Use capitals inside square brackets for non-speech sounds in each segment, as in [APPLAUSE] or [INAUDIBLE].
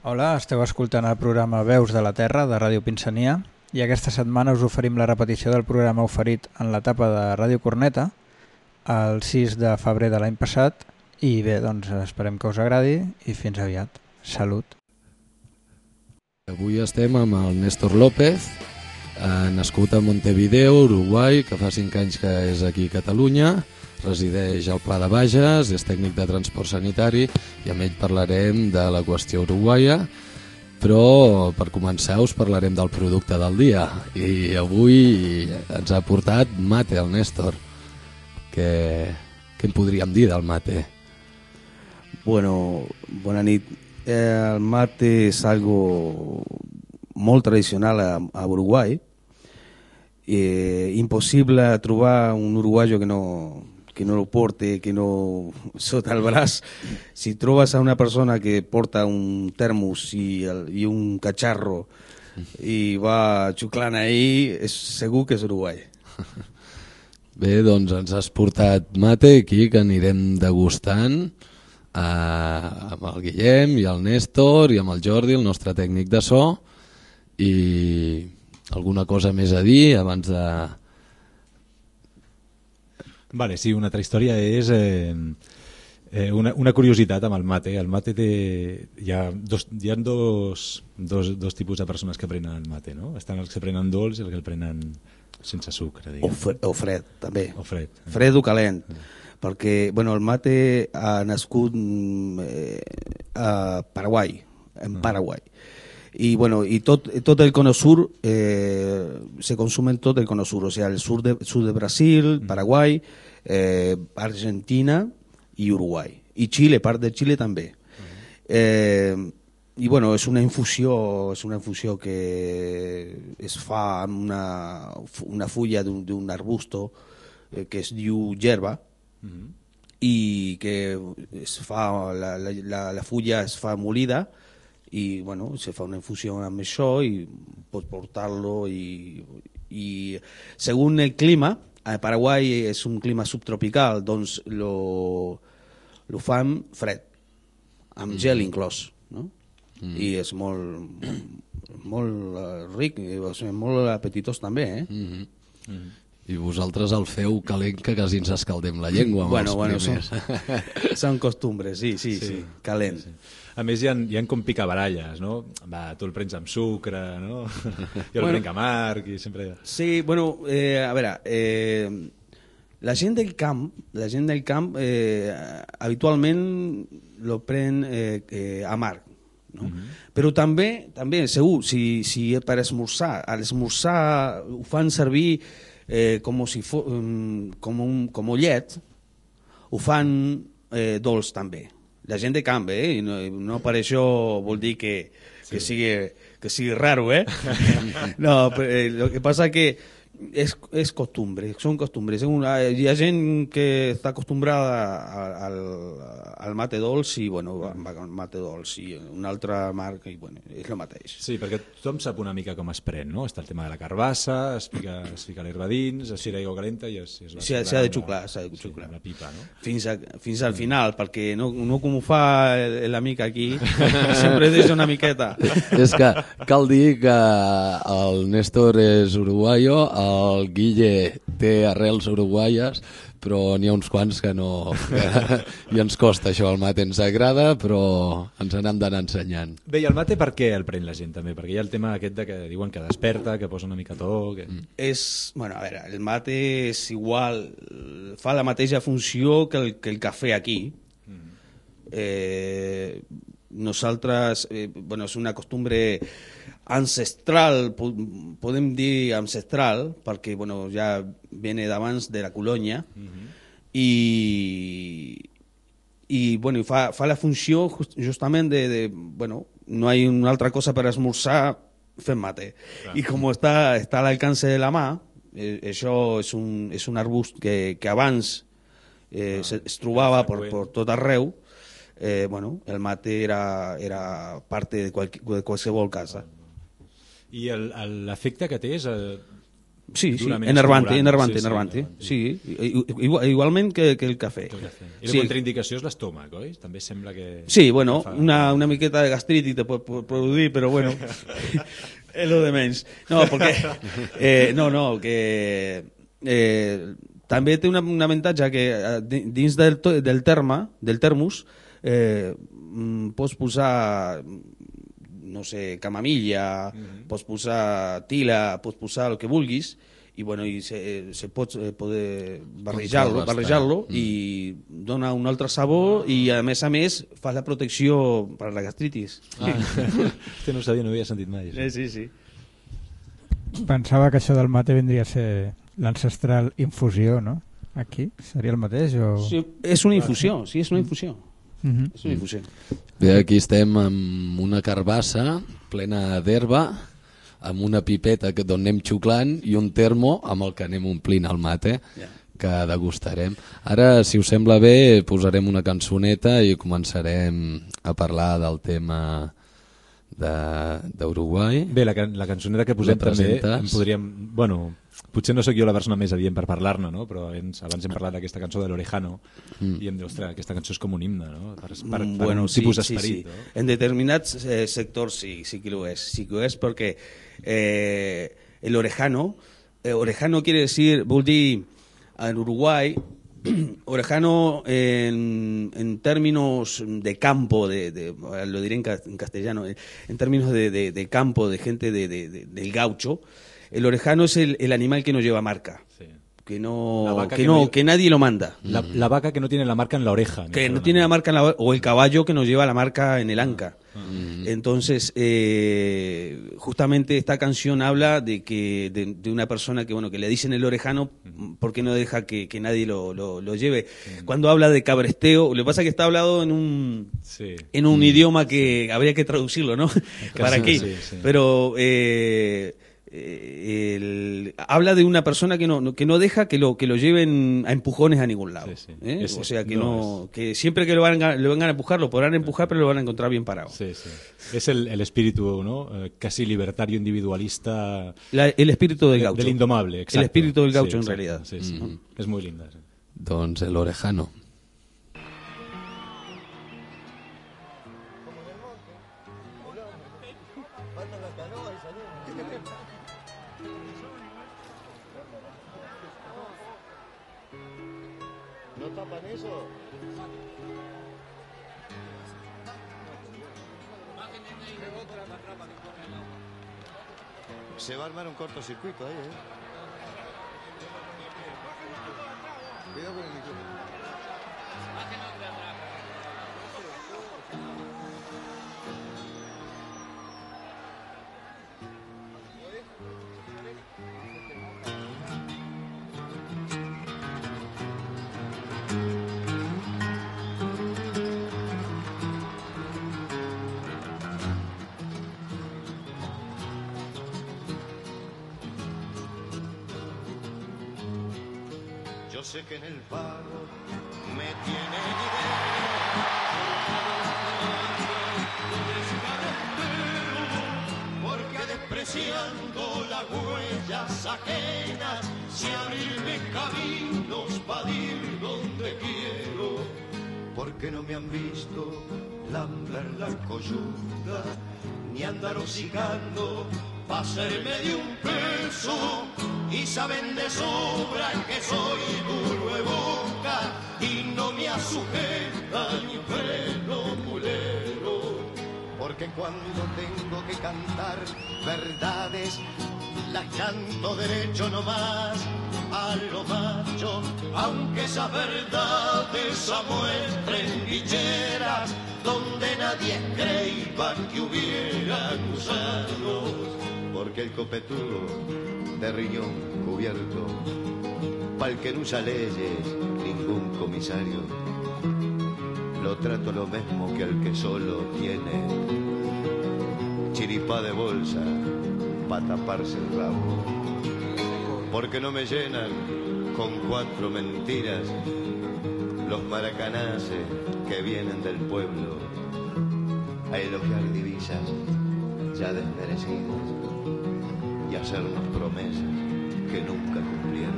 Hola, esteu escoltant el programa Veus de la Terra de Ràdio Pinsania i aquesta setmana us oferim la repetició del programa oferit en l'etapa de Ràdio Corneta el 6 de febrer de l'any passat i bé, doncs esperem que us agradi i fins aviat. Salut. Avui estem amb el Néstor López, eh, nascut a Montevideo, Uruguai, que fa 5 anys que és aquí a Catalunya, resideix al Pla de Bages, és tècnic de transport sanitari i amb ell parlarem de la qüestió uruguaia, però per començar us parlarem del producte del dia i avui ens ha portat mate el Néstor. Què, què en podríem dir del mate? Bueno, bona nit. Eh, el mate és algo molt tradicional a, a Uruguai. Eh, impossible trobar un uruguayo que no, que no lo porte, que no sota el braç. Si trobes a una persona que porta un termos i, el, i un catxarro i va xuclant ahí, és segur que és Uruguai. Bé, doncs ens has portat mate aquí que anirem degustant eh, amb el Guillem i el Néstor i amb el Jordi, el nostre tècnic de so i alguna cosa més a dir abans de, Vale, sí, una altra història és eh, eh, una, una curiositat amb el mate. El mate té, hi ha, dos, hi ha dos, dos, dos tipus de persones que prenen el mate, no? Estan els que prenen dolç i els que el prenen sense sucre, O, fre, o fred, també. O fred. Fred o calent. Perquè bueno, el mate ha nascut mm, eh, a Paraguai, en Paraguai. Y bueno, y tot, tot el cono sur eh, se consume en todo el cono sur, o sea, el sur de, sur de Brasil, Paraguay, eh, Argentina y Uruguay. Y Chile, part de Chile també. Eh, I bueno, és una infusió, és una infusió que es fa amb una, una fulla d'un arbusto eh, que es diu gerba i que es fa, la, la, la, la fulla es fa molida i bueno, se fa una infusió amb això i pots portar-lo i, i segons el clima, a Paraguai és un clima subtropical, doncs lo, lo fan fred, amb gel inclòs, no? I és molt, molt eh, ric, i, molt apetitós també, eh? Mm I vosaltres el feu calent que quasi ens escaldem la llengua amb bueno, els bueno, són, primers. [LAUGHS] són costumbres, sí, sí, sí, sí calent. Sí. A més, hi ha, hi ha com picabaralles, no? Va, tu el prens amb sucre, no? [LAUGHS] Jo el Bueno. prenc amarg i sempre... Sí, bueno, eh, a veure, eh, la gent del camp, la gent del camp eh, habitualment lo pren eh, eh, amarg, no? Però també, també segur, si, si per esmorzar, a l'esmorzar ho fan servir eh, com si fos um, com, un, com llet, ho fan eh, dolç també. La gent de camp, eh? I no, no per això vol dir que, que, sigui, que sigui raro, eh? [LAUGHS] no, però, eh, lo que passa que és, és costumbre, són costumbres. Una, hi ha gent que està acostumbrada al, al mate dolç i, bueno, va amb mate dolç i una altra marca i, bueno, és el mateix. Sí, perquè tothom sap una mica com es pren, no? Està el tema de la carbassa, es fica, es fica l'herba dins, es tira aigua calenta i es, es S'ha- s'ha de xuclar, s'ha de sí, xuclar. amb la pipa, no? Fins, a, fins al final, perquè no, no com ho fa l'amic aquí, sempre deixa una miqueta. [LAUGHS] És que cal dir que el Néstor és uruguaio, el Guille té arrels uruguaies, però n'hi ha uns quants que no... Que, [LAUGHS] I ens costa això, el mate ens agrada, però ens n'hem d'anar ensenyant. Bé, i el mate per què el pren la gent també? Perquè hi ha el tema aquest de que diuen que desperta, que posa una mica to... Que... Mm. És, bueno, a veure, el mate és igual, fa la mateixa funció que el, que el cafè aquí. Eh, nosaltres, eh, bueno, és una costumbre ancestral, po- podem dir ancestral, perquè, bueno, ja viene d'abans de la colònia, i, i bueno, fa, fa la funció just, justament de, de, bueno, no hi ha una altra cosa per esmorzar, fem mate. I com està, està a l'alcance de la mà, eh, això és un, és un arbust que, que abans eh, se, es trobava per, per tot arreu, eh, bueno, el mate era, era parte de, qual, de qualsevol casa. I el- el- l'efecte que té és... Eh, Sí, sí, enervante, enervante, Sí, sí, enervante. Sí, igual, igualment que, que el cafè. I la Sí. contraindicació és l'estómac, oi? També sembla que... Sí, bueno, fa- una, una miqueta de gastritis te pot produir, però bueno, [LAUGHS] [LAUGHS] és lo de menys. No, perquè... Eh, no, no, que... Eh, també té una, un avantatge que eh, di- dins del, del terme, del termus, eh, mm, pots posar no sé, camamilla, pots posar tila, pots posar el que vulguis, i, bueno, i se, se pot eh, poder barrejar-lo barrejar bastant. i dona un altre sabor i a més a més fa la protecció per a la gastritis. Ah, [LAUGHS] este no ho sabia, no ho havia sentit mai. això. sí, sí. Pensava que això del mate vindria a ser l'ancestral infusió, no? Aquí? Seria el mateix? O... sí. És una infusió, sí, és una infusió. Mhm. És una infusió. Bé, aquí estem amb una carbassa plena d'herba, amb una pipeta que d'on anem xuclant i un termo amb el que anem omplint el mate Ja. que degustarem. Ara, si us sembla bé, posarem una cançoneta i començarem a parlar del tema d'Uruguai. Bé, la, can la cançoneta que posem també en podríem... Bueno, potser no sóc jo la persona més adient per parlar-ne, no? però abans, abans hem parlat d'aquesta cançó de l'Orejano mm. i em diu, ostres, aquesta cançó és com un himne, no? Per, per, per Mm, bueno, un sí, tipus sí, d'esperit. sí. No? En determinats eh, sectors sí, sí que lo es. Sí que lo es porque eh, el orejano, eh, orejano quiere decir, vol dir, en Uruguay, [CLEARS THROAT] orejano en, en términos de campo, de, lo diré en, ca- en castellano, eh, en términos de, de- campo, de gente de- del gaucho, el orejano es el, el animal que no lleva marca, Sí. Que no, que que no, no- que nadie lo manda. La, la vaca que no tiene la marca en la oreja. que me no tiene la marca en la, o el caballo que nos lleva la marca en el anca. Mm. Entonces, eh, justamente esta canción habla de que de, de una persona que bueno que le dicen el orejano porque no deja que, que nadie lo, lo- lo lleve. Cuando habla de cabresteo, lo que pasa es que está hablado en un Sí. en un idioma que habría que traducirlo, ¿no? [LAUGHS] Para aquí. sí, sí. Pero eh, eh, el- habla de una persona que no, no- que no deja que lo que lo lleven a empujones a ningún lado. Sí, sí. ¿eh? Es- o sea que no, no, que siempre que lo van a, lo vengan a empujar lo podrán empujar, pero lo van a encontrar bien parado. Sí, sí. Es el, el espíritu ¿no? Eh, casi libertario, individualista La- el espíritu del de- gaucho. del indomable. Exacto. El espíritu del gaucho Sí, en exacto. realidad. Sí, sí. Es muy linda. sí. Doncs el Orejano. Va a armar un cortocircuito ahí, ¿eh? Ni andar hocicando pa' hacerme de un peso. Y saben de sobra que soy duro de boca y no me asujeta ni freno mulero. Porque cuando tengo que cantar verdades, las canto derecho nomás a lo macho, aunque esas verdades muestren villeras donde nadie creía que hubiera gusanos. Porque el copetudo de riñón cubierto, pa'l que no usa leyes, ningún comisario, lo trato lo mismo que el que solo tiene chiripá de bolsa para taparse el rabo. Porque no me llenan con cuatro mentiras los maracanaces que vienen del pueblo a elogiar divisas ya desmerecidas. y hacernos promesas que nunca cumplieron.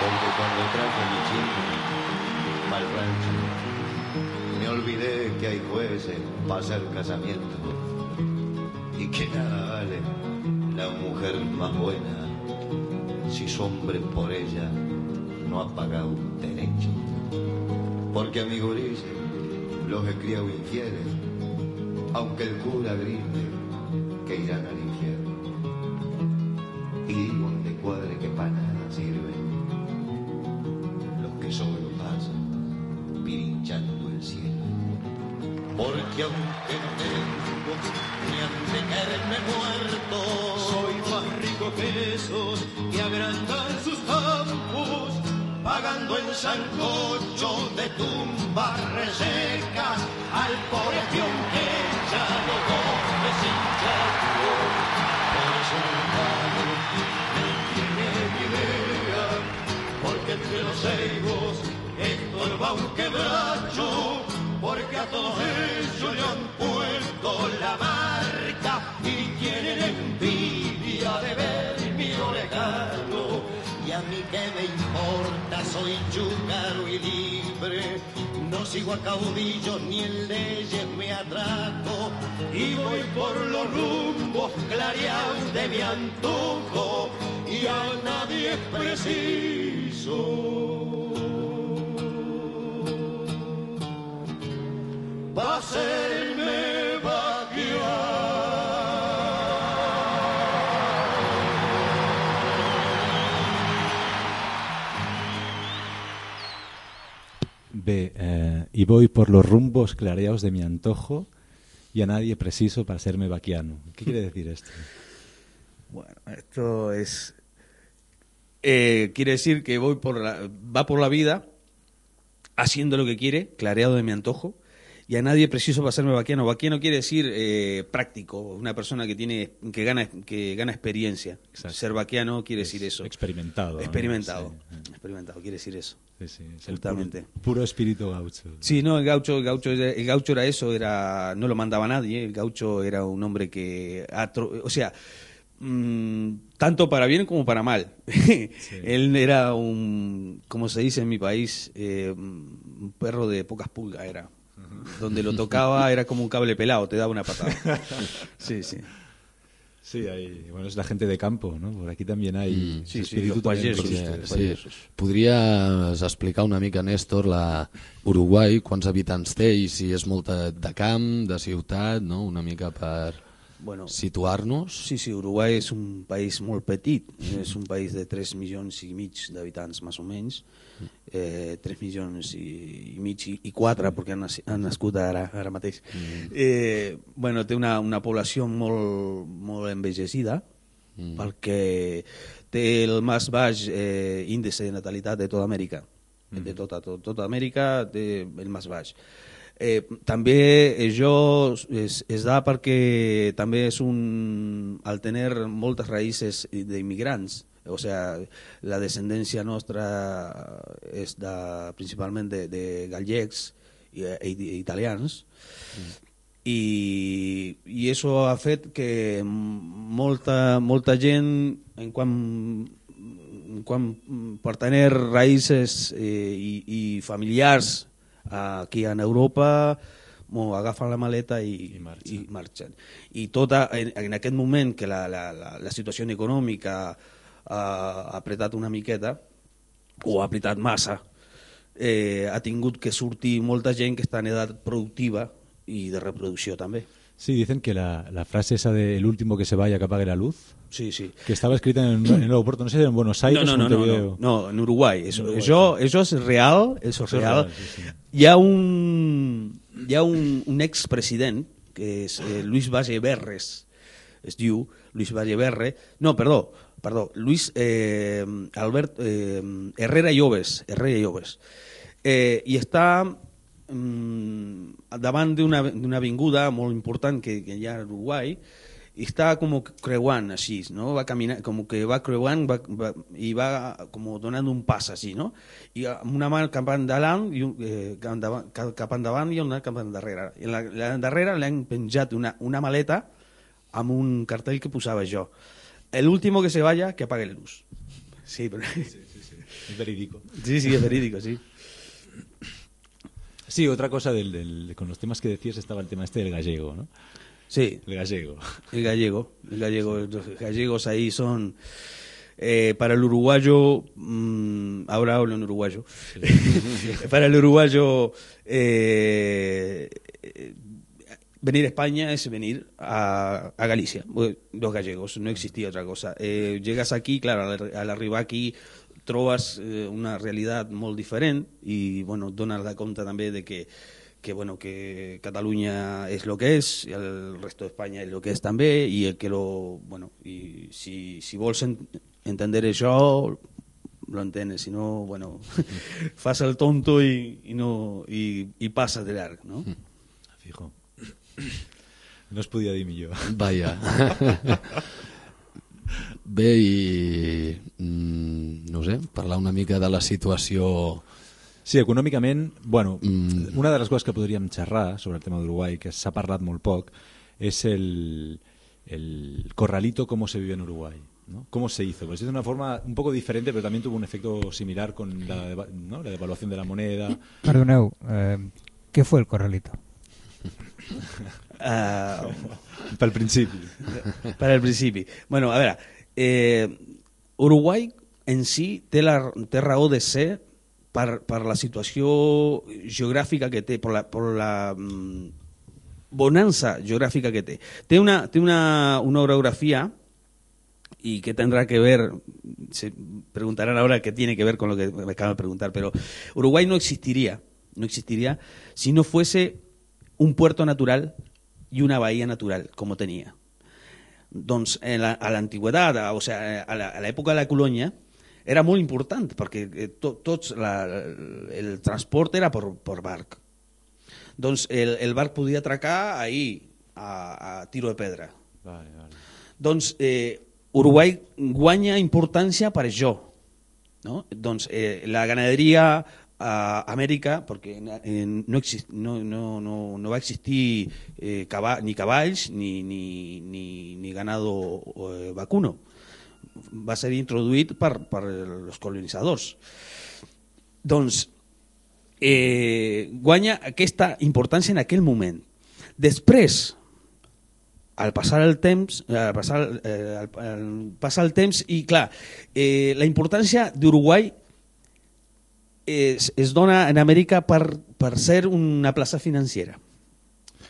Porque cuando traje mi chica al rancho, me olvidé que hay jueces para hacer casamiento y que nada vale la mujer más buena si su hombre por ella ha pagado derecho. Porque a mi los he criado infieles, aunque el cura grite que irán al sancocho de tumbas resecas al pobre peón que ya no come sin. Por eso hermano, no tiene ni idea, porque entre los ceibos estorba un quebracho, porque a todos ellos le han puesto la marca que me importa, soy chúcaro y libre, no sigo a caudillos ni en leyes me atraco, y voy por los rumbos clareados de mi antojo, y a nadie es preciso. Bé, eh, y voy por los rumbos clareados de mi antojo y a nadie preciso para serme vaquiano. ¿Qué quiere decir esto? Bueno, esto es. eh, quiere decir que voy por la, va por la vida haciendo lo que quiere, clareado de mi antojo, y a nadie preciso para hacerme vaquiano. Vaquiano quiere decir eh, práctico, una persona que tiene que gana que gana experiencia. Exacto. Ser vaquiano quiere decir Es eso. Experimentado. ¿no? Experimentado. Sí, Experimentado quiere decir eso. sí, sí, es el Justamente. puro, puro espíritu gaucho. Sí, no, el gaucho, el gaucho, el gaucho era eso, era no lo mandaba nadie, el gaucho era un hombre que, atro- o sea, mm, tanto para bien como para mal. [LAUGHS] Él era un, como se dice en mi país, eh, un perro de pocas pulgas era. Donde lo tocaba era como un cable pelado, te daba una patada. [LAUGHS] Sí, sí. Sí, hay, bueno, es la gente de campo, ¿no? Por aquí también hay... Sí, sí, espíritu pagesos, existe. sí. Sí. pagesos. Podries explicar una mica, Néstor, la Uruguai, quants habitants té i si és molta de camp, de ciutat, no? una mica per Bueno, situar-nos. Sí, sí, Uruguai és un país molt petit, és un país de 3 milions i mig d'habitants, més o menys, eh, 3 milions i, i mig i, i 4, perquè han, han nascut ara, ara mateix. Eh, bueno, té una, una població molt, molt envejecida, perquè té el més baix eh, índice de natalitat de tota Amèrica. De tota, tota, tota Amèrica té el més baix. Eh, també això es, es da perquè també és un, al tenir moltes raïces d'immigrants, o sea, la descendència nostra és de, principalment de, de gallecs i, i, i italians, i, i això ha fet que molta, molta gent en quan, en quan per tenir raïces eh, i, i familiars aquí en Europa mo, agafen la maleta i, I marxen. i marxen. I tota, en, en aquest moment que la, la, la, la situació econòmica ha, ha apretat una miqueta, o ha apretat massa, eh, ha tingut que sortir molta gent que està en edat productiva i de reproducció també. Sí, dicen que la, la frase esa de el último que se vaya que apague la luz, Sí, sí. que estaba escrita en, en el aeropuerto, no sé, en Buenos Aires no, o no, no, no, no, no, en Uruguay. Eso, Uruguay, eso, eso es real, eso es real, sí, sí. Hi ha un, hi ha un, un expresident, que és eh, Luis Valle Berres, es diu Luis Valle Berre, no, perdó, perdó, Luis eh, Albert eh, Herrera Llobes, Herrera Llobes, eh, i està mm, davant d'una avinguda molt important que, que hi ha a Uruguai i està com creuant així, no? Va caminar, com que va creuant va, va, i va com donant un pas així, no? I amb una mà cap endavant i un, eh, cap, endavant, cap, endavant i una cap endarrere. I la, la darrere l'han penjat una, una maleta amb un cartel que posava jo. El último que se vaya, que apague la luz. Sí, però... Es verídico. sí, sí, es verídico, sí. Sí, otra cosa del, del- con los temas que decías estaba el tema este del gallego, ¿no? Sí, El gallego. el gallego. El gallego. Los gallegos ahí son... eh, para el uruguayo, mm, ahora hablo en uruguayo, [LAUGHS] para el uruguayo eh, venir a España es venir a, a Galicia, los gallegos, no existía otra cosa. Eh, llegas aquí, claro, al, arribar aquí trobes eh, una realitat molt diferent i bueno, et dones la compte també de que que bueno que Cataluña es lo que y el resto de España es lo que es també i el que lo bueno y si si vols en, entender això lo entiendes, si no bueno [LAUGHS] fas el tonto i, i no i, i de llarg, no? Fijo. No es podia dir millor. Vaja. Bé, i mm, no sé, parlar una mica de la situació... Sí, econòmicament, bueno, Mm. una de les coses que podríem xerrar sobre el tema d'Uruguai, que s'ha parlat molt poc, és el, el corralito cómo se vive en Uruguay. ¿no? ¿Cómo se hizo? Pues es de una forma un poco diferente, pero también tuvo un efecto similar con la, ¿no? la devaluación de la moneda. Perdoneu, eh, què fue el corralito? Uh, Pel principi. per al principi. Bueno, a veure, eh, Uruguai en si té, la, té raó de ser per, per la situació geogràfica que té, per la, per la mm, bonança geogràfica que té. Té una, té una, una orografía y que tendrá que ver, se preguntarán ahora qué tiene que ver con lo que me acaban de preguntar, pero Uruguay no existiría, no existiría si no fuese un puerto natural y una bahía natural como tenía. Doncs en la, a l'antiguitat, o sea, a la- a l'època de la colònia, era molt important perquè eh, to, tots la, el transport era per, per barc. Doncs el, el barc podia atracar ahí, a, a tiro de pedra. Vale, vale. Doncs eh, Uruguai guanya importància per això. No? Doncs eh, la ganaderia a Amèrica, perquè eh, no, exist, no, no, no, no va existir eh, ni cavalls ni, ni, ni, ni ganado eh, vacuno. Va ser introduït per, per els colonitzadors. Doncs eh, guanya aquesta importància en aquell moment. Després, al passar el temps, al passar, eh, al, al passar el temps i clar, eh, la importància d'Uruguai es, es dona en Amèrica per, per ser una plaça financiera.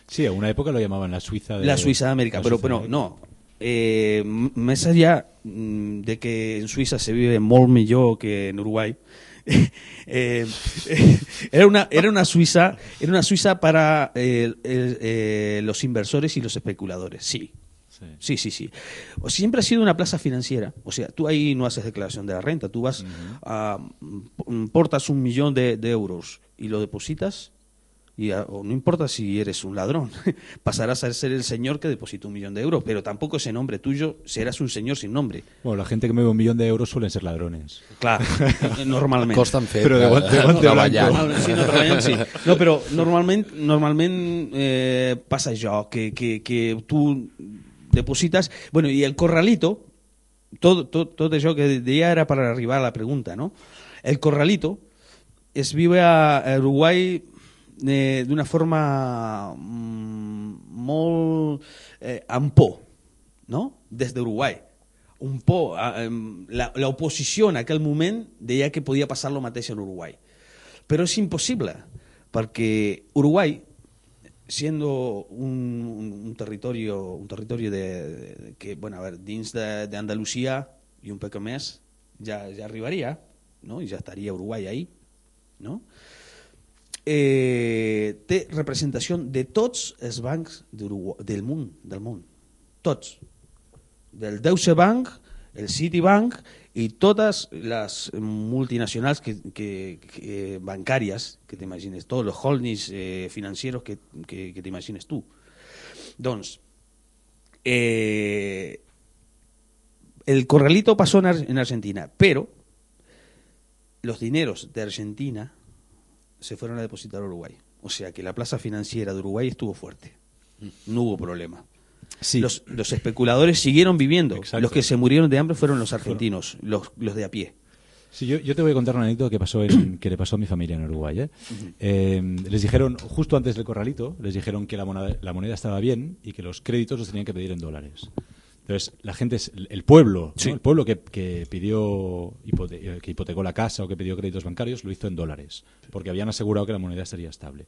Sí, a una época lo llamaban la Suiza de La Suiza de América, pero, Suiza pero de- no. Eh, m- més allà mm, de que en Suïssa se vive molt millor que en Uruguai, eh, [LAUGHS] eh, era, una, era una Suiza era una Suiza para eh, eh, los inversores y los especuladores, sí. Sí. Sí, sí, sí. O siempre ha sido una plaza financiera. O sea, tú ahí no haces declaración de la renta. Tú vas, a, mm, portas un millón de, de euros y lo depositas. Y a- o no importa si eres un ladrón, [LAUGHS] pasarás a ser el señor que deposita un millón de euros, pero tampoco ese nombre tuyo serás un señor sin nombre. Bueno, la gente que mueve un millón de euros suelen ser ladrones. Claro, [LAUGHS] normalmente. Costa en fer Però de guante- guante sí, no, treballant, [LAUGHS] sí. No, però normalment, normalment eh, passa això, que, que, que tu deposites... Bueno, i el corralito, tot, tot, tot això que deia era per arribar a la pregunta, no? El corralito es vive a Uruguai eh, d'una forma mm, molt eh, amb por, no? Des d'Uruguai. Un por. eh, L'oposició en aquell moment deia que podia passar el mateix en Uruguai. Però és impossible, perquè Uruguai, siendo un, un, territorio, un territorio de, de- que, bueno, a ver, dins de, de Andalucía i un poc més, ja, ja arribaria, no? i ja estaria Uruguai ahí, no? eh, té representació de tots els bancs del món, del món. Tots. Del Deutsche Bank, el Citibank i totes les multinacionals que, que, que bancàries que t'imagines, tots els holdings eh, financieros que, que, que t'imagines tu. Doncs, eh, el corralito pasó en, Ar- en Argentina, pero los dineros de Argentina se fueron a depositar a Uruguay. O sea que la plaza financiera de Uruguay estuvo fuerte. No hubo problema. Sí. Los, los especuladores siguieron viviendo. Exacto. Los que se murieron de hambre fueron los argentinos, los, los de a pie. Sí, yo, yo te voy a contar una anécdota que pasó en, [CLEARS THROAT] que le pasó a mi familia en Uruguay. ¿eh? Eh, les dijeron, justo antes del corralito, les dijeron que la moneda, la moneda estaba bien y que los créditos los tenían que pedir en dólares. Entonces, la gente, es- el pueblo, el pueblo que, que pidió, hipote- eh, que hipotecó la casa o que pidió créditos bancarios, lo hizo en dólares, porque habían asegurado que la moneda estaría estable.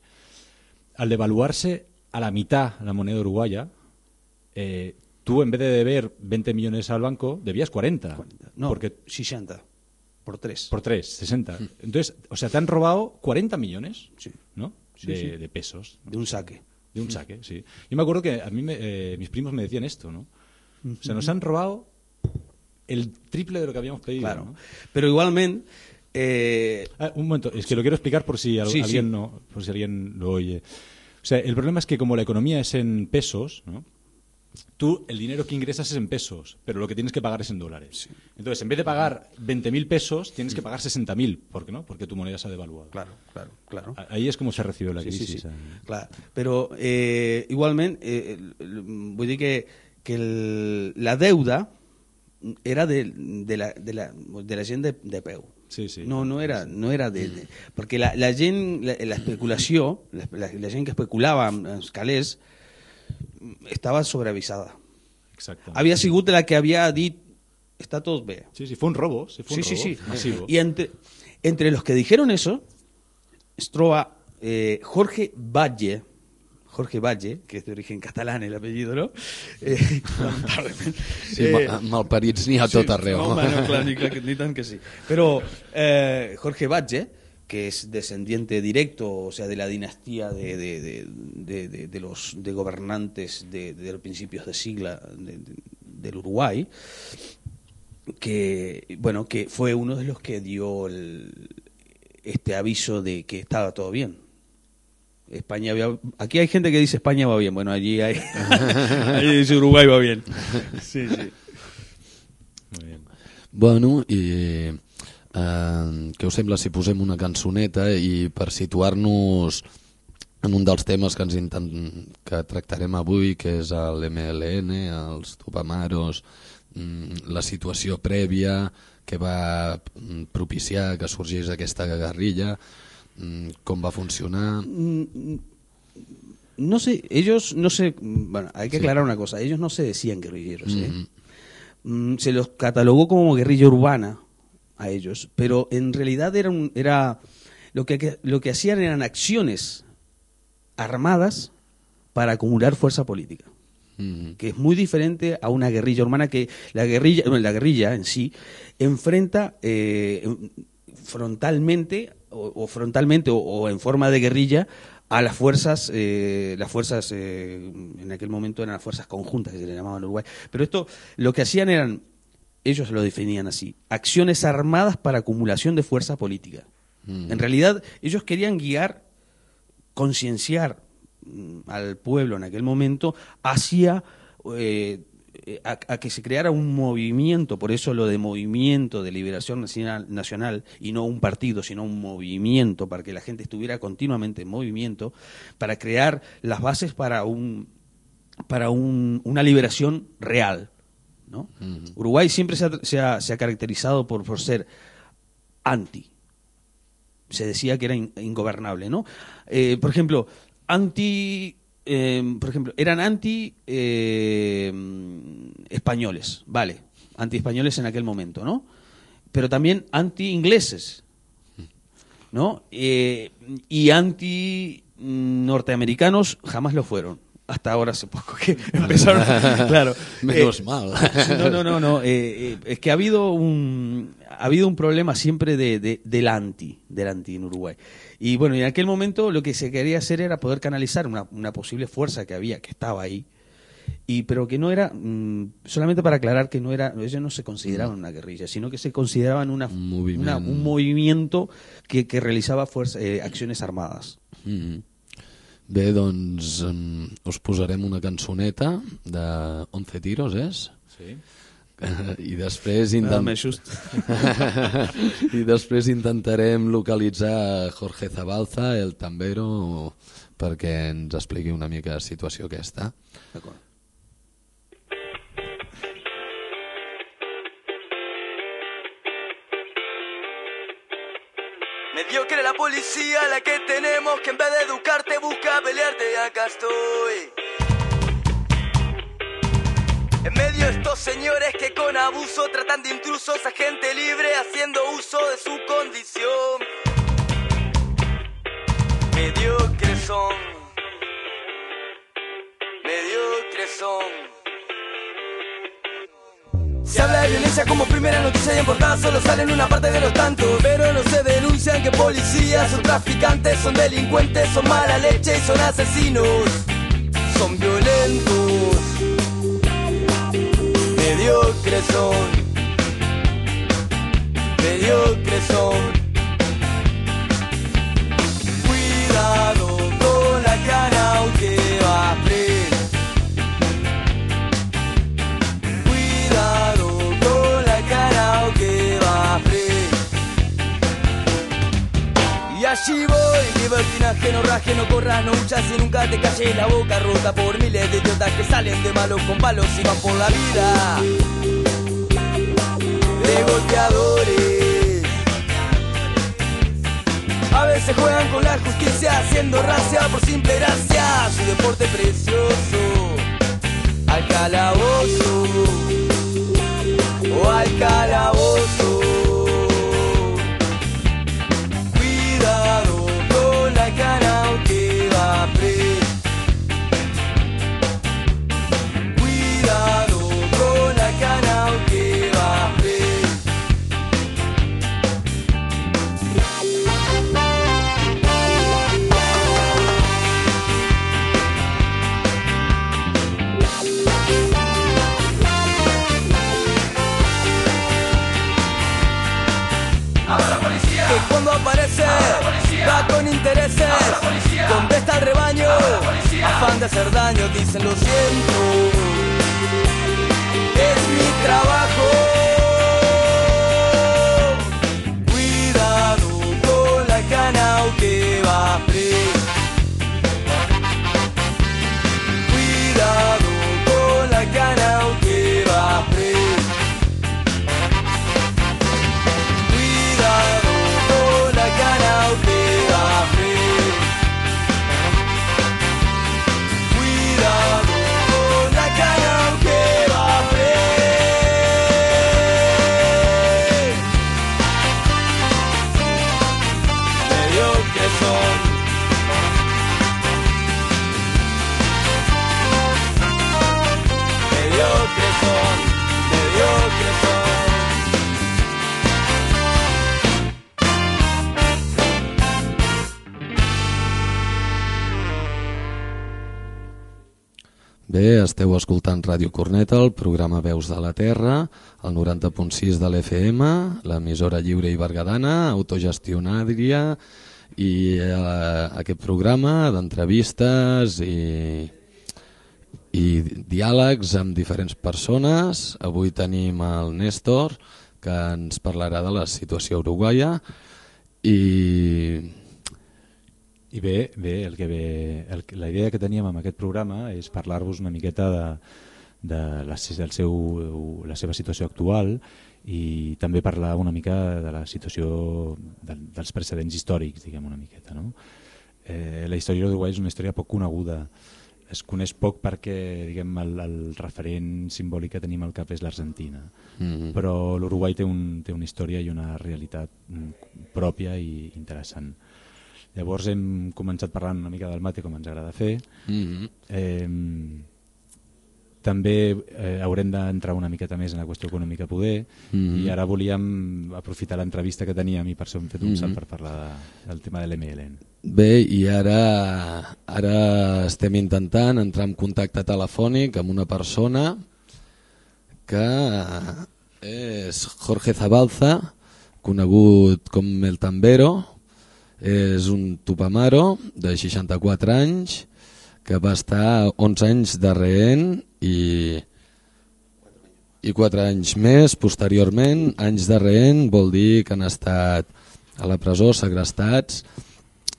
Al devaluarse a la mitad la moneda uruguaya, eh, tú en vez de deber 20 millones al banco, debías 40. No, porque 60 por 3. por 3, 60. Entonces, o sea, te han robado 40 millones, Sí. ¿no? Sí, de, sí. de pesos, De un saque. de un saque, sí. Yo me acuerdo que a mí me- eh, mis primos me decían esto, ¿no? O sea, nos han robado el triple de lo que habíamos pedido. Claro. ¿no? Pero igualmente, eh, Ah, un momento, es que lo quiero explicar por si al- Sí, alguien sí. no, por si alguien lo oye. O sea, el problema es que como la economía es en pesos, ¿no? Tú el dinero que ingresas es en pesos, pero lo que tienes que pagar es en dólares. Entonces, en vez de pagar 20.000 pesos, tienes que pagar 60.000. ¿Por qué no? Porque tu moneda se ha devaluado. claro, claro, claro. Ahí es como se recibió la Sí, crisis. sí. eh. Clar. Però eh, igualment, eh, vull dir que, que el, la deuda era de, de, la, de, la, de la gent de, de peu. Sí, sí. No, no era, no era de, de perquè la, la gent, la, la especulació, la, la, la gent que especulava amb els calés estava sobreavisada. Exacto. Havia sigut la que havia dit està tot bé. Sí, sí, fue un robo. Sí, fue Sí, un sí, robo sí. masivo. Y entre, entre los que dijeron eso, estroba eh, Jorge Valle, Jorge Valle, que es de origen catalán el apellido, ¿no? Eh, [LAUGHS] lamentablemente. Sí, Eh, ma- malparits n'hi ha tot arreu. No, home, no, clar, ni, clar, ni tant que sí. Pero eh, Jorge Valle, que es descendiente directo, o sea, de la dinastía de, de, de, los de gobernantes de, los principios de sigla de- de- del Uruguay, que bueno, que fue uno de los que dio el- este aviso de que estaba todo bien. España había- aquí hay gente que dice España va bien, bueno, allí hay [LAUGHS] allí dice Uruguay va bien. Sí, sí. Muy bien. Bueno, eh, què us sembla si posem una cançoneta i per situar-nos en un dels temes que ens intent... que tractarem avui, que és l'MLN, els Tupamaros, mm, la situació prèvia que va mm, propiciar que sorgís aquesta guerrilla, mm, com va funcionar... No sé, ellos no sé, bueno, hay que aclarar una cosa, ellos no se decían guerrilleros, ¿eh? Mm, se los catalogó como guerrilla urbana a ellos, pero en realidad era un, era lo que lo que hacían eran acciones armadas para acumular fuerza política que es muy diferente a una guerrilla urbana que la guerrilla, bueno, la guerrilla en sí enfrenta eh, frontalmente o, o frontalmente o, o en forma de guerrilla a las fuerzas, eh, las fuerzas eh, en aquel momento eran las fuerzas conjuntas que se le llamaban en Uruguay. Pero esto lo que hacían eran, ellos lo definían así, acciones armadas para acumulación de fuerza política. Mm. En realidad ellos querían guiar, concienciar mm, al pueblo en aquel momento hacia eh, eh, a, a que se creara un movimiento, por eso lo de movimiento de liberación nacional, nacional y no un partido, sino un movimiento para que la gente estuviera continuamente en movimiento, para crear las bases para un para un- una liberación real. ¿No? Uruguay siempre se ha, se ha- se ha caracterizado por, por ser anti, se decía que era in- ingobernable, ¿no? Eh, por ejemplo, anti, eh, por ejemplo, eran anti eh, españoles, vale, anti españoles en aquel momento, ¿no? Pero también anti ingleses, ¿no? Y anti mm, norteamericanos jamás lo fueron. Hasta ahora hace poco que [LAUGHS] empezaron, [LAUGHS] claro. Menos Eh, mal. no, no, no, no. eh, eh, es que ha habido un ha habido un problema siempre de, de- del anti, del anti en Uruguay. Y bueno, en aquel momento lo que se quería hacer era poder canalizar una, una posible fuerza que había, que estaba ahí, y pero que no era mm, solamente para aclarar que no era, ellos no se consideraban una guerrilla, sino que se consideraban una, Un moviment. una- un movimiento que, que realizaba fuerza, eh, acciones armadas. Mm. Bé, doncs um, us posarem una cançoneta de 11 tiros, és? Sí. [LAUGHS] I després, intent... just. [LAUGHS] I després intentarem localitzar Jorge Zabalza, el tambero, perquè ens expliqui una mica la situació aquesta. D'acord. Yo que la policía la que tenemos que en vez de educarte busca pelearte y acá estoy. En medio de estos señores que con abuso tratan de intrusos a gente libre haciendo uso de su condición. Mediocres son. Mediocres son. Se habla de violencia como primera noticia y en portada solo salen una parte de los tantos. Pero no se denuncian que policías son traficantes, son delincuentes, son mala leche y son asesinos. Son violentos Mediocres son Mediocres son. Cuidado Y allí voy, libertinaje, no raje, no corras, no huchas y nunca te calles la boca rota por miles de idiotas que salen de malos con palos y van por la vida. De golpeadores. A veces juegan con la justicia haciendo racia por simple gracia. Su deporte precioso. Al calabozo o al calabozo. Afán de hacer daño dicen lo siento es mi trabajo cuidado con la cana que va preso Bé, esteu escoltant Ràdio Corneta, el programa Veus de la Terra, el 90.6 de l'FM, l'emissora lliure i bergadana, autogestionària, i eh, aquest programa d'entrevistes i, i diàlegs amb diferents persones. Avui tenim el Néstor, que ens parlarà de la situació uruguaia, i I bé, bé, el que ve, el, la idea que teníem amb aquest programa és parlar-vos una miqueta de, de la, del seu, la seva situació actual i també parlar una mica de la situació de, dels precedents històrics, diguem una miqueta. No? Eh, la història d'Uruguai és una història poc coneguda, es coneix poc perquè diguem, el, el referent simbòlic que tenim al cap és l'Argentina, mm -hmm. però l'Uruguai té, un, té una història i una realitat mm, pròpia i interessant. Llavors hem començat parlant una mica del mate com ens agrada fer. Mm -hmm. Eh, també eh, haurem d'entrar una miqueta més en la qüestió econòmica poder Mm -hmm. i ara volíem aprofitar l'entrevista que teníem i per això hem fet un Mhm. salt per parlar de, del tema de l'MLN. Bé, i ara, ara estem intentant entrar en contacte telefònic amb una persona que és Jorge Zabalza, conegut com el Tambero, és un tupamaro de 64 anys que va estar 11 anys de rehén i, i 4 anys més posteriorment. Anys de rehén vol dir que han estat a la presó segrestats.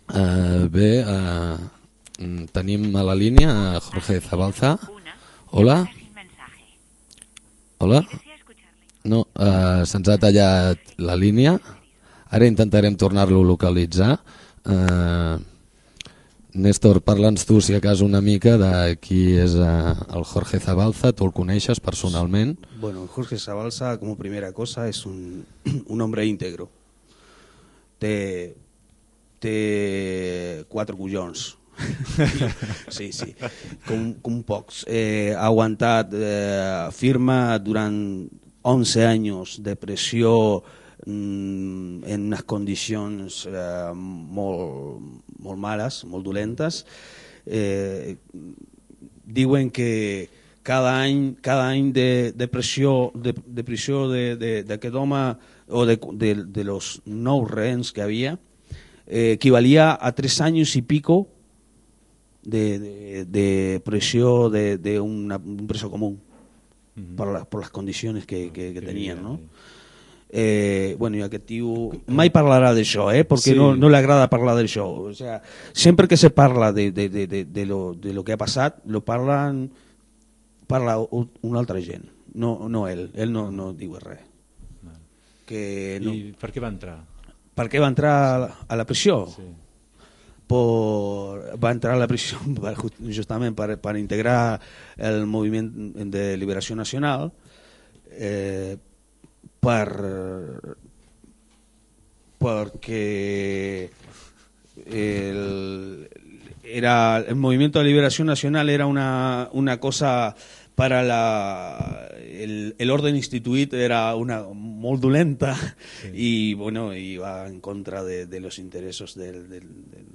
Uh, bé, uh, tenim a la línia Jorge Zabalza. Hola? Hola? No, uh, se'ns ha tallat la línia. Ara intentarem tornar-lo a localitzar. Eh, Néstor, parla'ns tu, si acaso, una mica de qui és eh, el Jorge Zabalza. Tu el coneixes personalment? Bueno, Jorge Zabalza, como primera cosa, es un, [CLEARS THROAT] un hombre íntegro. Té, té quatre collons. [LAUGHS] sí, sí, com, com pocs. Eh, ha aguantat eh, firma durant 11 anys de pressió en unes condicions eh, molt, molt males, molt dolentes. Eh, diuen que cada any, cada any de, de pressió de, de d'aquest home o de, de, de los nous rehens que havia eh, equivalia a tres anys i pico de, de, de presión de, de una, un preso común uh -huh. por, la, por las condiciones que, que, que tenien, no? Eh, bueno, i aquest tio mai parlarà d'això, eh? perquè sí. no, no li agrada parlar d'això. O sea, sempre que se parla de, de, de, de, de, lo, de lo que ha passat, lo parlen, parla una altra gent, no, no ell. Ell no, no diu res. Que no... I per què va entrar? Per què va entrar a la, a la pressió? Sí por, va entrar a la prisión [LAUGHS] justamente para, para integrar el movimiento de liberación nacional eh, per, porque el, era, el movimiento de liberación nacional era una, una cosa para la, el, el orden instituït era una molt dolenta sí. i bueno, iba en contra de, de los intereses del, del, del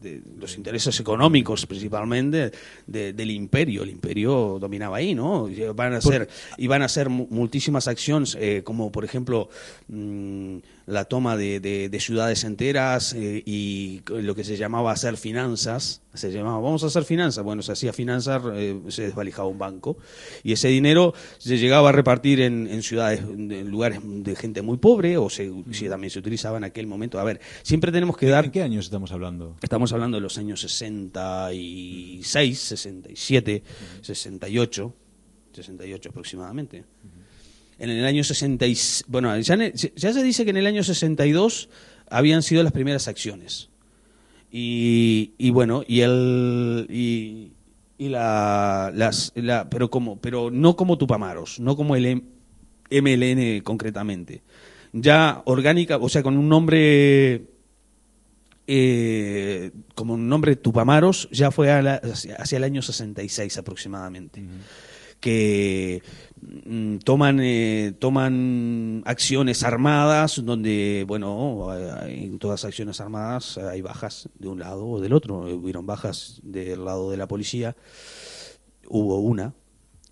de los intereses económicos principalmente de, del imperio. El imperio dominaba ahí, ¿no? Van a ser, iban a ser muchísimas acciones, eh, como por ejemplo mmm, la toma de, de, de ciudades enteras eh, y lo que se llamaba hacer finanzas. Se llamaba, vamos a hacer finanzas. Bueno, se hacía finanzas, eh, se desvalijaba un banco. Y ese dinero se llegaba a repartir en, en ciudades, en lugares de gente muy pobre, o se, si también se utilizaba en aquel momento. A ver, siempre tenemos que dar. ¿En qué años estamos hablando? Estamos hablando de los años 66, 67, 68, 68 aproximadamente. En el año 66, bueno, ya, ya, se dice que en el año 62 habían sido las primeras acciones. Y, y bueno, y el y, y la, las, la, pero como pero no como Tupamaros, no como el MLN concretamente. Ya orgánica, o sea, con un nombre eh, como un nombre Tupamaros, ya fue la, hacia, el año 66 aproximadamente. Uh -huh que toman eh, toman acciones armadas donde bueno en todas acciones armadas hay bajas de un lado o del otro. Hubieron bajas del lado de la policía hubo una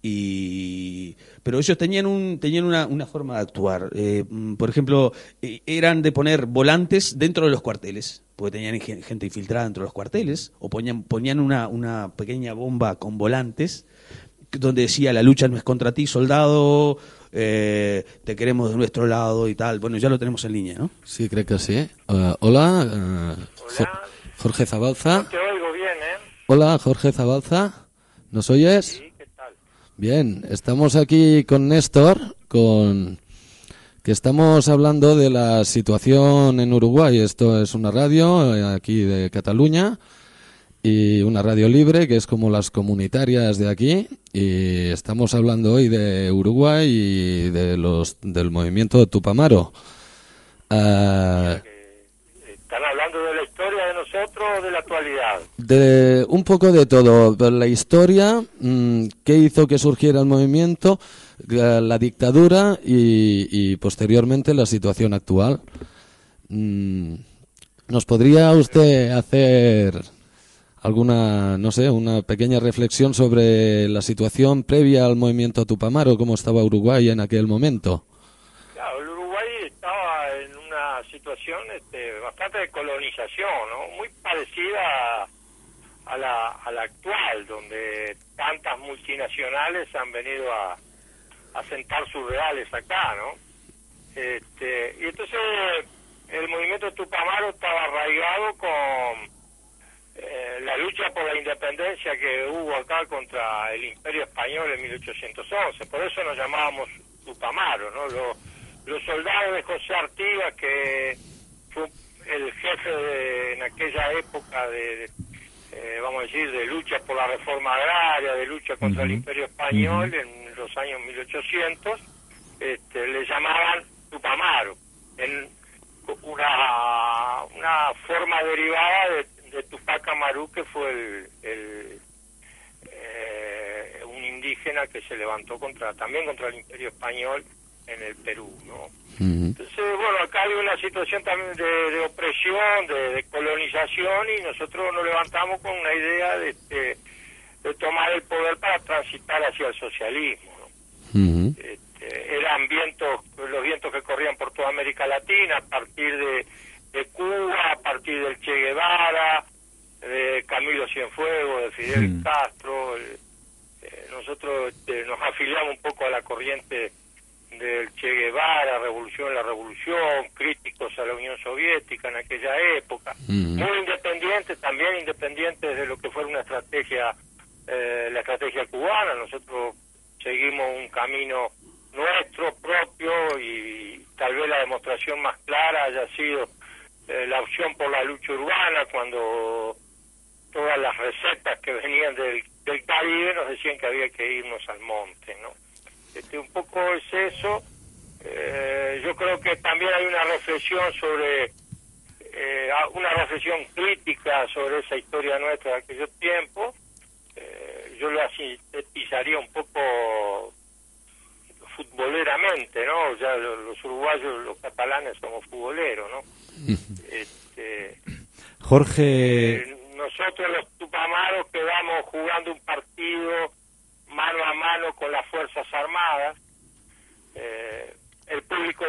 y pero ellos tenían un tenían una, una forma de actuar. Eh, mm, por ejemplo eh, eran de poner volantes dentro de los cuarteles porque tenían gente infiltrada dentro de los cuarteles o ponían ponían una, una pequeña bomba con volantes donde decía la lucha no es contra ti, soldado, eh, te queremos de nuestro lado y tal. Bueno, ya lo tenemos en línea, ¿no? Sí, creo que sí. Uh, hola, uh, hola, Jorge Zabalza. No te oigo bien, ¿eh? Hola, Jorge Zabalza. ¿Nos oyes? Sí, ¿qué tal? Bien, estamos aquí con Néstor, con que estamos hablando de la situación en Uruguay. Esto es una radio eh, aquí de Cataluña y una radio libre que es como las comunitarias de aquí y estamos hablando hoy de Uruguay y de los del movimiento de Tupamaro. Uh, ¿Están hablando de la historia de nosotros o de la actualidad? De un poco de todo, la historia, mmm, qué hizo que surgiera el movimiento, la, la dictadura y, y, posteriormente la situación actual. Mm, ¿Nos podría usted hacer alguna, no sé, una pequeña reflexión sobre la situación previa al movimiento Tupamaro, cómo estaba Uruguay en aquel momento. Claro, el Uruguay estaba en una situación este, bastante de colonización, ¿no? muy parecida a, la, a la actual, donde tantas multinacionales han venido a, a sentar sus reales acá, ¿no? Este, y entonces el movimiento Tupamaro estaba arraigado con eh, la lucha por la independencia que hubo acá contra el Imperio Español en 1811. Por eso nos llamábamos Tupamaro, ¿no? Lo, los soldados de José Artigas, que fue el jefe de- en aquella época de, eh, vamos a decir, de lucha por la reforma agraria, de lucha contra el imperio español en los años 1800, este, le llamaban Tupamaro, en una, una forma derivada de, de Tupac Amaru, que fue el, el, eh, un indígena que se levantó contra también contra el imperio español en el Perú, ¿no? Entonces, bueno, acá hay una situación también de, de opresión, de, de colonización, y nosotros nos levantamos con una idea de, de, de tomar el poder para transitar hacia el socialismo. ¿no? Este, eran vientos, los vientos que corrían por toda América Latina, a partir de, de Cuba, a partir del Che Guevara, de Camilo Cienfuegos, de Fidel Mm. Castro. el- eh, nosotros este, nos afiliamos un poco a la corriente del Che Guevara, Revolución la Revolución, críticos a la Unión Soviética en aquella época, Ujú. muy independientes, también independientes de lo que fue una estrategia, eh, la estrategia cubana. Nosotros seguimos un camino nuestro propio y tal vez la demostración más clara haya sido eh, la opción por la lucha urbana cuando todas las recetas que venían del, del Caribe nos decían que había que irnos al monte, ¿no? Este, un poco es eso. Eh, yo creo que también hay una reflexión sobre, eh, una reflexión crítica sobre esa historia nuestra de aquellos tiempos. Eh, yo lo sintetizaría un poco futboleramente, ¿no? Ya lo- los uruguayos, los catalanes somos futboleros, ¿no? [LAUGHS] Este, Jorge, eh, nosotros los tupamaros quedamos jugando un partido mano a mano con las Fuerzas Armadas. Eh, el público,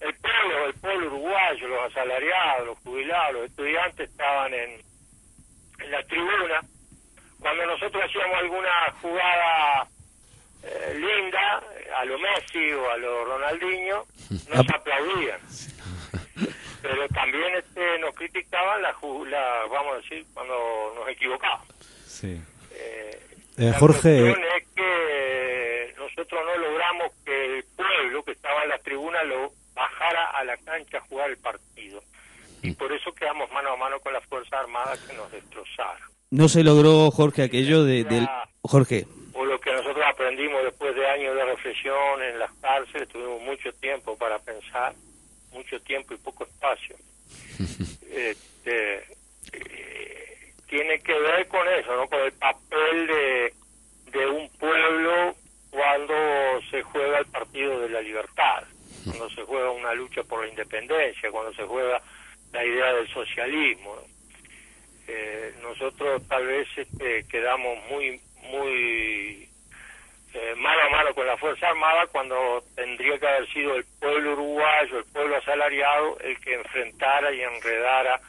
el pueblo, el pueblo uruguayo, los asalariados, los jubilados, los estudiantes estaban en, en la tribuna. Cuando nosotros hacíamos alguna jugada eh, linda, a lo Messi o a lo Ronaldinho, [LAUGHS] nos aplaudían pero también este, nos criticaban la, ju- la, vamos a decir, cuando nos equivocábamos. sí. Eh, Eh, la Jorge, cuestión es que nosotros no logramos que el pueblo que estaba en la tribuna lo bajara a la cancha a jugar el partido. Y por eso quedamos mano a mano con las Fuerzas Armadas que nos destrozaron. No se logró, Jorge, aquello de, del... Jorge, O lo que nosotros aprendimos después de años de reflexión en las cárceles, tuvimos mucho tiempo para pensar, mucho tiempo y poco espacio. Este, eh, tiene que ver con eso, ¿no? Con el papel de, de un pueblo cuando se juega el partido de la libertad, cuando se juega una lucha por la independencia, cuando se juega la idea del socialismo. ¿no? Eh, nosotros tal vez este, quedamos muy muy eh, mano a mano con la Fuerza Armada cuando tendría que haber sido el pueblo uruguayo, el pueblo asalariado, el que enfrentara y enredara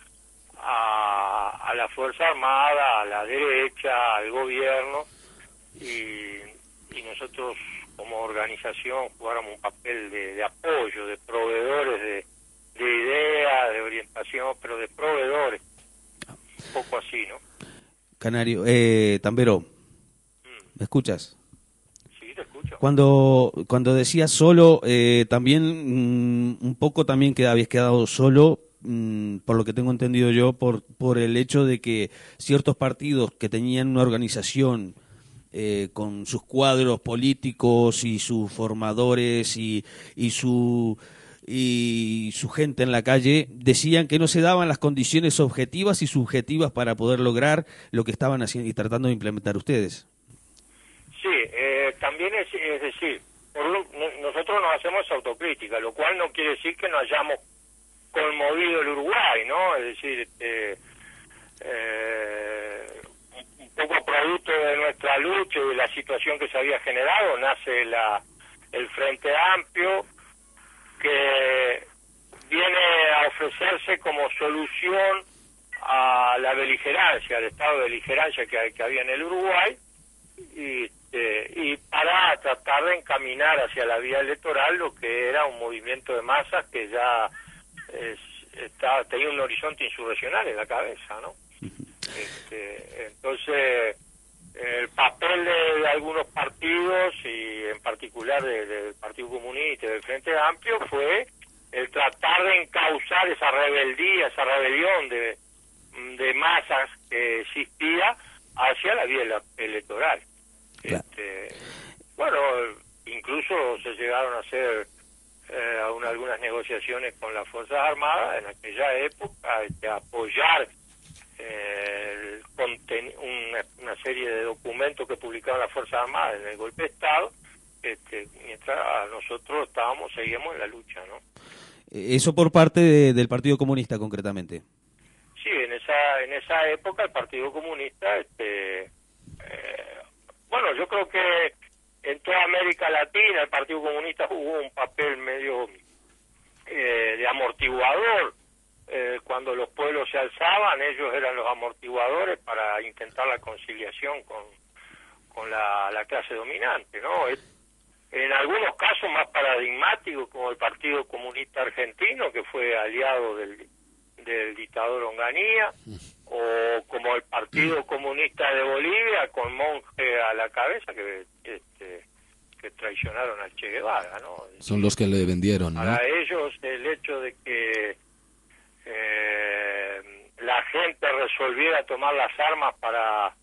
a, a la Fuerza Armada, a la derecha, al gobierno, y, y nosotros como organización jugáramos un papel de, de apoyo, de proveedores de, de ideas, de orientación, pero de proveedores, un poco así, ¿no? Eh, Tambero, ¿me escuchas? Sí, te escucho. Cuando, cuando decías solo, eh, también mm, un poco también que habías quedado solo, mm, por lo que tengo entendido yo, por, por el hecho de que ciertos partidos que tenían una organización eh, con sus cuadros políticos y sus formadores y, y su y su gente en la calle decían que no se daban las condiciones objetivas y subjetivas para poder lograr lo que estaban haciendo y tratando de implementar ustedes. Sí, eh, también es, decir, por no- nosotros nos hacemos autocrítica, lo cual no quiere decir que no hayamos conmovido el Uruguay, ¿no? Es decir, eh, un- un poco producto de nuestra lucha y de la situación que se había generado, nace la, el Frente Amplio, que viene a ofrecerse como solución a la beligerancia, al estado de beligerancia que, que había en el Uruguay, y, este, y para tratar de encaminar hacia la vía electoral lo que era un movimiento de masas que ya es- está, tenía un horizonte insurreccional en la cabeza, ¿no? Este, entonces, el papel de, de algunos partidos y en particular de- del Partido Comunista y del Frente Amplio fue el tratar de encauzar esa rebeldía, esa rebelión de, de masas que existía hacia la vía ele- electoral. Claro. Este, bueno, incluso se llegaron a hacer eh, algunas negociaciones con las Fuerzas Armadas en aquella época, de apoyar eh, el conten- una, una serie de documentos que publicaban las Fuerzas Armadas en el golpe de Estado, este, mientras nosotros estábamos, seguíamos en la lucha, ¿no? Eso por parte de- del Partido Comunista, concretamente. Sí, en esa en esa época el Partido Comunista, este, eh, bueno, yo creo que en toda América Latina el Partido Comunista jugó un papel medio eh, de amortiguador. Eh, cuando los pueblos se alzaban, ellos eran los amortiguadores para intentar la conciliación con, con la, la clase dominante, ¿no? Es- en algunos casos más paradigmáticos, como el Partido Comunista Argentino, que fue aliado del, del dictador Onganía, o como el Partido Comunista de Bolivia, con Monge a la cabeza, que, este, que traicionaron al Che Guevara, ¿no? Son los que le vendieron, ¿no? Para ellos el hecho de que eh, la gente resolviera tomar las armas para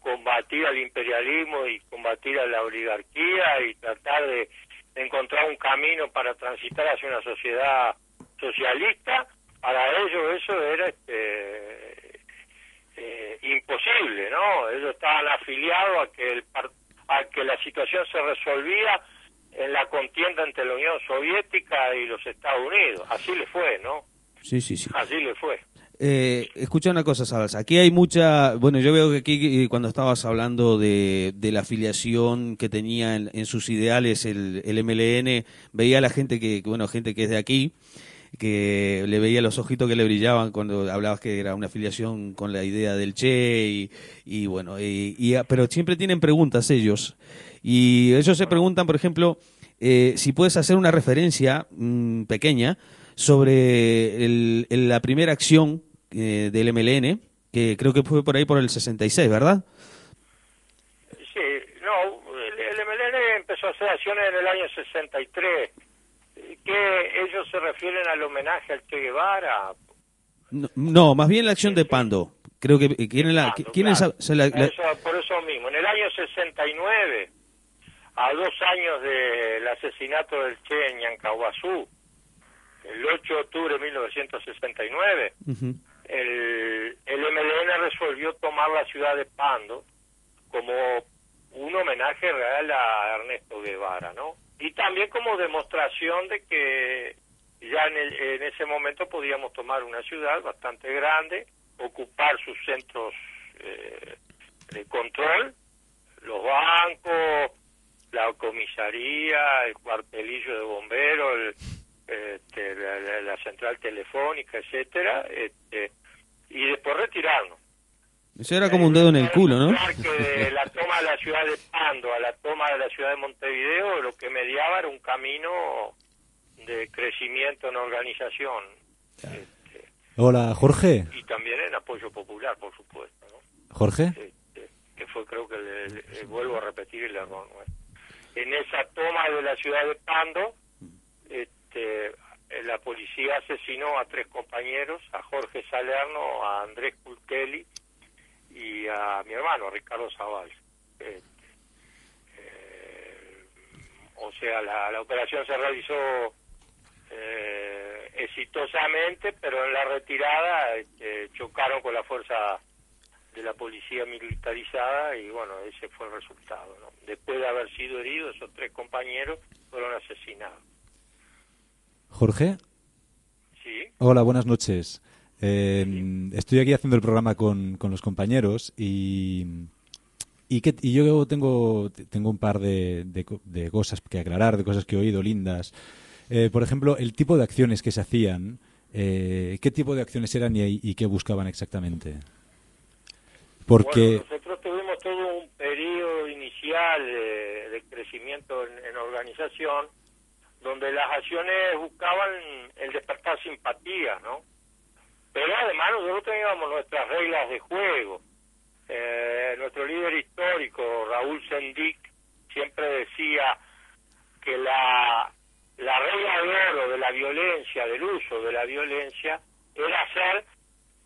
combatir al imperialismo y combatir a la oligarquía y tratar de, de encontrar un camino para transitar hacia una sociedad socialista, para ellos eso era este, eh, imposible, ¿no? Ellos estaban afiliados a que el a que la situación se resolvía en la contienda entre la Unión Soviética y los Estados Unidos. Así le fue, ¿no? Sí, sí, sí. Así le fue. Eh, escucha una cosa, Sabas. Aquí hay mucha. Bueno, yo veo que aquí, eh, cuando estabas hablando de, la afiliación que tenía en, sus ideales el, el MLN, veía a la gente que, bueno, gente que es de aquí, que le veía los ojitos que le brillaban cuando hablabas que era una afiliación con la idea del Che, y, bueno, y, y- pero siempre tienen preguntas ellos. Y ellos se preguntan, por ejemplo, eh, si puedes hacer una referencia mm, pequeña sobre el- la primera acción eh, del MLN, que creo que fue por ahí por el 66, ¿verdad? Sí, no, el, el MLN empezó a hacer acciones en el año 63. Que ellos se refieren al homenaje al Che Guevara. No, no, más bien la acción de Pando. Creo que quieren la, claro. sa- se la- la- Eso- por eso mismo, en el año 69, a dos años del asesinato del Che en Ñancahuazú, el 8 de octubre de 1969, Ujú. El, el MLN resolvió tomar la ciudad de Pando como un homenaje real a Ernesto Guevara, ¿no? Y también como demostración de que ya en, el- en ese momento podíamos tomar una ciudad bastante grande, ocupar sus centros eh, de control, los bancos, la comisaría, el cuartelillo de bomberos, el, este, la, la- la central telefónica, etcétera, este, y después retirarnos. Eso era como un dedo en el culo, ¿no? De la toma de la ciudad de Pando a la toma de la ciudad de Montevideo, lo que mediaba era un camino de crecimiento en organización este, Hola, Jorge. y también en apoyo popular, por supuesto. ¿no? Jorge. Este, que fue creo que le, le- vuelvo a repetir el error nuestro. En esa toma de la ciudad de Pando, este, eh, la policía asesinó a tres compañeros, a Jorge Salerno, a Andrés Cultelli y a mi hermano, Ricardo Zaval. Este, eh, o sea, la, la operación se realizó eh, exitosamente, pero en la retirada este, chocaron con la fuerza de la policía militarizada y bueno, ese fue el resultado. ¿no? Después de haber sido heridos, esos tres compañeros fueron asesinados. Jorge. ¿Sí? Hola, buenas noches. Eh, estoy aquí haciendo el programa con, con los compañeros y, y, que, y yo tengo, tengo un par de, de co- de cosas que aclarar, de cosas que he oído lindas. Eh, por ejemplo, el tipo de acciones que se hacían, eh, ¿qué tipo de acciones eran y, y qué buscaban exactamente? Porque... Bueno, nosotros tuvimos todo un periodo inicial de, de crecimiento en, en organización donde las acciones buscaban el despertar simpatía, ¿no? Pero además nosotros teníamos nuestras reglas de juego. Eh, nuestro líder histórico, Raúl Sendic, siempre decía que la, la regla de oro de la violencia, del uso de la violencia, era hacer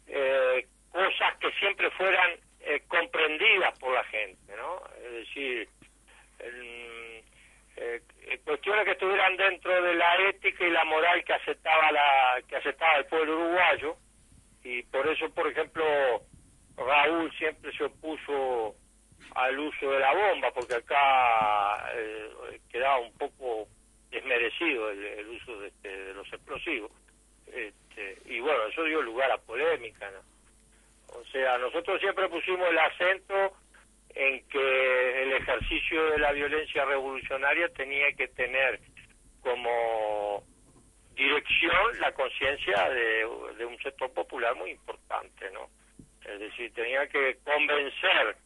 eh, cosas que siempre fueran eh, comprendidas por la gente, ¿no? Es decir, en- eh, cuestiones que estuvieran dentro de la ética y la moral que aceptaba la que aceptaba el pueblo uruguayo y por eso, por ejemplo, Raúl siempre se opuso al uso de la bomba porque acá eh, quedaba un poco desmerecido el, el uso de, este, de los explosivos este, y bueno eso dio lugar a polémica ¿no? o sea nosotros siempre pusimos el acento en que el ejercicio de la violencia revolucionaria tenía que tener como dirección la conciencia de, un sector popular muy importante, ¿no? Es decir, tenía que convencer,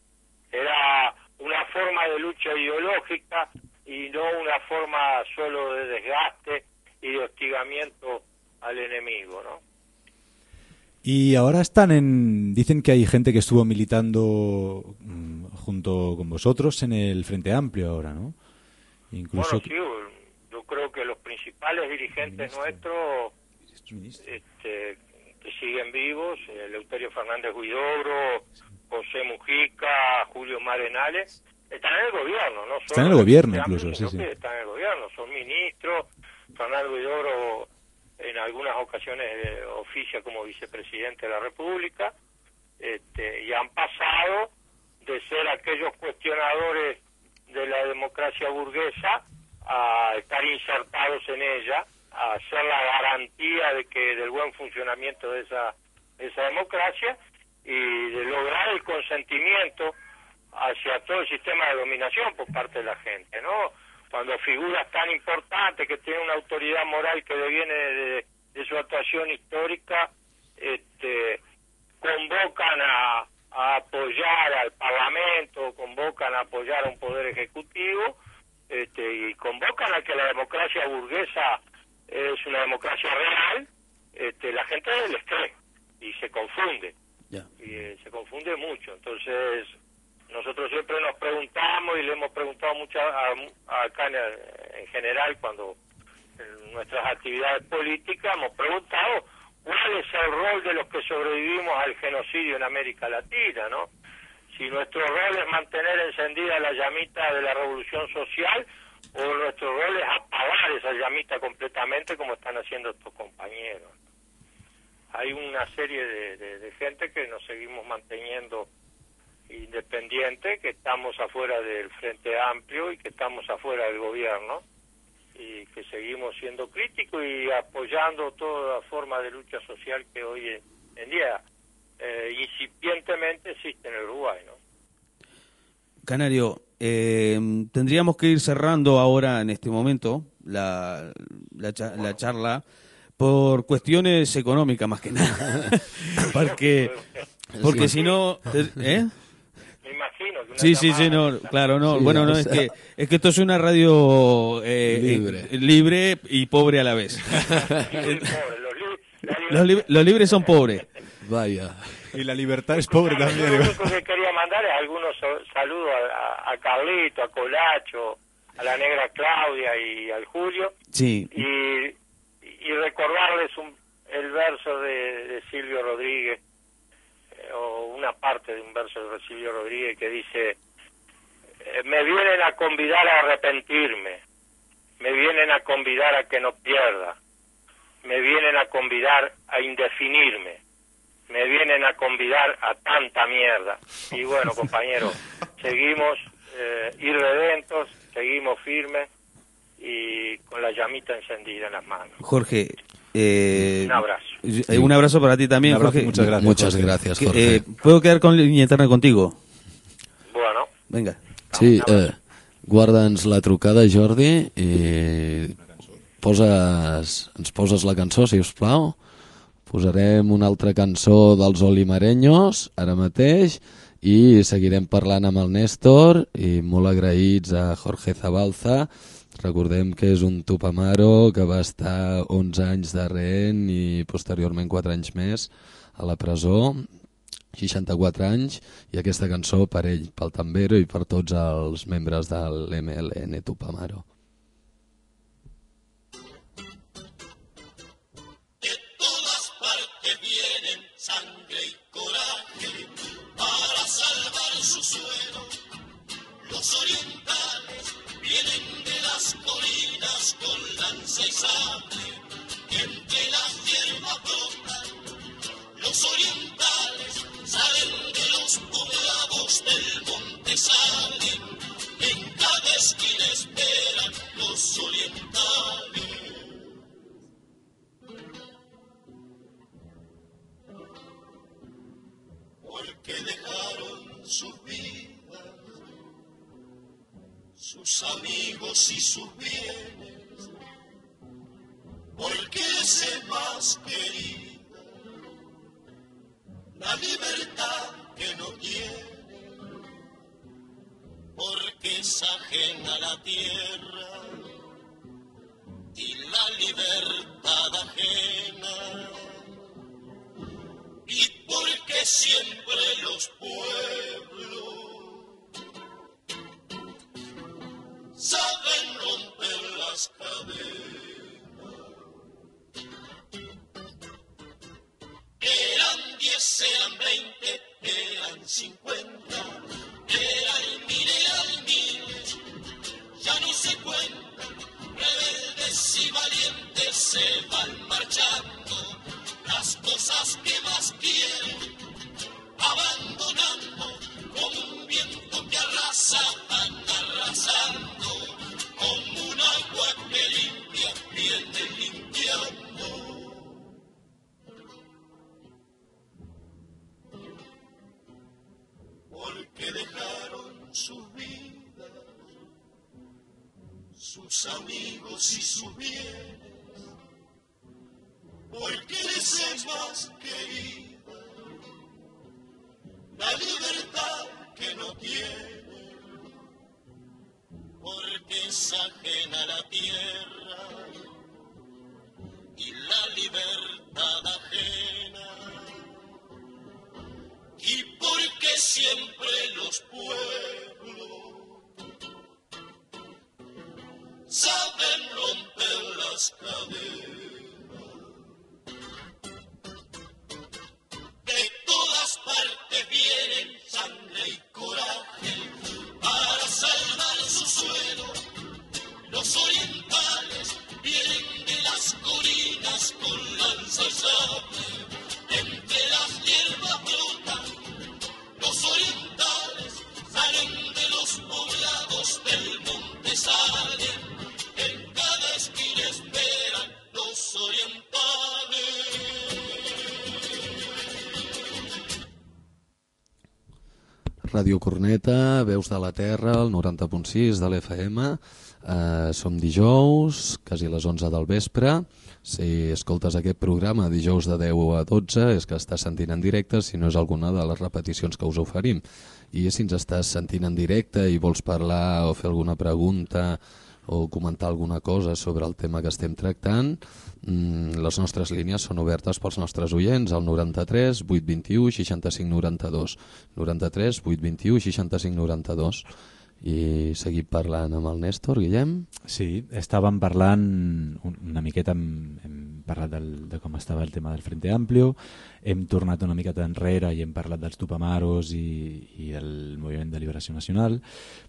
era una forma de lucha ideológica y no una forma solo de desgaste y de hostigamiento al enemigo, ¿no? Y ahora están en... Dicen que hay gente que estuvo militando junto con vosotros en el Frente Amplio ahora, ¿no? Incluso... Bueno, sí, yo creo que los principales dirigentes nuestros este, que siguen vivos, Eleuterio Fernández Guidobro, José Mujica, Julio Marenales, están en el gobierno, ¿no? Son Están en el gobierno incluso, sí, sí. Están en el gobierno, son ministros, Fernando Guidobro en algunas ocasiones eh, oficia como vicepresidente de la República, este, y han pasado de ser aquellos cuestionadores de la democracia burguesa a estar insertados en ella, a ser la garantía de que del buen funcionamiento de esa, esa democracia y de lograr el consentimiento hacia todo el sistema de dominación por parte de la gente, ¿no? Cuando figuras tan importantes que tienen una autoridad moral que deviene de, de su actuación histórica, este, convocan a, a apoyar al Parlamento, convocan a apoyar a un poder ejecutivo, este, y convocan a que la democracia burguesa es una democracia real, este, la gente les cree y se confunde y eh, se confunde mucho. Entonces, nosotros siempre nos preguntamos y le hemos preguntado mucho a- a- acá en, en general cuando en nuestras actividades políticas hemos preguntado cuál es el rol de los que sobrevivimos al genocidio en América Latina, ¿no? Si nuestro rol es mantener encendida la llamita de la revolución social o nuestro rol es apagar esa llamita completamente como están haciendo estos compañeros hay una serie de, de- de gente que nos seguimos manteniendo independiente, que estamos afuera del Frente Amplio y que estamos afuera del gobierno y que seguimos siendo críticos y apoyando toda forma de lucha social que hoy en, en día eh, incipientemente existe en el Uruguay, ¿no? Canario, eh, tendríamos que ir cerrando ahora en este momento la, la, cha- la charla por cuestiones económicas más que nada. [LAUGHS] porque [LAUGHS] porque si no... ¿eh? Me imagino que una Sí, sí, sí, no, claro, no. Sí, bueno, no, o es sea- que, es que esto es una radio eh, Libre. eh, libre y pobre a la vez. Libre [LAUGHS] los lib- libres son pobres. Vaya. Y la libertad es pobre también. Lo único que quería mandar es algunos saludos a, a- Carlito, a Colacho, a la negra Claudia y al Julio. Sí, Y, y recordarles un, el verso de, de Silvio Rodríguez, o una parte de un verso de Silvio Rodríguez que dice, eh, me vienen a convidar a arrepentirme, me vienen a convidar a que no pierda, me vienen a convidar a indefinirme, me vienen a convidar a tanta mierda. Y bueno, [LAUGHS] compañeros, seguimos eh, irredentos, seguimos firmes y con la llamita encendida en las manos. Jorge. Eh, Un abrazo. eh, un abrazo para ti también, Jorge. muchas gracias. Muchas Jorge. gracias, Jorge. eh, ¿Puedo quedar con línea interna contigo? Bueno, Venga. Sí, eh, guarda'ns la trucada, Jordi, i poses, ens poses la cançó, si us plau. Posarem una altra cançó dels Olimareños, ara mateix, i seguirem parlant amb el Néstor, i molt agraïts a Jorge Zabalza. Recordem que és un Tupamaro que va estar 11 anys rehén i posteriorment 4 anys més a la presó 64 anys, i aquesta cançó per ell, pel Tambero i per tots els membres de l'MLN Tupamaro. De con lanza y sable, entre las hierbas brotan. Los orientales salen de los poblados del monte, salen, en cada esquina esperan los orientales. porque dejaron sus vidas, sus amigos y sus bienes, porque es más querida la libertad que no tiene, porque es ajena a la tierra y la libertad ajena. Y porque siempre los pueblos saben romper las cadenas. Eran diez, eran veinte, eran cincuenta, eran mil, eran miles, ya no se cuentan, rebeldes y valientes se van marchando. Las cosas que más quieren, abandonando como un viento que arrasa, van arrasando, como un agua que limpia, viene limpiando. Porque dejaron sus vidas, sus amigos y sus bienes. Porque les es más querida la libertad que no tiene, porque es ajena la tierra y la libertad ajena, porque siempre los pueblos saben romper las cadenas. De todas partes vienen sangre y coraje para salvar su suelo. Los orientales vienen de las colinas con lanza orientales salen de los poblados del monte, salen. En cada esquina esperan los orientales. Ràdio Corneta, Veus de la Terra, el 90.6 de l'FM. Eh, som dijous, quasi les 11 del vespre. Si escoltes aquest programa dijous de 10 a 12 és que estàs sentint en directe, si no és alguna de les repeticions que us oferim. I si ens estàs sentint en directe i vols parlar o fer alguna pregunta o comentar alguna cosa sobre el tema que estem tractant, mm, les nostres línies són obertes pels nostres oients al 93 821 65 92 93 821 65 92 i seguir parlant amb el Néstor, Guillem Sí, estàvem parlant un- una miqueta, hem, hem parlat del, de com estava el tema del Frente Amplio, hem tornat una miqueta enrere i hem parlat dels Tupamaros i, i el Moviment de Liberació Nacional,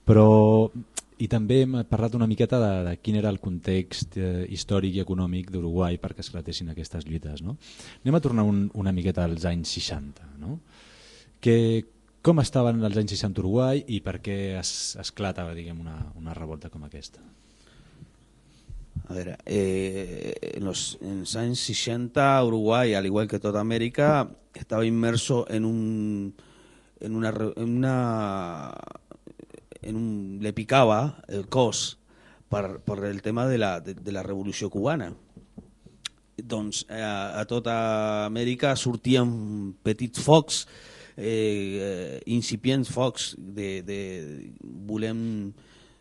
però i també hem parlat una miqueta de, de quin era el context eh, històric i econòmic d'Uruguai perquè esclatessin aquestes lluites. No? Anem a tornar un, una miqueta als anys 60. No? Que, com estaven els anys 60 a Uruguai i per què es, esclata diguem, una, una revolta com aquesta? A ver, eh, en, los, en los años 60 Uruguay, al igual que toda América, estaba inmerso en un, en una, en una, en un, le picaba el cos per, per el tema de la, de, de la revolució cubana. Doncs eh, a tota Amèrica sortien petits focs, eh, incipients focs de, de volem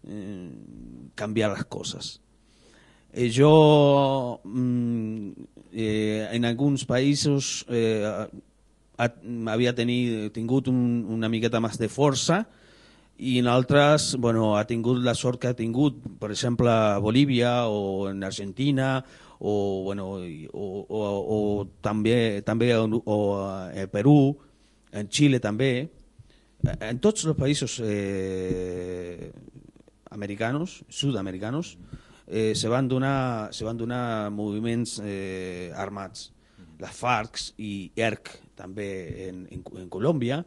eh, canviar les coses. Eh, jo, mm, eh, en alguns països, eh, ha, havia tenir, tingut un, una miqueta més de força i en altres bueno, ha tingut la sort que ha tingut, per exemple, a Bolívia o en Argentina o, bueno, i- o, o, o també, també a, o a Perú, en Xile també. En tots els països eh, americanos, sudamericanos, eh, se van donar, se van donar moviments eh, armats. FARC i ERC també en, en.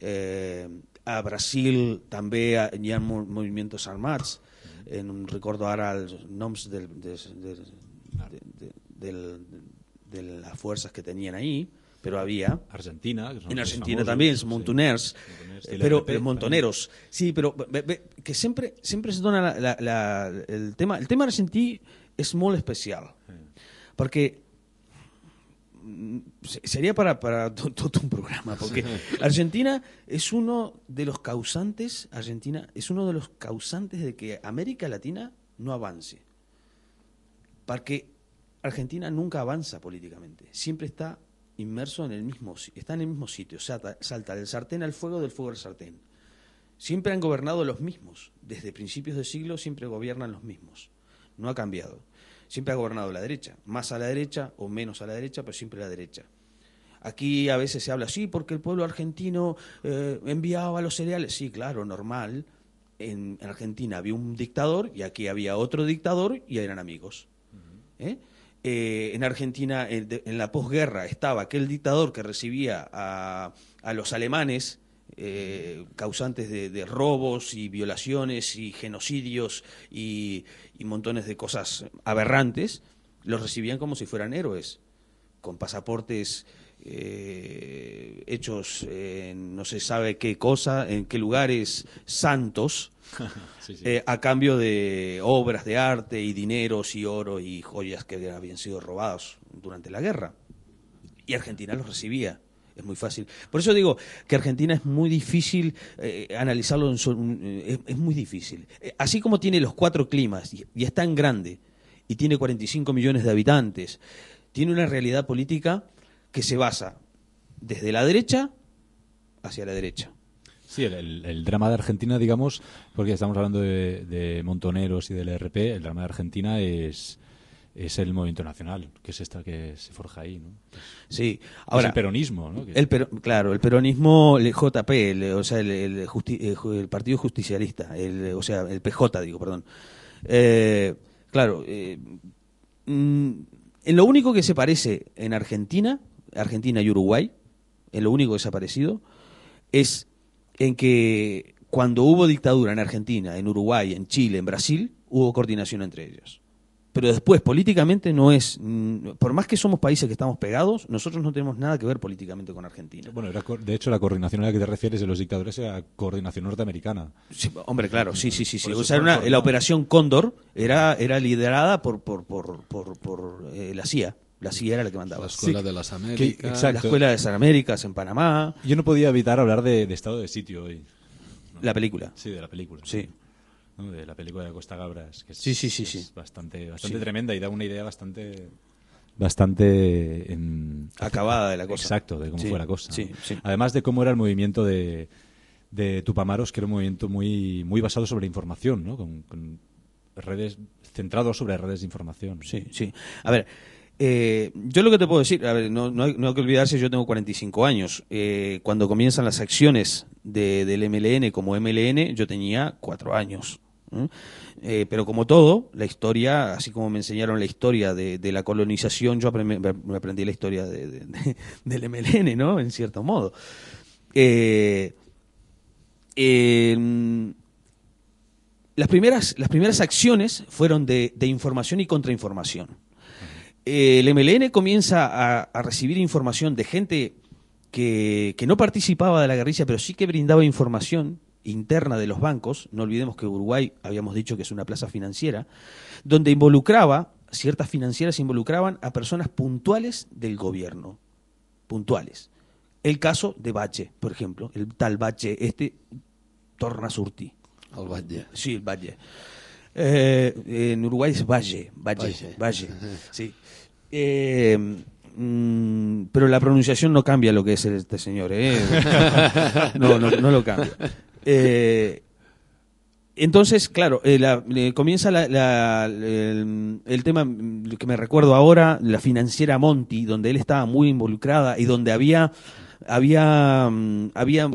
Eh, a Brasil també hi ha mo- moviments armats. En, recordo ara els noms del, de, de, de, que tenien ahí, però havia. Argentina. En Argentina els sí. montoners, eh, l'RP, però montoneros. Sí, bé, que sempre, sempre es dona la, la, la, el tema... El tema argentí és molt especial, perquè mm, se- sería para, para [LAUGHS] to- todo un programa, porque Argentina es uno de los causantes, Argentina es uno de los causantes de que América Latina no avance. Porque Argentina nunca avanza políticamente, siempre está inmerso en el mismo, está en el mismo sitio, salta, salta del sartén al fuego, del fuego al sartén. Siempre han gobernado los mismos, desde principios de siglo siempre gobiernan los mismos, no ha cambiado. Siempre ha gobernado la derecha, más a la derecha o menos a la derecha, pero siempre a la derecha. Aquí a veces se habla así porque el pueblo argentino eh, enviaba los cereales. Sí, claro, normal. En Argentina había un dictador y aquí había otro dictador y eran amigos. ¿eh? Eh, en Argentina, en, la posguerra, estaba aquel dictador que recibía a, los alemanes, eh, causantes de, robos y violaciones y genocidios y montones de cosas aberrantes, los recibían como si fueran héroes, con pasaportes eh, hechos en no se sabe qué cosa, en qué lugares santos, [LAUGHS] Sí, sí. eh, a cambio de obras de arte y dineros y oro y joyas que habían sido robados durante la guerra. Y Argentina los recibía. Es muy fácil. Por eso digo que Argentina es muy difícil eh, analizarlo. En eh, es, es muy difícil. Así como tiene los cuatro climas y, y es tan grande y tiene 45 millones de habitantes, tiene una realidad política que se basa desde la derecha hacia la derecha. Sí, el, el- el drama de Argentina, digamos, porque estamos hablando de, de Montoneros y del ERP, el drama de Argentina es, es el movimiento nacional, que es esta que se forja ahí, ¿no? Sí, Es ahora el peronismo, ¿no? El claro, el peronismo, el JP, el- o sea, el, el justi- el ju- el Partido Justicialista, el, o sea, el PJ, digo, perdón. Eh, claro, eh, mm, en lo único que se parece en Argentina, Argentina y Uruguay, en lo único que se ha parecido, es en que cuando hubo dictadura en Argentina, en Uruguay, en Chile, en Brasil, hubo coordinación entre ellos. Pero después, políticamente, no es. mm, Por más que somos países que estamos pegados, nosotros no tenemos nada que ver políticamente con Argentina. Bueno, de hecho, la coordinación a la que te refieres de los dictadores era coordinación norteamericana. Sí, hombre, claro, sí, sí, sí. sí. O sea, una- la operación Cóndor era, era liderada por, por, por, por, por, eh, la CIA. La CIA era la que mandaba. La Escuela Sí, de las que- Américas. exacto. La Escuela de San Américas en Panamá, Yo no podía evitar hablar de, de estado de sitio hoy. la película. Sí, de la película. Sí. ¿no? De la película de Costa Gabras. Que es, Sí, sí, sí, es sí. Bastante, bastante Sí. tremenda y da una idea bastante. Bastante. en- Acabada de la cosa. Exacto, de cómo Sí, fue la cosa. sí, ¿no? sí. Además de cómo era el movimiento de, de Tupamaros, que era un movimiento muy, muy basado sobre información, ¿no? Con, con redes. centrado sobre redes de información. Sí, sí. A ver, eh, yo lo que te puedo decir, a ver, no, no hay, no hay que olvidarse, yo tengo 45 años. Eh, cuando comienzan las acciones de, del MLN como MLN, yo tenía cuatro años. ¿eh? Pero como todo, la historia, así como me enseñaron la historia de, la colonización, yo me aprendí la historia de- de- de- [LAUGHS] del MLN, ¿no? En cierto modo. Eh, las primeras, las primeras acciones fueron de información y contrainformación. El MLN comienza a, a recibir información de gente que, que no participaba de la guerrilla, pero sí que brindaba información interna de los bancos. No olvidemos que Uruguay, habíamos dicho que es una plaza financiera, donde involucraba, ciertas financieras involucraban a personas puntuales del gobierno. Puntuales. El caso de Bache, por ejemplo, el tal Bache, este Tornasurti. El Batlle. Sí, el Valle. Eh, en Uruguay es Valle, Valle, Valle. Valle. [LAUGHS] Sí. Eh, Mm, pero la pronunciación no cambia lo que es este señor, ¿eh? [LAUGHS] no, no, no lo cambia. Eh, entonces, claro, eh, la- eh, comienza la- la- el, el tema que me recuerdo ahora, la financiera Monti, donde él estaba muy involucrada y donde había, había, mm, había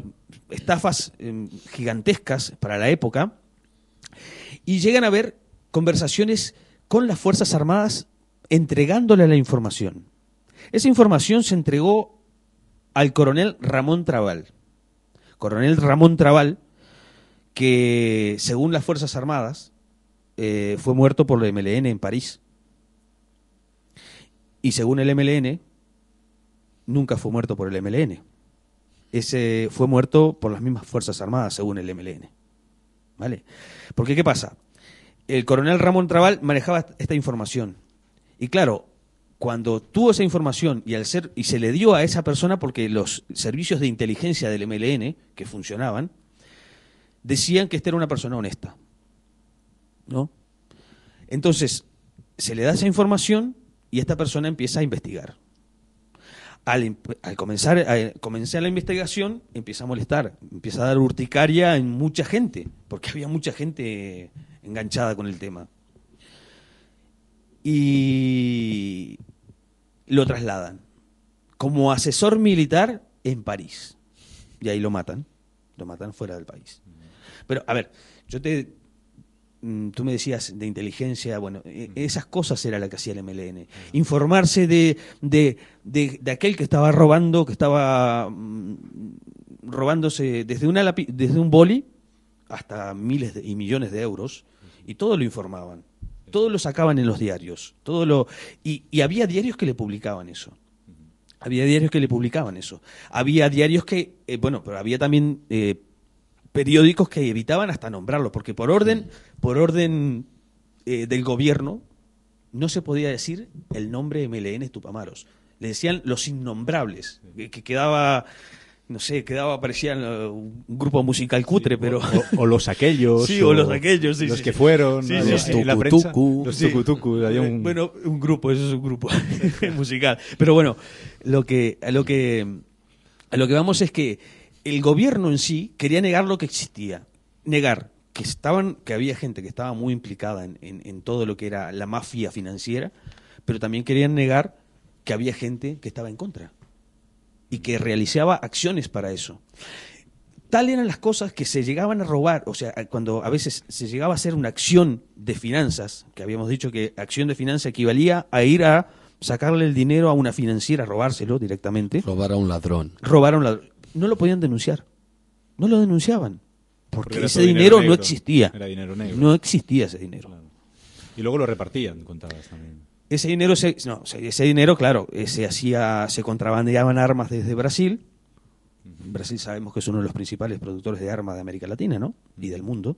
estafas em, gigantescas para la época, y llegan a haber conversaciones con las Fuerzas Armadas entregándole la información. Esa información se entregó al coronel Ramón Trabal. Coronel Ramón Trabal, que según las Fuerzas Armadas eh, fue muerto por el MLN en París. Y según el MLN, nunca fue muerto por el MLN. Ese fue muerto por las mismas Fuerzas Armadas, según el MLN. ¿Vale? Porque, ¿qué pasa? El coronel Ramón Trabal manejaba esta información. Y claro, cuando tuvo esa información y, al ser, y se le dio a esa persona porque los servicios de inteligencia del MLN, que funcionaban, decían que esta era una persona honesta. ¿No? Entonces, se le da esa información y esta persona empieza a investigar. Al, al comenzar, a, comenzar la investigación, empieza a molestar, empieza a dar urticaria en mucha gente, porque había mucha gente enganchada con el tema. Y lo trasladan como asesor militar en París. Y ahí lo matan, lo matan fuera del país. Pero, a ver, yo te... mm, Tú me decías de inteligencia, bueno, e- esas cosas era la que hacía el MLN. Informarse de, de, de, de aquel que estaba robando, que estaba mm, robándose desde, una lapi- desde un boli hasta miles y millones de euros, y todo lo informaban. Todo lo sacaban en los diarios. Todo lo, y, y había diarios que le publicaban eso. Había diarios que le publicaban eso. Había diarios que, eh, bueno, pero había también eh, periódicos que evitaban hasta nombrarlo, porque por orden, por orden eh, del gobierno, no se podía decir el nombre MLN Tupamaros. Le decían los innombrables, que, que quedaba, no sé, quedaba, parecían eh, un grupo musical cutre, pero... O, o los aquellos. [LAUGHS] Sí, o los aquellos, sí, Los sí, que fueron. Los tucutucu. Los había un- Bueno, un grupo, eso es un grupo [LAUGHS] musical. Pero bueno, lo que, a lo que a lo que vamos es que el gobierno en sí quería negar lo que existía, negar que estaban, que había gente que estaba muy implicada en, en- en todo lo que era la mafia financiera, pero también querían negar que había gente que estaba en contra y que realizaba acciones para eso. Tal eran las cosas que se llegaban a robar, o sea, cuando a veces se llegaba a hacer una acción de finanzas, que habíamos dicho que acción de finanzas equivalía a ir a sacarle el dinero a una financiera, robárselo directamente, Robar a un ladrón. robaron la... No lo podían denunciar, no lo denunciaban, porque ese dinero, no existía, Era dinero negro. no existía ese dinero. Claro. Y luego lo repartían, contabas también. Ese dinero, se, no, se- ese dinero, claro, se hacía, se contrabandeaban armas desde Brasil. Brasil sabemos que es uno de los principales productores de armas de América Latina, ¿no? Y del mundo.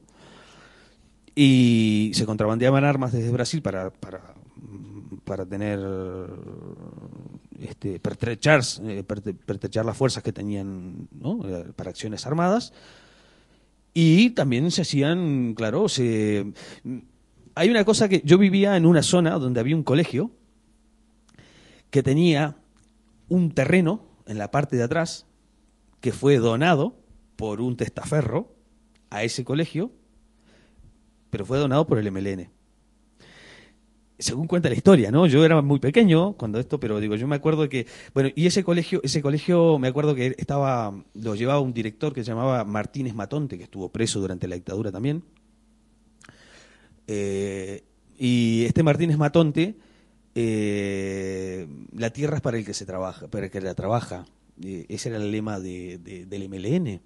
Y se contrabandeaban armas desde Brasil para, para, para tener, este, pertrechar, eh, pertrechar las fuerzas que tenían. Eh, Para acciones armadas. Y también se hacían, claro, se, hay una cosa que yo vivía en una zona donde había un colegio que tenía un terreno en la parte de atrás que fue donado por un testaferro a ese colegio, pero fue donado por el MLN. Según cuenta la historia, ¿no? Yo era muy pequeño cuando esto, pero digo, yo me acuerdo que, bueno, y ese colegio, ese colegio, me acuerdo que estaba, lo llevaba un director que se llamaba Martínez Matonte, que estuvo preso durante la dictadura también. Eh, y este Martínez Matonte, eh, la tierra es para el que se trabaja, para el que la trabaja. Ese era el lema de- del MLN.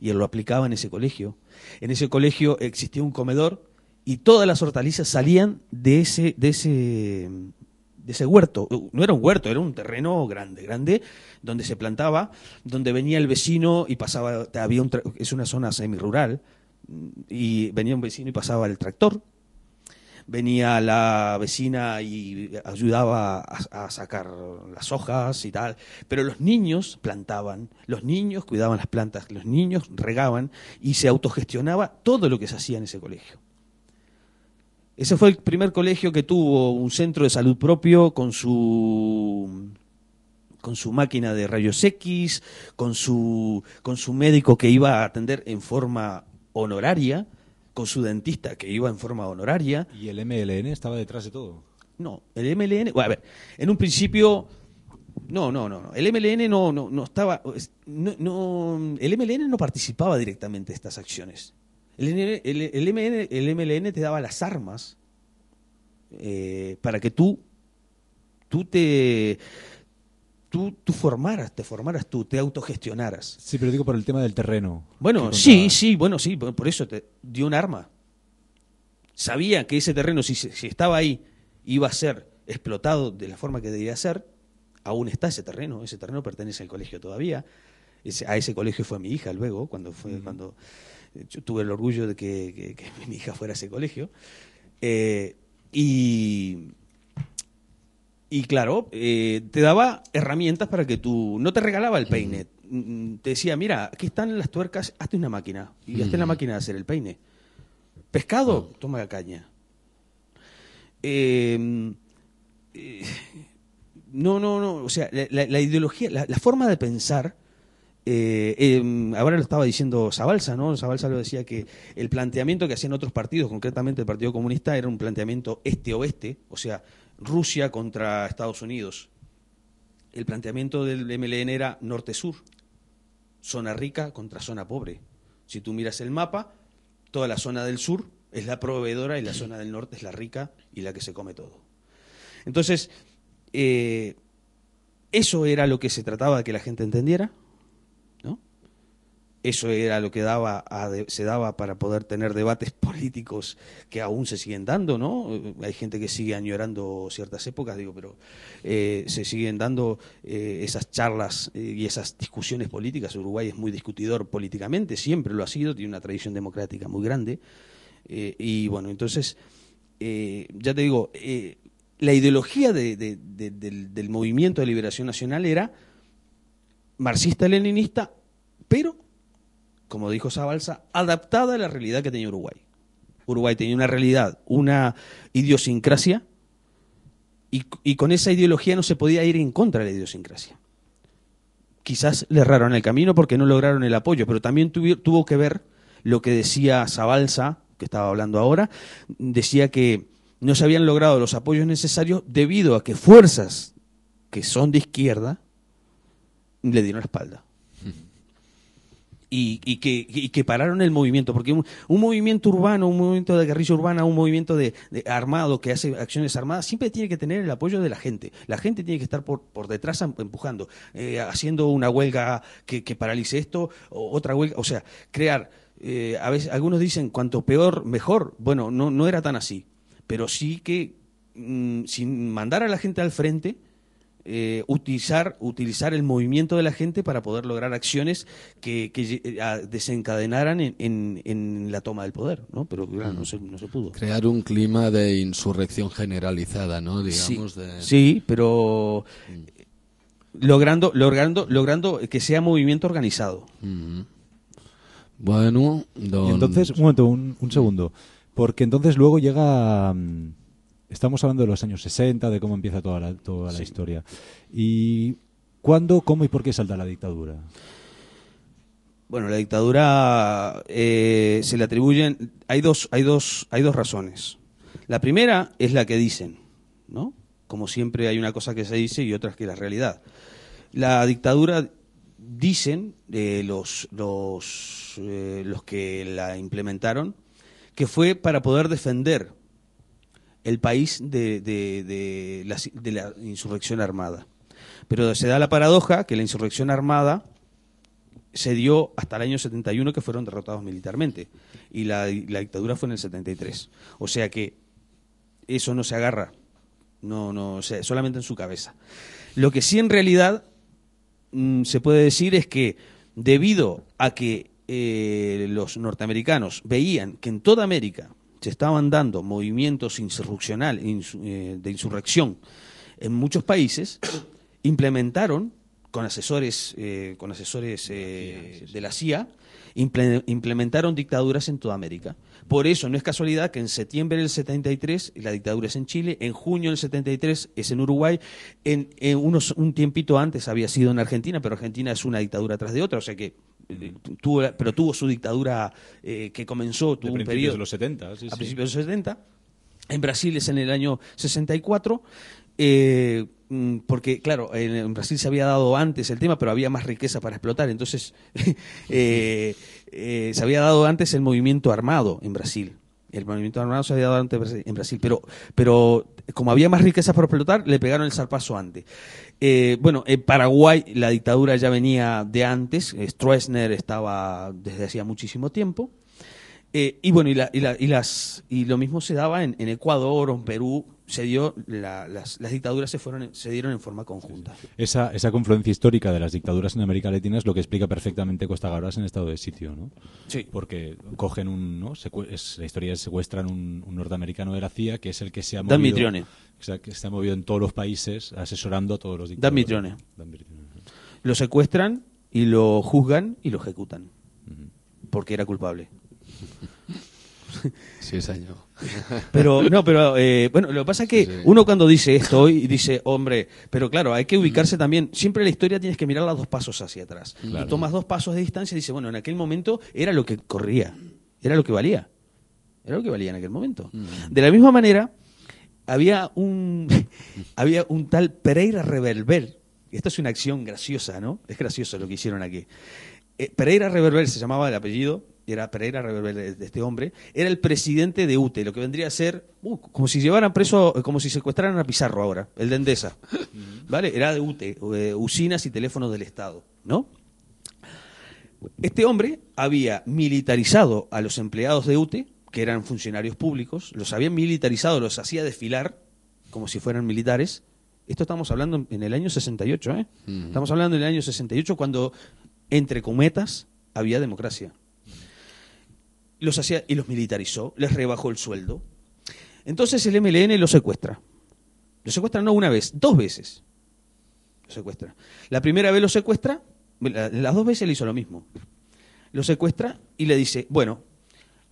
Y él lo aplicaba en ese colegio. En ese colegio existía un comedor y todas las hortalizas salían de ese, de ese, huerto. No era un huerto, era un terreno grande, grande, donde se plantaba, donde venía el vecino y pasaba, había un es una zona semirural, y venía un vecino y pasaba el tractor, venía la vecina y ayudaba a, a sacar las hojas y tal, pero los niños plantaban, los niños cuidaban las plantas, los niños regaban y se autogestionaba todo lo que se hacía en ese colegio. Ese fue el primer colegio que tuvo un centro de salud propio con su con su máquina de rayos X, con su, con su médico que iba a atender en forma honoraria, con su dentista que iba en forma honoraria. Y el MLN estaba detrás de todo. No, el MLN, bueno, a ver, en un principio, no, no, no, no. el MLN no, no, no estaba, es- no, no- el MLN no participaba directamente de estas acciones. El, el, el MN el MLN te daba las armas eh, para que tú, tú te, tú, tú formaras, te formaras tú, te autogestionaras. Sí, pero digo por el tema del terreno. Bueno, sí, sí, bueno, sí, por eso te dio un arma. Sabía que ese terreno, si, si estaba ahí, iba a ser explotado de la forma que debía ser. Aún está ese terreno, ese terreno pertenece al colegio todavía. Ese- a ese colegio fue mi hija luego, cuando fue, cuando yo tuve el orgullo de que, que- que [LAUGHS] mi hija fuera a ese colegio. Eh, y, y claro, eh, te daba herramientas para que tú. No te regalaba el peine. Mm, Te decía, mira, aquí están las tuercas, hazte una máquina. Y hazte la máquina de hacer el peine. Pescado, toma la caña. Eh, eh, [LAUGHS] no, no, no. O sea, la, la- la ideología, la, la forma de pensar. Eh, eh, ahora lo estaba diciendo Zabalza, ¿no? Zabalza lo decía que el planteamiento que hacían otros partidos, concretamente el Partido Comunista, era un planteamiento este-oeste, o sea, Rusia contra Estados Unidos. El planteamiento del MLN era norte-sur, zona rica contra zona pobre. Si tú miras el mapa, toda la zona del sur es la proveedora y la zona del norte es la rica y la que se come todo. Entonces, eh, eso era lo que se trataba de que la gente entendiera. Eso era lo que daba se daba para poder tener debates [LAUGHS] políticos que aún se siguen dando, ¿no? Hay gente que sigue añorando ciertas épocas, digo, pero eh, se siguen dando eh, esas charlas eh, y esas discusiones políticas. Uruguay es muy discutidor políticamente, siempre lo ha sido, tiene una tradición democrática muy grande. Y bueno, entonces, ya te digo, la ideología de- de- de- del, del movimiento de liberación nacional era marxista-leninista, pero, como dijo Zabalza, adaptada a la realidad que tenía Uruguay. Uruguay tenía una realidad, una idiosincrasia, y, con esa ideología no se podía ir en contra de la idiosincrasia. Quizás le erraron el camino porque no lograron el apoyo, pero también tuvo que ver lo que decía Zabalza, que estaba hablando ahora, decía que no se habían logrado los apoyos necesarios debido a que fuerzas que son de izquierda le dieron la espalda. Y, y que, y que pararon el movimiento, porque un, movimiento urbano, un movimiento de guerrilla urbana, un movimiento de, de armado que hace acciones armadas, siempre tiene que tener el apoyo de la gente. La gente tiene que estar por, por detrás em- empujando, eh, haciendo una huelga que, que paralice esto, o otra huelga, o sea, crear. eh, a veces algunos dicen cuanto peor mejor. Bueno, no, no era tan así, pero sí que mm, sin mandar a la gente al frente, eh, utilizar, utilizar el movimiento de la gente para poder lograr acciones que, a- desencadenaran en, en- en la toma del poder, ¿no? Pero claro, no, se, no se pudo. Crear un clima de insurrección generalizada, ¿no? Digamos, sí, de... sí, pero logrando, logrando, logrando que sea movimiento organizado. Bueno, don... entonces, un momento, un, un segundo. Porque entonces luego llega. mm, Estamos hablando de los años 60, de cómo empieza toda la, toda la Sí. historia. ¿Y cuándo, cómo y por qué salta la dictadura? Bueno, la dictadura eh, se le atribuyen. Hay dos, hay dos, hay dos razones. La primera es la que dicen, ¿no? Como siempre hay una cosa que se dice y otra que es la realidad. La dictadura dicen eh, los los eh, los que la implementaron que fue para poder defender el país de, de- la, de la insurrección armada. Pero se da la paradoja que la insurrección armada se dio hasta el año 71 que fueron derrotados militarmente y la, dictadura fue en el 73. O sea que eso no se agarra, no, no, solamente en su cabeza. Lo que sí en realidad mm, se puede decir es que debido a que eh, los norteamericanos veían que en toda América se estaban dando movimientos insurreccionales, insu- eh, de insurrección en muchos países, [COUGHS] implementaron con asesores, eh, con asesores eh, de la CIA, imple- implementaron dictaduras en toda América. Por eso no es casualidad que en septiembre del 73 la dictadura es en Chile, en junio del 73 es en Uruguay, en, en unos, un tiempito antes había sido en Argentina, pero Argentina es una dictadura tras de otra, o sea que tuvo, la- pero tuvo su dictadura eh, que comenzó, De tuvo un periodo de los 70, sí, a sí. principios de los 70. En Brasil es en el año 64. eh, mm, porque, claro, en, Brasil se había dado antes el tema, pero había más riqueza para explotar. Entonces, [LAUGHS] eh, eh, se había dado antes el movimiento armado en Brasil. El movimiento armado se había dado antes en Brasil, pero, pero como había más riqueza para explotar, le pegaron el zarpazo antes. Eh, bueno, en Paraguay la dictadura ya venía de antes, Stroessner estaba desde hacía muchísimo tiempo. Eh, y bueno, y, la- y la- y las, y lo mismo se daba en, en Ecuador o en Perú, se dio, la- las, las dictaduras se, fueron, se dieron en forma conjunta. Esa, esa confluencia histórica de las dictaduras en América Latina es lo que explica perfectamente Costa Gabras en estado de sitio, ¿no? Sí. Porque cogen un, ¿no? Es- la historia es secuestran un, un norteamericano de la CIA que es el que se ha Dan movido, Mitrione. o sea, que se ha movido en todos los países asesorando a todos los Dan dictadores. Mitrione. Dan Mitrione. Lo secuestran y lo juzgan y lo ejecutan. Porque era culpable. [LAUGHS] Sí, senyor. Pero, no, pero, eh, bueno, lo que pasa es que Sí, sí. uno cuando dice esto hoy dice, hombre, pero claro, hay que ubicarse también, siempre la historia tienes que mirarla dos pasos hacia atrás. Claro. Y tomas dos pasos de distancia y dices, bueno, en aquel momento era lo que corría, era lo que valía. Era lo que valía en aquel momento. De la misma manera, había un, [LAUGHS] había un tal Pereira Reverber. Esto es una acción graciosa, ¿no? Es gracioso lo que hicieron aquí. Eh, Pereira Reverber se llamaba el apellido, era Pereira de, este hombre, era el presidente de UTE, lo que vendría a ser uh, como si llevaran preso, como si secuestraran a Pizarro ahora, el de Endesa. [LAUGHS] ¿Vale? Era de UTE, eh, usinas y teléfonos del Estado, ¿no? Este hombre había militarizado a los empleados de UTE, que eran funcionarios públicos, los había militarizado, los hacía desfilar como si fueran militares. Esto estamos hablando en el año 68, ¿eh? Estamos hablando en el año 68 cuando, entre cometas, había democracia. Los hacía y los militarizó, les rebajó el sueldo. Entonces el MLN lo secuestra. Lo secuestra no una vez, dos veces. Lo secuestra. La primera vez lo secuestra, la- las dos veces le hizo lo mismo. Lo secuestra y le dice, bueno,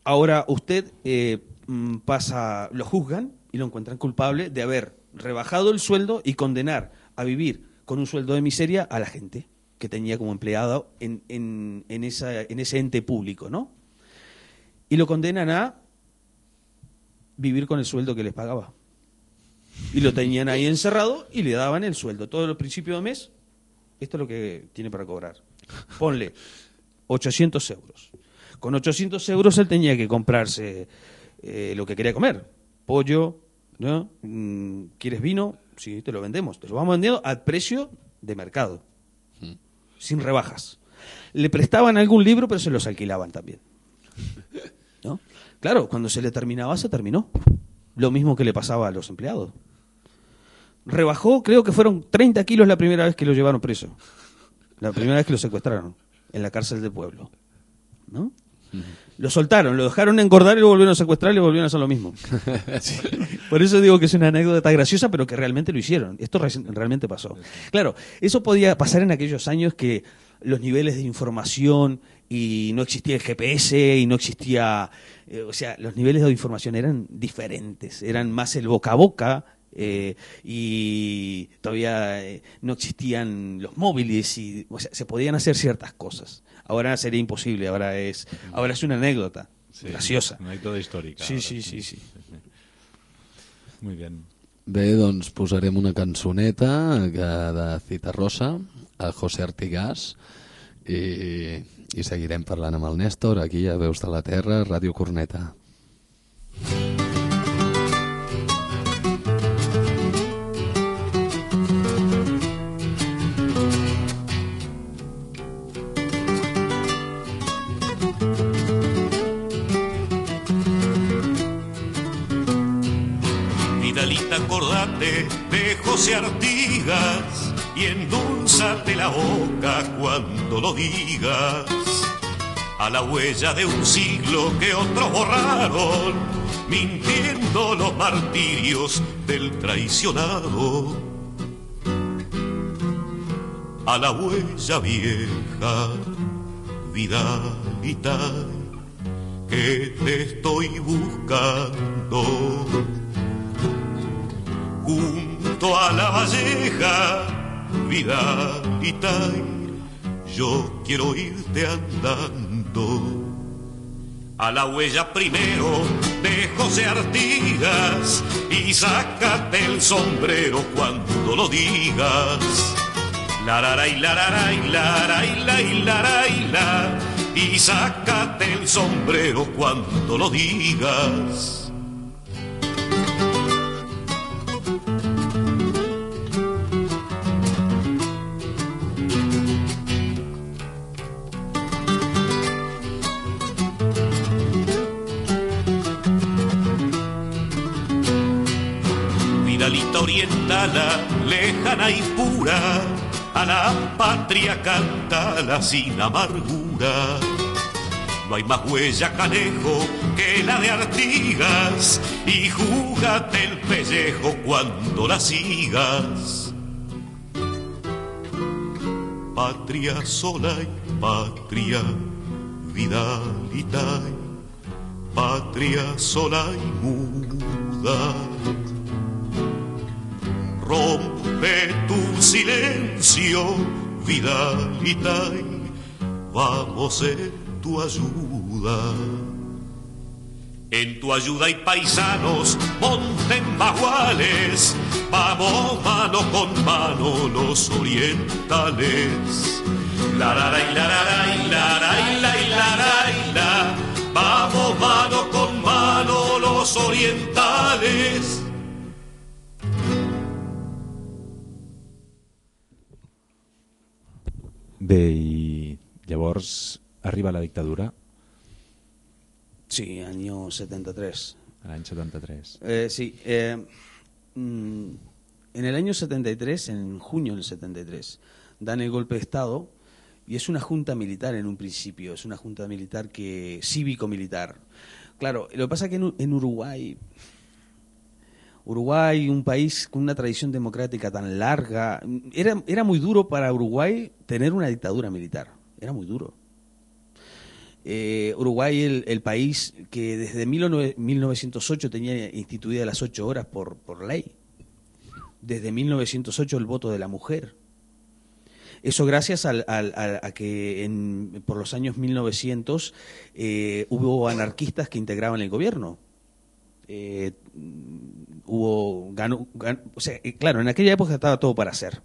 ahora usted eh, mm, pasa, lo juzgan y lo encuentran culpable de haber rebajado el sueldo y condenar a vivir con un sueldo de miseria a la gente que tenía como empleado en, en, en esa, en ese ente público, ¿no? Y lo condenan a vivir con el sueldo que les pagaba. Y lo tenían ahí encerrado y le daban el sueldo. Todos los principios de mes, esto es lo que tiene para cobrar. Ponle 800 euros. Con 800 euros él tenía que comprarse eh, lo que quería comer. Pollo, ¿no? Mm, ¿Quieres vino? Sí, te lo vendemos. Te lo vamos vendiendo al precio de mercado. Sin rebajas. Le prestaban algún libro, pero se los alquilaban también. ¿No? Claro, cuando se le terminaba, se terminó. Lo mismo que le pasaba a los empleados. Rebajó, creo que fueron 30 kilos la primera vez que lo llevaron preso. La primera vez que lo secuestraron en la cárcel del pueblo. ¿No? Lo soltaron, lo dejaron engordar y lo volvieron a secuestrar y le volvieron a hacer lo mismo. [LAUGHS] Por eso digo que es una anécdota graciosa, pero que realmente lo hicieron. Esto re- realmente pasó. Claro, eso podía pasar en aquellos años que los niveles de información y no existía el GPS y no existía, eh, o sea, los niveles de información eran diferentes, eran más el boca a boca eh, y todavía eh, no existían los móviles y o sea, se podían hacer ciertas cosas. Ahora sería imposible, ahora es, ahora es una anécdota Sí, graciosa. Una anécdota histórica. Sí, ahora, sí, sí, sí. Muy bien. Bé, doncs posarem una cançoneta que de Citarrosa, a José Artigàs, i, i seguirem parlant amb el Néstor aquí a Veus de la Terra, Ràdio Corneta. Vidalita, acordate de José Artigas y endulzate la boca cuando lo digas. A la huella de un siglo que otros borraron, mintiendo los martirios del traicionado. a la huella vieja, Vidalita, que te estoy buscando. Junto a la valleja, Vidalita, yo quiero irte andando a la huella primero de José Artigas y sácate el sombrero cuando lo digas. La la y la y la la y la y sácate el sombrero cuando lo digas. Y pura, a la patria cantala sin amargura. No hay más huella canejo que la de Artigas y júgate el pellejo cuando la sigas. Patria sola y patria vidalita, patria sola y muda Rompe tu silencio, vidalita, y vamos en tu ayuda. En tu ayuda hay paisanos, monten baguales, vamos mano con mano los orientales. La la la la la la la la vamos mano con mano los orientales. Bé, i llavors arriba la dictadura Sí, año 73. a l'any 73. Eh, sí, eh, mm, en el año 73, en junio del 73, dan el golpe de Estado y es una junta militar en un principio, es una junta militar que cívico-militar. Claro, lo que pasa es que en Uruguay, Uruguay, un país con una tradición democrática tan larga, era, era muy duro para Uruguay tener una dictadura militar, era muy duro. Eh, Uruguay, el, país que desde 19 1908 tenía instituidas las ocho horas por, por ley. Desde 1908 el voto de la mujer. Eso gracias a que por los años 1900 eh, hubo anarquistas que integraban el gobierno. Eh, hubo ganó, gan- o sea, eh, claro, en aquella época estaba todo para hacer.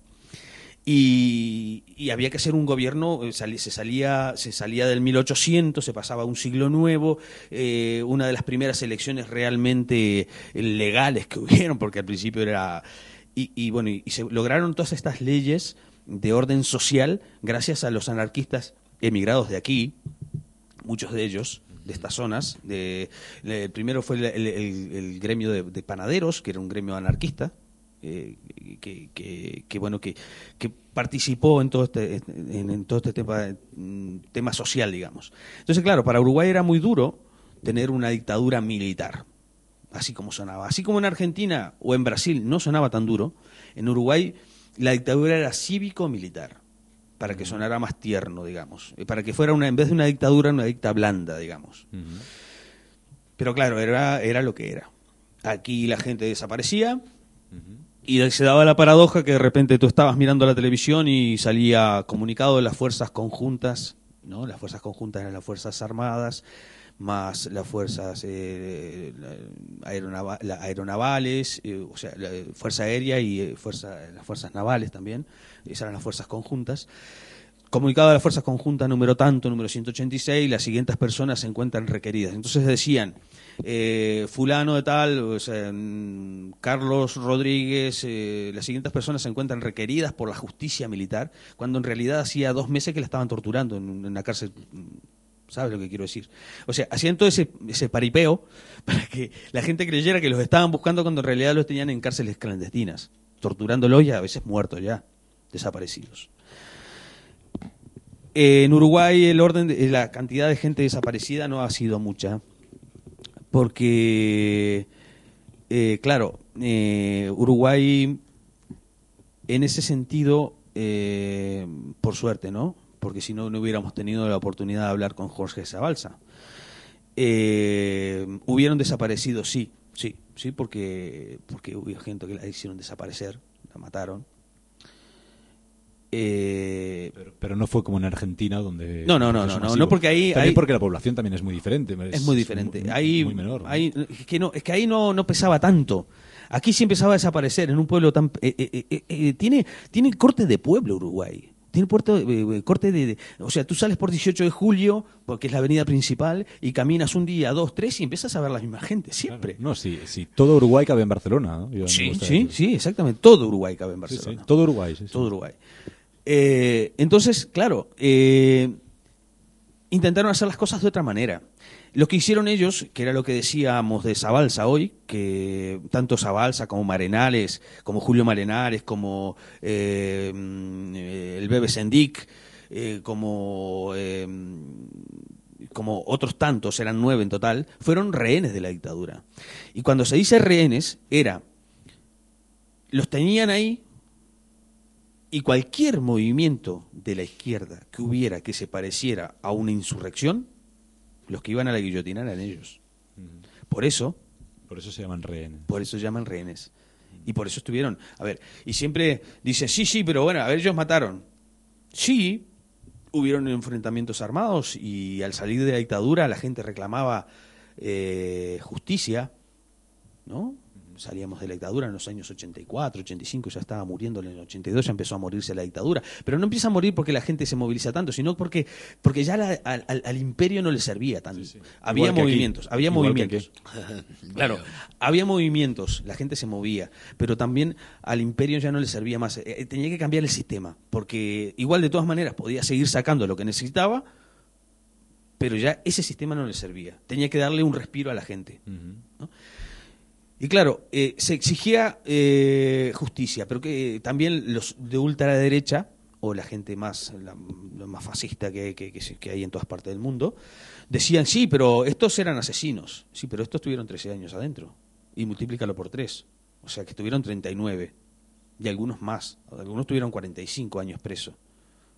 Y, y había que hacer un gobierno, eh, se salía, se salía del 1800, se pasaba a un siglo nuevo, eh, una de las primeras elecciones realmente legales que [LAUGHS] hubieron, porque al principio era... Y, y bueno, y se lograron todas estas leyes de orden social gracias a los anarquistas emigrados de aquí, muchos de ellos de estas zonas. De, el primero fue el, el- gremio de, de panaderos, que era un gremio anarquista, eh, que, que- que, bueno que, que participó en todo este en, todo este tema, mm, tema social, digamos. Entonces, claro, para Uruguay era muy duro tener una dictadura militar, así como sonaba. Así como en Argentina o en Brasil no sonaba tan duro, en Uruguay la dictadura era cívico-militar para que sonara más tierno, digamos, eh, para que fuera una en vez de una dictadura una dicta blanda, digamos. Pero claro, era, era lo que era. Aquí la gente desaparecía y se daba la paradoja que de repente tú estabas mirando la televisión y salía comunicado de las fuerzas conjuntas, ¿no? Las fuerzas conjuntas eran las fuerzas armadas, más las fuerzas eh, la- aeronavales, eh, o sea, fuerza aérea y eh, fuerza, las fuerzas navales también, esas eran las fuerzas conjuntas. Comunicado de las fuerzas conjuntas número tanto, número 186, las siguientes personas se encuentran requeridas. Entonces decían, eh, fulano de tal, mm, Carlos Rodríguez, eh, las siguientes personas se encuentran requeridas por la justicia militar, cuando en realidad hacía dos meses que la estaban torturando en, un- en una cárcel. ¿Sabes lo que quiero decir? O sea, hacían todo ese, ese paripeo [LAUGHS] para que la gente creyera que los estaban buscando cuando en realidad los tenían en cárceles clandestinas, torturándolos y a veces muertos ya, desaparecidos. En Uruguay el orden, de- la cantidad de gente desaparecida no ha sido mucha, porque, eh, claro, eh, Uruguay en ese sentido eh, por suerte, ¿no? Porque si no, no hubiéramos tenido la oportunidad de hablar con Jorge Zabalza. Eh, hubieron desaparecido, sí, sí, sí, porque, porque hubo gente que la hicieron desaparecer, la mataron. Eh, Pero, pero no fue como en Argentina donde... No, no, no, es no, no, porque ahí- También ahí- porque la población también es muy diferente. es muy diferente. muy- ahí, muy menor. ¿no? ahí- es que no, es que ahí no, no pesaba tanto. Aquí sí empezaba a desaparecer en un pueblo tan eh, eh, eh, eh, tiene tiene corte de pueblo Uruguay. Tiene puerto, eh, eh, corte de, de- O sea, tú sales por 18 de julio, porque es la avenida principal, y caminas un día, dos, tres, y empiezas a ver la misma gente, siempre. No, sí, sí, todo Uruguay cabe en Barcelona. ¿no? Yo Sí, sí, decir. sí, exactamente. Todo Uruguay cabe en Sí, sí, Barcelona. todo Uruguay. sí, sí. todo Uruguay. Eh, entonces, claro, eh, intentaron hacer las cosas de otra manera. Lo que hicieron ellos, que era lo que decíamos de Zabalza hoy, que tanto Zabalza como Marenales, como Julio Marenares, como eh, mm, el Bebe Sendic, eh, como, eh, como otros tantos, eran nueve en total, fueron rehenes de la dictadura. Y cuando se dice rehenes, era, los tenían ahí y cualquier movimiento de la izquierda que hubiera que se pareciera a una insurrección, los que iban a la guillotina eran ellos. Por eso, Por eso se llaman rehenes. por eso llaman rehenes. Y por eso estuvieron. A ver, y siempre dicen, sí, sí, pero bueno, a ver, ellos mataron. Sí, hubieron enfrentamientos armados y al salir de la dictadura la gente reclamaba eh, justicia, ¿no? Salíamos de la dictadura en los años 84, 85, ya estaba muriendo en el 82, ya empezó a morirse la dictadura. Pero no empieza a morir porque la gente se moviliza tanto, sino porque, porque ya la- al, al- imperio no le servía tanto. Había Igual movimientos, había Igual movimientos. [LAUGHS] Claro, había movimientos, la gente se movía, pero también al imperio ya no le servía más. Eh, eh, tenía que cambiar el sistema, porque igual de todas maneras podía seguir sacando lo que necesitaba, pero ya ese sistema no le servía. Tenía que darle un respiro a la gente. Y claro, eh, se exigía eh, justicia, pero que también los de ultraderecha, o la gente más, la, más fascista que, que hay en todas partes del mundo, decían, sí, pero estos eran asesinos. Sí, pero estos tuvieron 13 años adentro. Y multiplícalo por 3. O sea, que tuvieron 39. Y algunos más. Algunos tuvieron 45 años presos.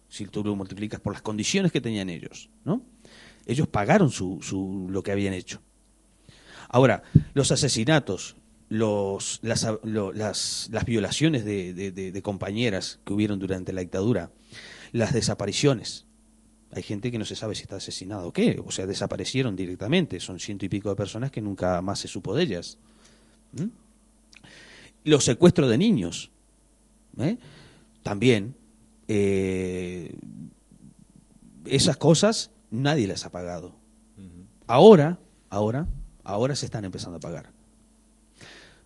Si tú lo multiplicas por las condiciones que tenían ellos, ¿no? Ellos pagaron su, su, lo que habían hecho. Ahora, los asesinatos, los, las, lo- las, las violaciones de, de- de- de compañeras que hubieron durante la dictadura, las desapariciones. Hay gente que no se sabe si está asesinado o qué, o sea, desaparecieron directamente. Son ciento y pico de personas que nunca más se supo de ellas. ¿Mm? Los secuestros de niños. ¿eh? También. eh, esas cosas nadie las ha pagado. Ahora, ahora, ahora se están empezando a pagar.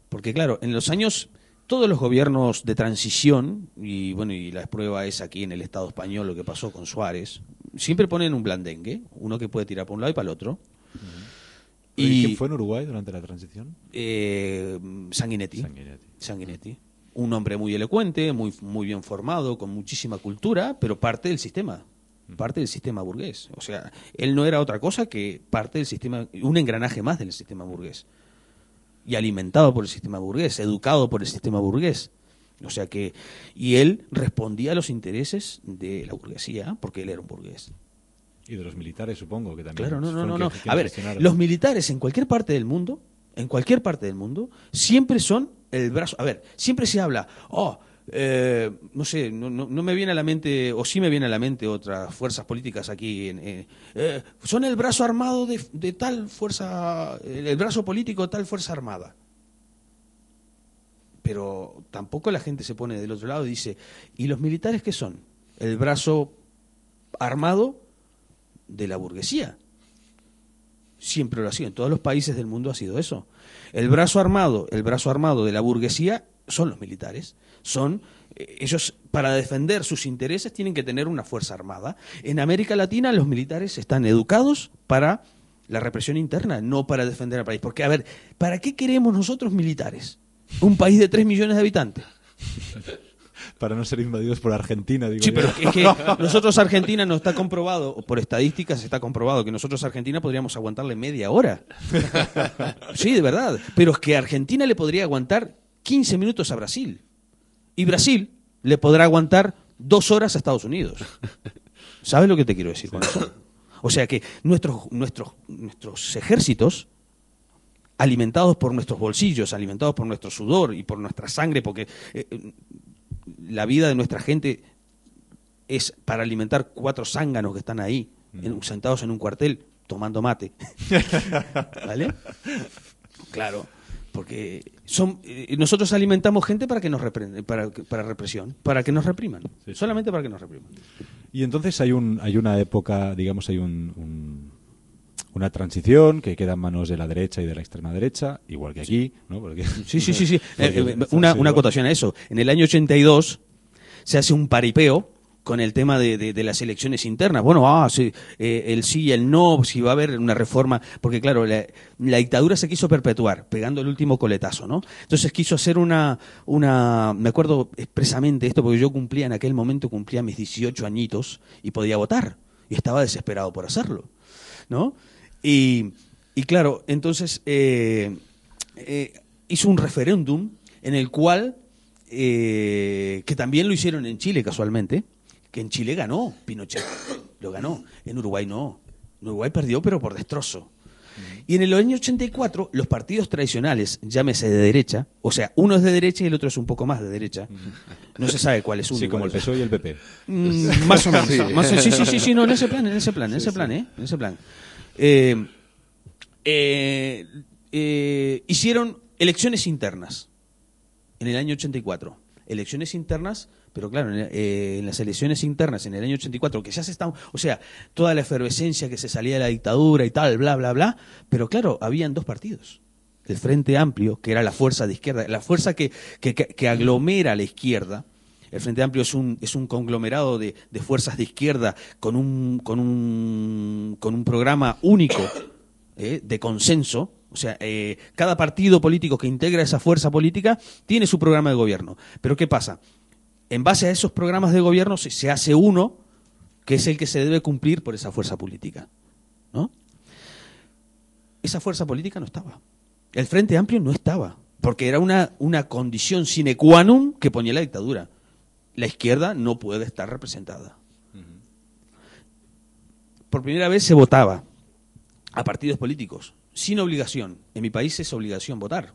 Porque claro, en los años, todos los gobiernos de transición, y bueno, y la prueba es aquí en el Estado español lo que pasó con Suárez, siempre ponen un blandengue, uno que puede tirar para un lado y para el otro. ¿Y Y quién fue en Uruguay durante la transición? eh, Sanguinetti. Sanguinetti. Sanguinetti. Un hombre muy elocuente, muy, muy bien formado, con muchísima cultura, pero parte del sistema. Parte del sistema burgués. O sea, él no era otra cosa que parte del sistema, un engranaje más del sistema burgués. Y alimentado por el sistema burgués, educado por el sistema burgués. O sea que, y él respondía a los intereses de la burguesía, porque él era un burgués. Y de los militares, supongo, que también. Claro, no, no, no, no. A ver, los militares en cualquier parte del mundo, en cualquier parte del mundo, siempre son el brazo. A ver, siempre se habla, oh, eh, no sé, no, no- me viene a la mente, o sí me viene a la mente otras fuerzas políticas aquí, eh, son el brazo armado de, de tal fuerza, el brazo político de tal fuerza armada. Pero tampoco la gente se pone del otro lado y dice, ¿y los militares qué son? El brazo armado de la burguesía. Siempre lo ha sido. En todos los países del mundo ha sido eso. El brazo armado, el brazo armado de la burguesía son los militares. Son eh, ellos para defender sus intereses tienen que tener una fuerza armada. En América Latina los militares están educados para la represión interna, no para defender al país. Porque a ver, ¿para qué queremos nosotros militares? Un país de 3 millones de habitantes. [LAUGHS] Para no ser invadidos por Argentina, digo Sí, yo. pero es que [LAUGHS] nosotros Argentina no está comprobado, por estadísticas está comprobado que nosotros Argentina podríamos aguantarle media hora. [LAUGHS] Sí, de verdad. Pero es que Argentina le podría aguantar 15 minutos a Brasil. Y Brasil le podrá aguantar dos horas a Estados Unidos. [LAUGHS] ¿Sabes lo que te quiero decir con eso? O sea que nuestros, nuestros, nuestros ejércitos, alimentados por nuestros bolsillos, alimentados por nuestro sudor y por nuestra sangre, porque eh, la vida de nuestra gente es para alimentar cuatro zánganos que están ahí, en- sentados en un cuartel, tomando mate. [LAUGHS] ¿Vale? Claro, porque son eh, nosotros alimentamos gente para que nos para, para represión, para que nos repriman, Sí. solamente para que nos repriman. Y entonces hay, un, hay una época, digamos, hay un, un- una transición que queda en manos de la derecha y de la extrema derecha, igual que aquí, ¿no? Porque, Sí, sí, sí, sí. [LAUGHS] Eh, eh, una, una acotación a eso. En el año 82 se hace un paripeo con el tema de, de- las elecciones internas. Bueno, ah, eh, el sí y el no, si va a haber una reforma, porque claro, la, la dictadura se quiso perpetuar, pegando el último coletazo, ¿no? Entonces quiso hacer una, una, me acuerdo expresamente esto, porque yo cumplía en aquel momento, cumplía mis 18 añitos y podía votar, y estaba desesperado por hacerlo, ¿no? Y, y claro, entonces eh, eh, hizo un referéndum en el cual, eh, que también lo hicieron en Chile casualmente, que en Chile ganó Pinochet, lo ganó, en Uruguay no, en Uruguay perdió pero por destrozo. Y en el año 84, los partidos tradicionales, llámese de derecha, o sea, uno es de derecha y el otro es un poco más de derecha, no se sabe cuál es uno Sí, como el PSOE y el PP. Mm, más o menos. más o- sí, sí, sí, sí, no, en ese plan, en ese plan, en ese plan, ¿eh? En ese plan. Eh, eh, eh, hicieron elecciones internas en el año 84. Elecciones internas, pero claro, en, eh, en las elecciones internas en el año 84, que ya se estaban, o sea, toda la efervescencia que se salía de la dictadura y tal, bla, bla, bla, pero claro, habían dos partidos. El Frente Amplio, que era la fuerza de izquierda, la fuerza que, que- que aglomera a la izquierda, el Frente Amplio es un, es un conglomerado de, de fuerzas de izquierda con un, con un, con un programa único ¿eh? de consenso. O sea, eh, cada partido político que integra esa fuerza política tiene su programa de gobierno. Pero ¿qué pasa? En base a esos programas de gobierno se, se hace uno que es el que se debe cumplir por esa fuerza política. ¿no? Esa fuerza política no estaba. El Frente Amplio no estaba. Porque era una, una condición sine qua non que ponía la dictadura. La izquierda no puede estar representada. Por primera vez se votaba a partidos políticos, sin obligación. En mi país es obligación votar,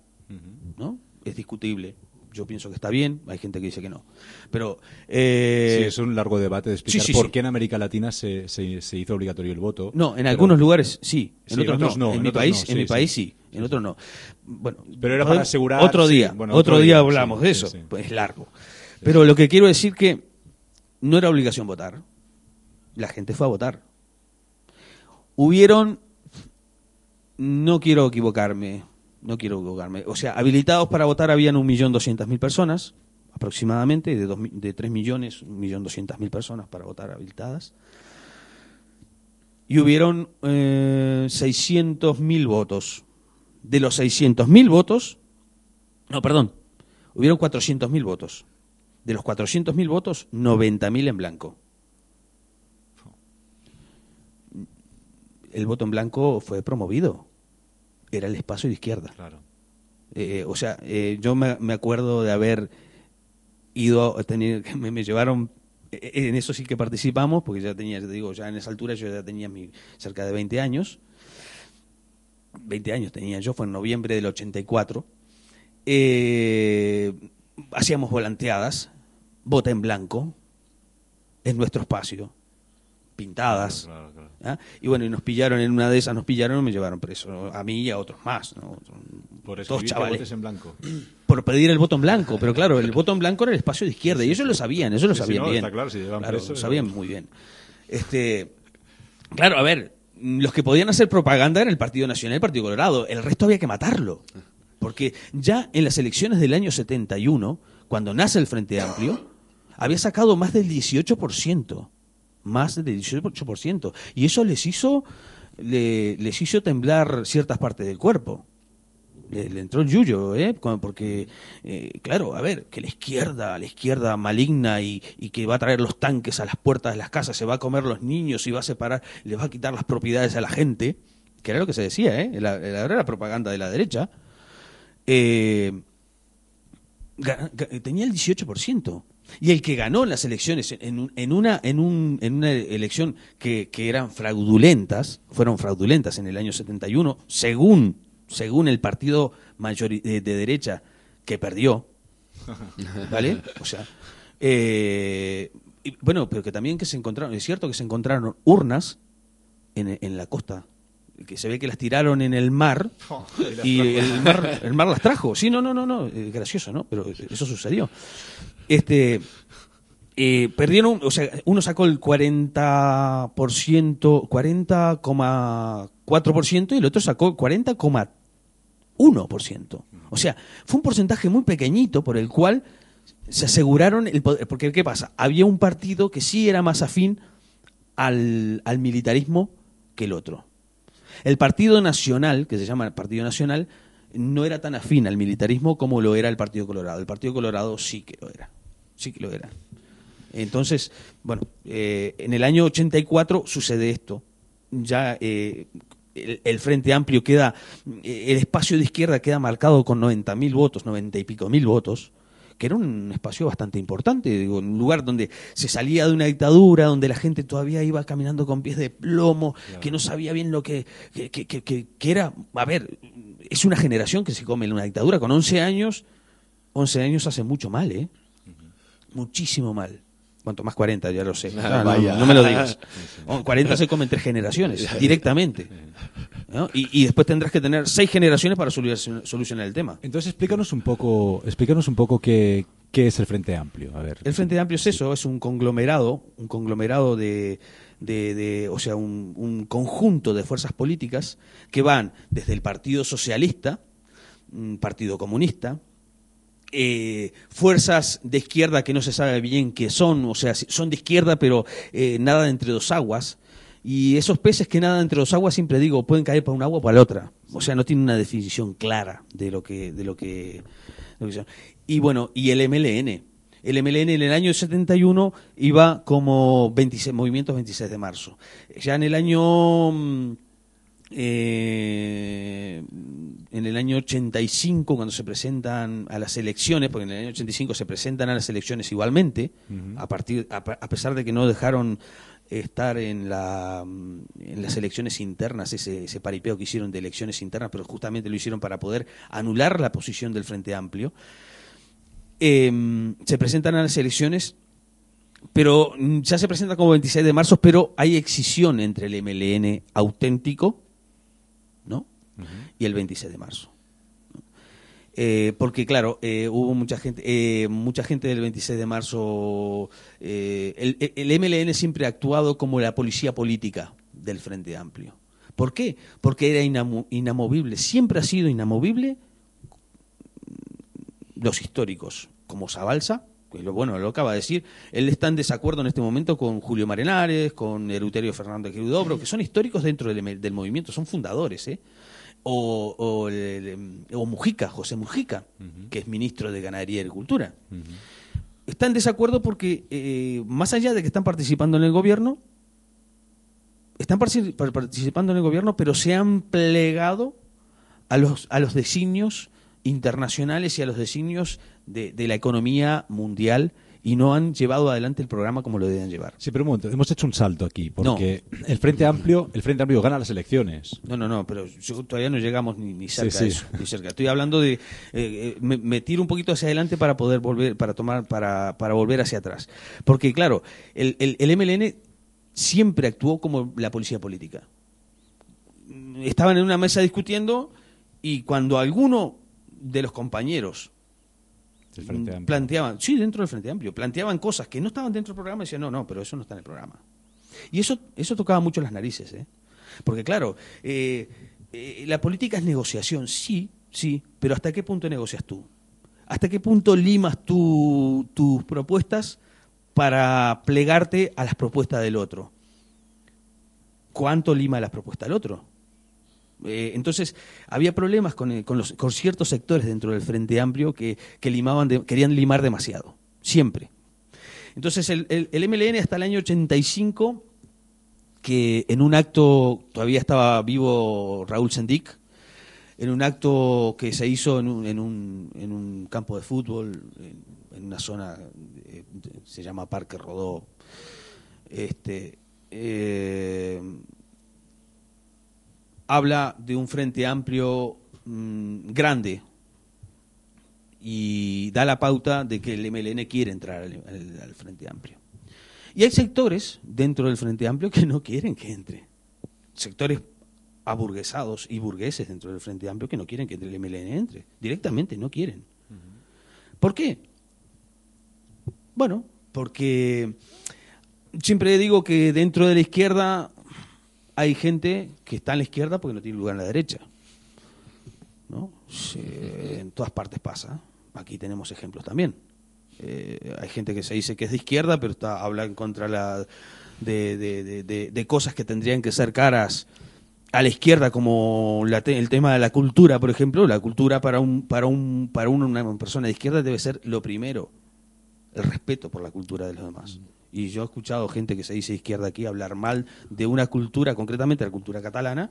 ¿no? Es discutible. Yo pienso que está bien, hay gente que dice que no. Pero eh, sí, es un largo debate de explicar sí, sí, por qué en América Latina se, se, se hizo obligatorio el voto. no, en pero- algunos lugares sí, en otros, no. En, mi otros país, no, en sí, mi país sí, en otros no. Bueno, Pero era para asegurar, Otro día, bueno, otro, otro día hablamos de eso, pues es largo. Pero lo que quiero decir que no era obligación votar. La gente fue a votar. Hubieron, no quiero equivocarme, no quiero equivocarme. O sea, habilitados para votar habían 1.200.000 personas, aproximadamente, de, dos mi- de 3 millones, 1.200.000 personas para votar habilitadas. Y hubieron eh, 600.000 votos. De los 600.000 votos, no, perdón, hubieron 400.000 votos. De los 400.000 votos, 90.000 en blanco. El voto en blanco fue promovido. Era el espacio de izquierda. Claro. Eh, o sea, eh, yo me, me acuerdo de haber ido a tener, [LAUGHS] me, me llevaron, eh, en eso sí que participamos, porque ya tenía, te digo, ya en esa altura yo ya tenía mi, cerca de 20 años. 20 años tenía yo, fue en noviembre del 84. Eh, hacíamos volanteadas, bota en blanco, en nuestro espacio, pintadas. Claro, claro. ¿ah? Y bueno, y nos pillaron en una de esas, nos pillaron y me llevaron preso, a mí y a otros más. ¿no? Por escribir que chavales en blanco. [CLEARS THROAT] por pedir el voto en blanco, pero claro, el voto en blanco era el espacio de izquierda y ellos lo sabían, eso lo Sí, sabían no, bien. está claro, si preso, lo sabían muy bien. Este, claro, a ver, los que podían hacer propaganda era el Partido Nacional y el Partido Colorado, el resto había que matarlo. Porque ya en las elecciones del año 71, cuando nace el Frente Amplio, había sacado más del 18%, más del 18%, y eso les hizo le- les hizo temblar ciertas partes del cuerpo le, entró el yuyo, ¿eh? Porque, eh, claro, a ver, que la izquierda, la izquierda maligna y, y que va a traer los tanques a las puertas de las casas, se va a comer los niños y va a separar, le va a quitar las propiedades a la gente, que era lo que se decía, ¿eh? La, la, la propaganda de la derecha, eh, tenía el 18%. Y el que ganó las elecciones, en, en una, en, un- en una elección que, que eran fraudulentas, fueron fraudulentas en el año 71, según, según el partido mayori- de, de derecha que perdió, [LAUGHS] ¿vale? O sea, eh, y bueno, pero que también que se encontraron, es cierto que se encontraron urnas en, en la costa, que se ve que las tiraron en el mar [LAUGHS] y el mar, el mar las trajo. Sí, no, no, no, no, eh, gracioso, ¿no? Pero eso sucedió. Este, eh, perdieron, o sea, uno sacó el 40%, 40,4% y el otro sacó el 40,1%. O sea, fue un porcentaje muy pequeñito por el cual se aseguraron el poder. Porque, ¿qué pasa? Había un partido que sí era más afín al, al militarismo que el otro. El Partido Nacional, que se llama Partido Nacional, no era tan afín al militarismo como lo era el Partido Colorado. El Partido Colorado sí que lo era. Sí que lo era. Entonces, bueno, eh, en el año 84 sucede esto. Ya eh, el, el Frente Amplio queda, eh, el espacio de izquierda queda marcado con 90.000 votos, 90 y pico mil votos, que era un espacio bastante importante, digo, un lugar donde se salía de una dictadura, donde la gente todavía iba caminando con pies de plomo, que no sabía bien lo que, que, que- que- que- que era. A ver, es una generación que se come en una dictadura con 11 años. 11 años hace mucho mal, ¿eh? Muchísimo mal. Cuanto más 40, ya lo sé. No, no, vaya. no me lo digas. [LAUGHS] Oh, 40 se come en tres generaciones, [LAUGHS] directamente. ¿no? Y, y después tendrás que tener seis generaciones para solucionar solucionar el tema. Entonces explícanos un poco, explícanos un poco qué, qué es el Frente Amplio. A ver. El Frente Amplio es eso, es un conglomerado, un conglomerado de, de, de- o sea, un, un conjunto de fuerzas políticas que van desde el Partido Socialista, mm, Partido Comunista, eh, fuerzas de izquierda que no se sabe bien qué son, o sea, son de izquierda pero eh, nada entre dos aguas. Y esos peces que nadan entre dos aguas, siempre digo, pueden caer para una agua o para la otra. O sea, no tienen una definición clara de lo que, de lo que, lo que son. Y bueno, y el MLN. El MLN en el año 71 iba como 26, movimientos 26 de marzo. Ya en el año mm, eh, en el año 85, cuando se presentan a las elecciones, porque en el año 85 se presentan a las elecciones igualmente, a, partir, a, a pesar de que no dejaron estar en, la, en las elecciones internas, ese, ese paripeo que hicieron de elecciones internas, pero justamente lo hicieron para poder anular la posición del Frente Amplio. Eh, se presentan a las elecciones pero mm, ya se presenta como 26 de marzo, pero hay excisión entre el MLN auténtico, Y el 26 de marzo. Eh, porque claro, eh, hubo mucha gente, eh, mucha gente del 26 de marzo. eh, el, el MLN siempre ha actuado como la policía política del Frente Amplio. ¿Por qué? Porque era inamo- inamovible, siempre ha sido inamovible los históricos, como Zabalza, que lo bueno lo acaba de decir, él está en desacuerdo en este momento con Julio Marenares, con Eruterio Fernández Quirudobro, que son históricos dentro del, del movimiento, son fundadores, ¿eh? O, o, el- o Mujica, José Mujica, que es ministro de Ganadería y Agricultura. Está en desacuerdo porque, eh, más allá de que están participando en el gobierno, están partici- par- participando en el gobierno, pero se han plegado a los, a los designios internacionales y a los designios de, de la economía mundial y no han llevado adelante el programa como lo deben llevar. Sí, pero un momento, hemos hecho un salto aquí, porque el Frente Amplio, el Frente Amplio gana las elecciones. No, no, no, pero yo- todavía no llegamos ni, ni cerca Sí, de sí. eso, ni cerca. Estoy hablando de eh, eh, me, me tiro un poquito hacia adelante para poder volver, para tomar, para, para volver hacia atrás, porque claro, el, el, el MLN siempre actuó como la policía política. Estaban en una mesa discutiendo y cuando alguno de los compañeros planteaban, sí, dentro del Frente Amplio, planteaban cosas que no estaban dentro del programa y decían, no, no, pero eso no está en el programa. Y eso, eso tocaba mucho las narices, ¿eh? Porque claro, eh, eh, la política es negociación, sí, sí, pero ¿hasta qué punto negocias tú? ¿Hasta qué punto limas tu- tus propuestas para plegarte a las propuestas del otro? ¿Cuánto lima las propuestas del otro? Eh, entonces, había problemas con, eh, con los, con ciertos sectores dentro del Frente Amplio que, que limaban de- querían limar demasiado, siempre. Entonces, el, el- MLN hasta el año 85, que en un acto, todavía estaba vivo Raúl Sendic, en un acto que se hizo en un, en un, en un campo de fútbol, en, una zona eh, se llama Parque Rodó. Este, habla de un frente amplio mm, grande y da la pauta de que el MLN quiere entrar al, al- al frente amplio. Y hay sectores dentro del frente amplio que no quieren que entre. Sectores aburguesados y burgueses dentro del frente amplio que no quieren que el MLN entre. Directamente no quieren. ¿Por qué? Bueno, porque siempre digo que dentro de la izquierda hay gente que está en la izquierda porque no tiene lugar en la derecha. ¿no? En todas partes pasa. Aquí tenemos ejemplos también. Eh, hay gente que se dice que es de izquierda, pero está habla en contra la, de, de- de- cosas que tendrían que ser caras a la izquierda, como la te- el tema de la cultura, por ejemplo. La cultura para un para un para un- una persona de izquierda debe ser lo primero, el respeto por la cultura de los demás. Y yo he escuchado gente que se dice izquierda aquí hablar mal de una cultura, concretamente la cultura catalana,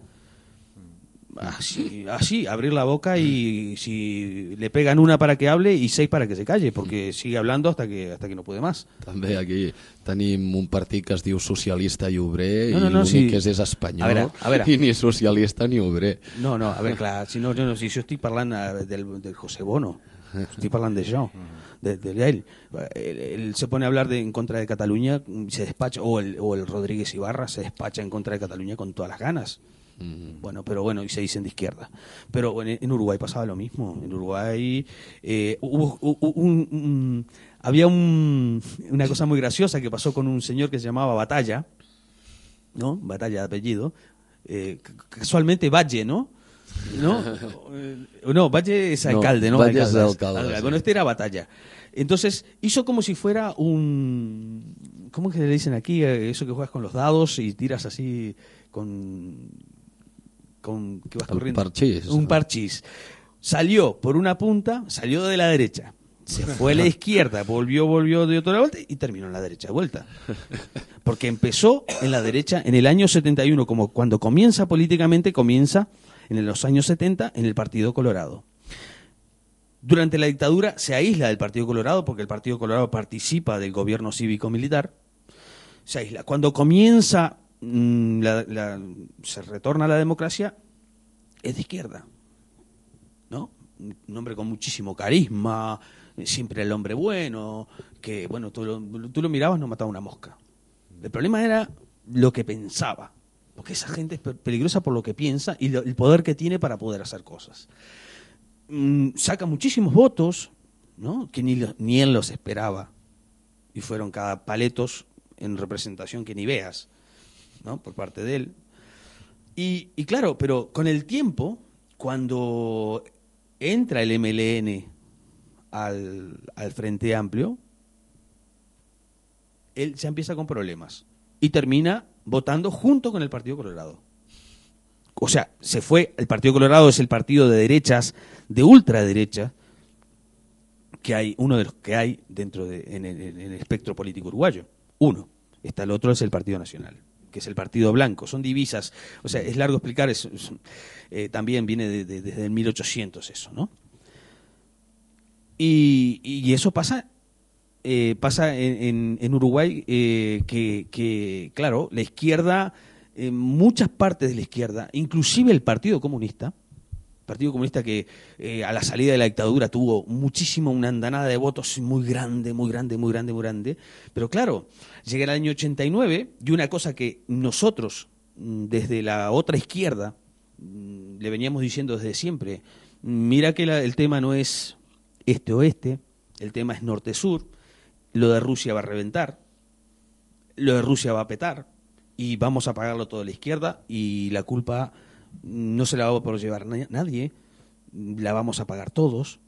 así, así, abrir la boca y si le pegan una para que hable y seis para que se calle, porque sigue hablando hasta que hasta que no puede más. També aquí tenim un partit que es diu Socialista i Obrer No, no, i no, l'únic sí. que és és espanyol A veure, a veure. i ni socialista ni obrer. No, no, a ver, clar, si no, jo, no, si jo estic parlant eh, del, del José Bono, estoy hablando de yo, de, de él. Él, él se pone a hablar de, en contra de Cataluña, mm, se despacha, o el, o el Rodríguez Ibarra se despacha en contra de Cataluña con todas las ganas. Bueno, pero bueno, y se dicen de izquierda. Pero en, en Uruguay pasaba lo mismo. En Uruguay eh, hubo, hubo un- un- había un- una cosa muy graciosa que pasó con un señor que se llamaba Batalla, ¿no? Batalla de apellido. Eh, casualmente Valle, ¿no? ¿No? [LAUGHS] No, Valle es No, alcalde, ¿no? Valle es alcalde. Bueno, este era Batalla. Entonces, hizo como si fuera un... ¿Cómo es que le dicen aquí? Eh, Eso que juegas con los dados y tiras así con... con que vas corriendo. parchís. Un parchís. Salió por una punta, salió de la derecha. Se fue a la [LAUGHS] izquierda, volvió, volvió de otra vuelta y terminó en la derecha de vuelta. Porque empezó en la derecha en el año 71, como cuando comienza políticamente, comienza en los años 70 en el Partido Colorado. Durante la dictadura se aísla del Partido Colorado porque el Partido Colorado participa del gobierno cívico-militar. Se aísla. Cuando comienza, mm, se retorna a la democracia, es de izquierda. ¿no? Un hombre con muchísimo carisma, siempre el hombre bueno, que, bueno, tú lo, tú lo mirabas, no mataba una mosca. El problema era lo que pensaba, porque esa gente es pe- peligrosa por lo que piensa y el poder que tiene para poder hacer cosas. Mm, saca muchísimos votos, ¿no? Que ni, ni él los esperaba, y fueron cada paletos en representación que ni veas, ¿no? Por parte de él. Y, y claro, pero con el tiempo, cuando entra el MLN al, al Frente Amplio, él ya empieza con problemas y termina votando junto con el Partido Colorado. O sea, se fue, el Partido Colorado es el partido de derechas, de ultraderecha, que hay, uno de los que hay dentro de, en, el, en el espectro político uruguayo. Uno. Está el otro es el Partido Nacional, que es el Partido Blanco. Son divisas. O sea, es largo explicar es- eh, también viene de- desde el 1800 eso, ¿no? Y, y eso pasa eh, pasa en, en- en Uruguay eh, que, que, claro, la izquierda, muchas partes de la izquierda, inclusive el Partido Comunista, Partido Comunista que eh, a la salida de la dictadura tuvo muchísimo, una andanada de votos muy grande, muy grande, muy grande, muy grande. Pero claro, llega el año 89 y una cosa que nosotros, mm, desde la otra izquierda, mm, le veníamos diciendo desde siempre, mira que la- el tema no es este-oeste, el tema es norte-sur, lo de Rusia va a reventar, lo de Rusia va a petar y vamos a pagarlo todo a la izquierda y la culpa no se la va a poder llevar na- nadie, la vamos a pagar todos.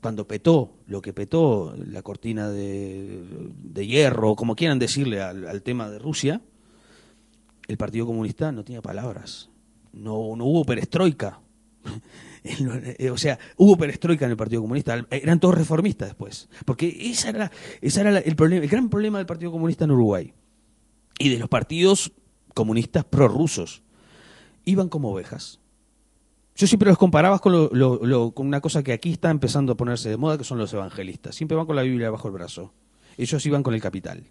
Cuando petó lo que petó, la cortina de, de hierro, como quieran decirle al, al tema de Rusia, el Partido Comunista no tenía palabras. No, no hubo perestroika. Eh, o sea, hubo perestroika en el Partido Comunista. Eran todos reformistas después. Porque esa era, esa era el, gran problema del Partido Comunista en Uruguay. Y de los partidos comunistas prorrusos. Iban como ovejas. Yo siempre los comparaba con una cosa que aquí está empezando a ponerse de moda, que son los evangelistas. Siempre van con la Biblia bajo el brazo. Ellos iban con el Capital.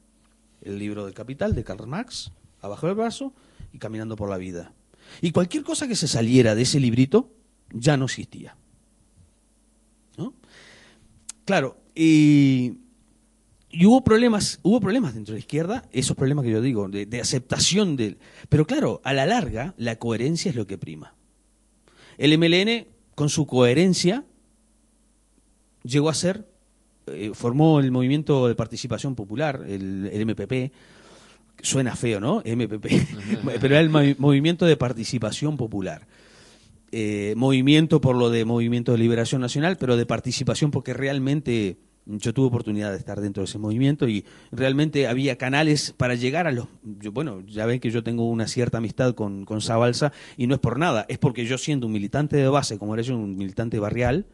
El libro del Capital de Karl Marx, abajo del brazo y caminando por la vida. Y cualquier cosa que se saliera de ese librito ya no existía. ¿No? Claro, y, y hubo problemas, hubo problemas dentro de la izquierda, esos problemas que yo digo, de, aceptación del. Pero claro, a la larga, la coherencia es lo que prima. El MLN, con su coherencia, llegó a ser, eh, formó el movimiento de participación popular, el, el MPP. Suena feo, ¿no? MPP. [LAUGHS] Pero era el movi- movimiento de participación popular. Eh, movimiento por lo de Movimiento de Liberación Nacional, pero de participación porque realmente yo tuve oportunidad de estar dentro de ese movimiento y realmente había canales para llegar a los... yo- bueno, ya ven que yo tengo una cierta amistad con, con y no es por nada, es porque yo siendo un militante de base, como era yo un militante barrial,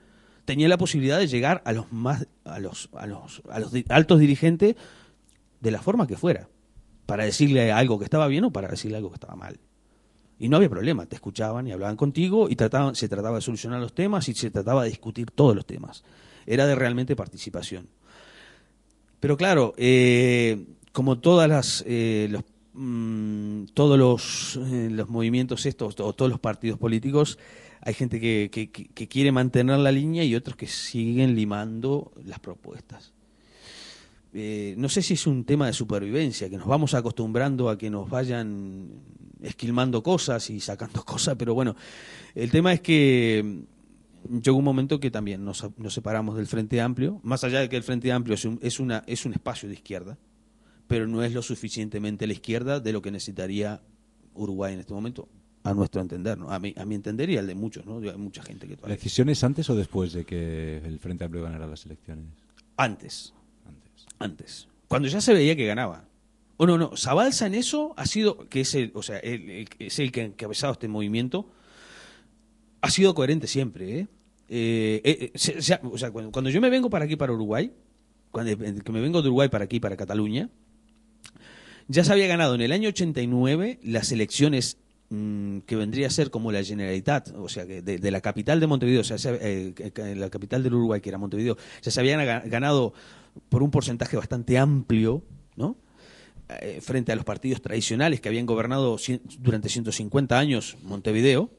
tenía la posibilidad de llegar a los más a los a los, a los altos dirigentes de la forma que fuera, para decirle algo que estaba bien o para decirle algo que estaba mal. Y no había problema, te escuchaban y hablaban contigo y trataban, se trataba de solucionar los temas y se trataba de discutir todos los temas. Era de realmente participación. Pero claro, eh, como todas las, eh, mm, todos los, eh, los movimientos estos o todos los partidos políticos, hay gente que- que quiere mantener la línea y otros que siguen limando las propuestas. Eh, no sé si es un tema de supervivencia, que nos vamos acostumbrando a que nos vayan esquilmando cosas y sacando [LAUGHS] cosas, pero bueno, el tema es que mm, llegó un momento que también nos, nos separamos del Frente Amplio, más allá de que el Frente Amplio es un, es, una, es un espacio de izquierda, pero no es lo suficientemente la izquierda de lo que necesitaría Uruguay en este momento, a nuestro entender, ¿no? a, mi, a mi entender y al de muchos, ¿no? hay mucha gente que ¿La todavía... decisión es antes o después de que el Frente Amplio ganara las elecciones? Antes, Antes. cuando ya se veía que ganaba. O no, no, Zabalza en eso ha sido, que es el, o sea, el- el- es el que ha encabezado este movimiento, ha sido coherente siempre, ¿eh? Eh, eh, eh, o sea, cuando, cuando yo me vengo para aquí, para Uruguay, cuando que me vengo de Uruguay para aquí, para Cataluña, ya se había ganado en el año 89 las elecciones mm, que vendría a ser como la Generalitat, o sea, de, de la capital de Montevideo, o sea, se- eh, la capital del Uruguay, que era Montevideo, ya se habían ga- ganado por un porcentaje bastante amplio, ¿no? Eh, frente a los partidos tradicionales que habían gobernado cien- durante 150 años Montevideo.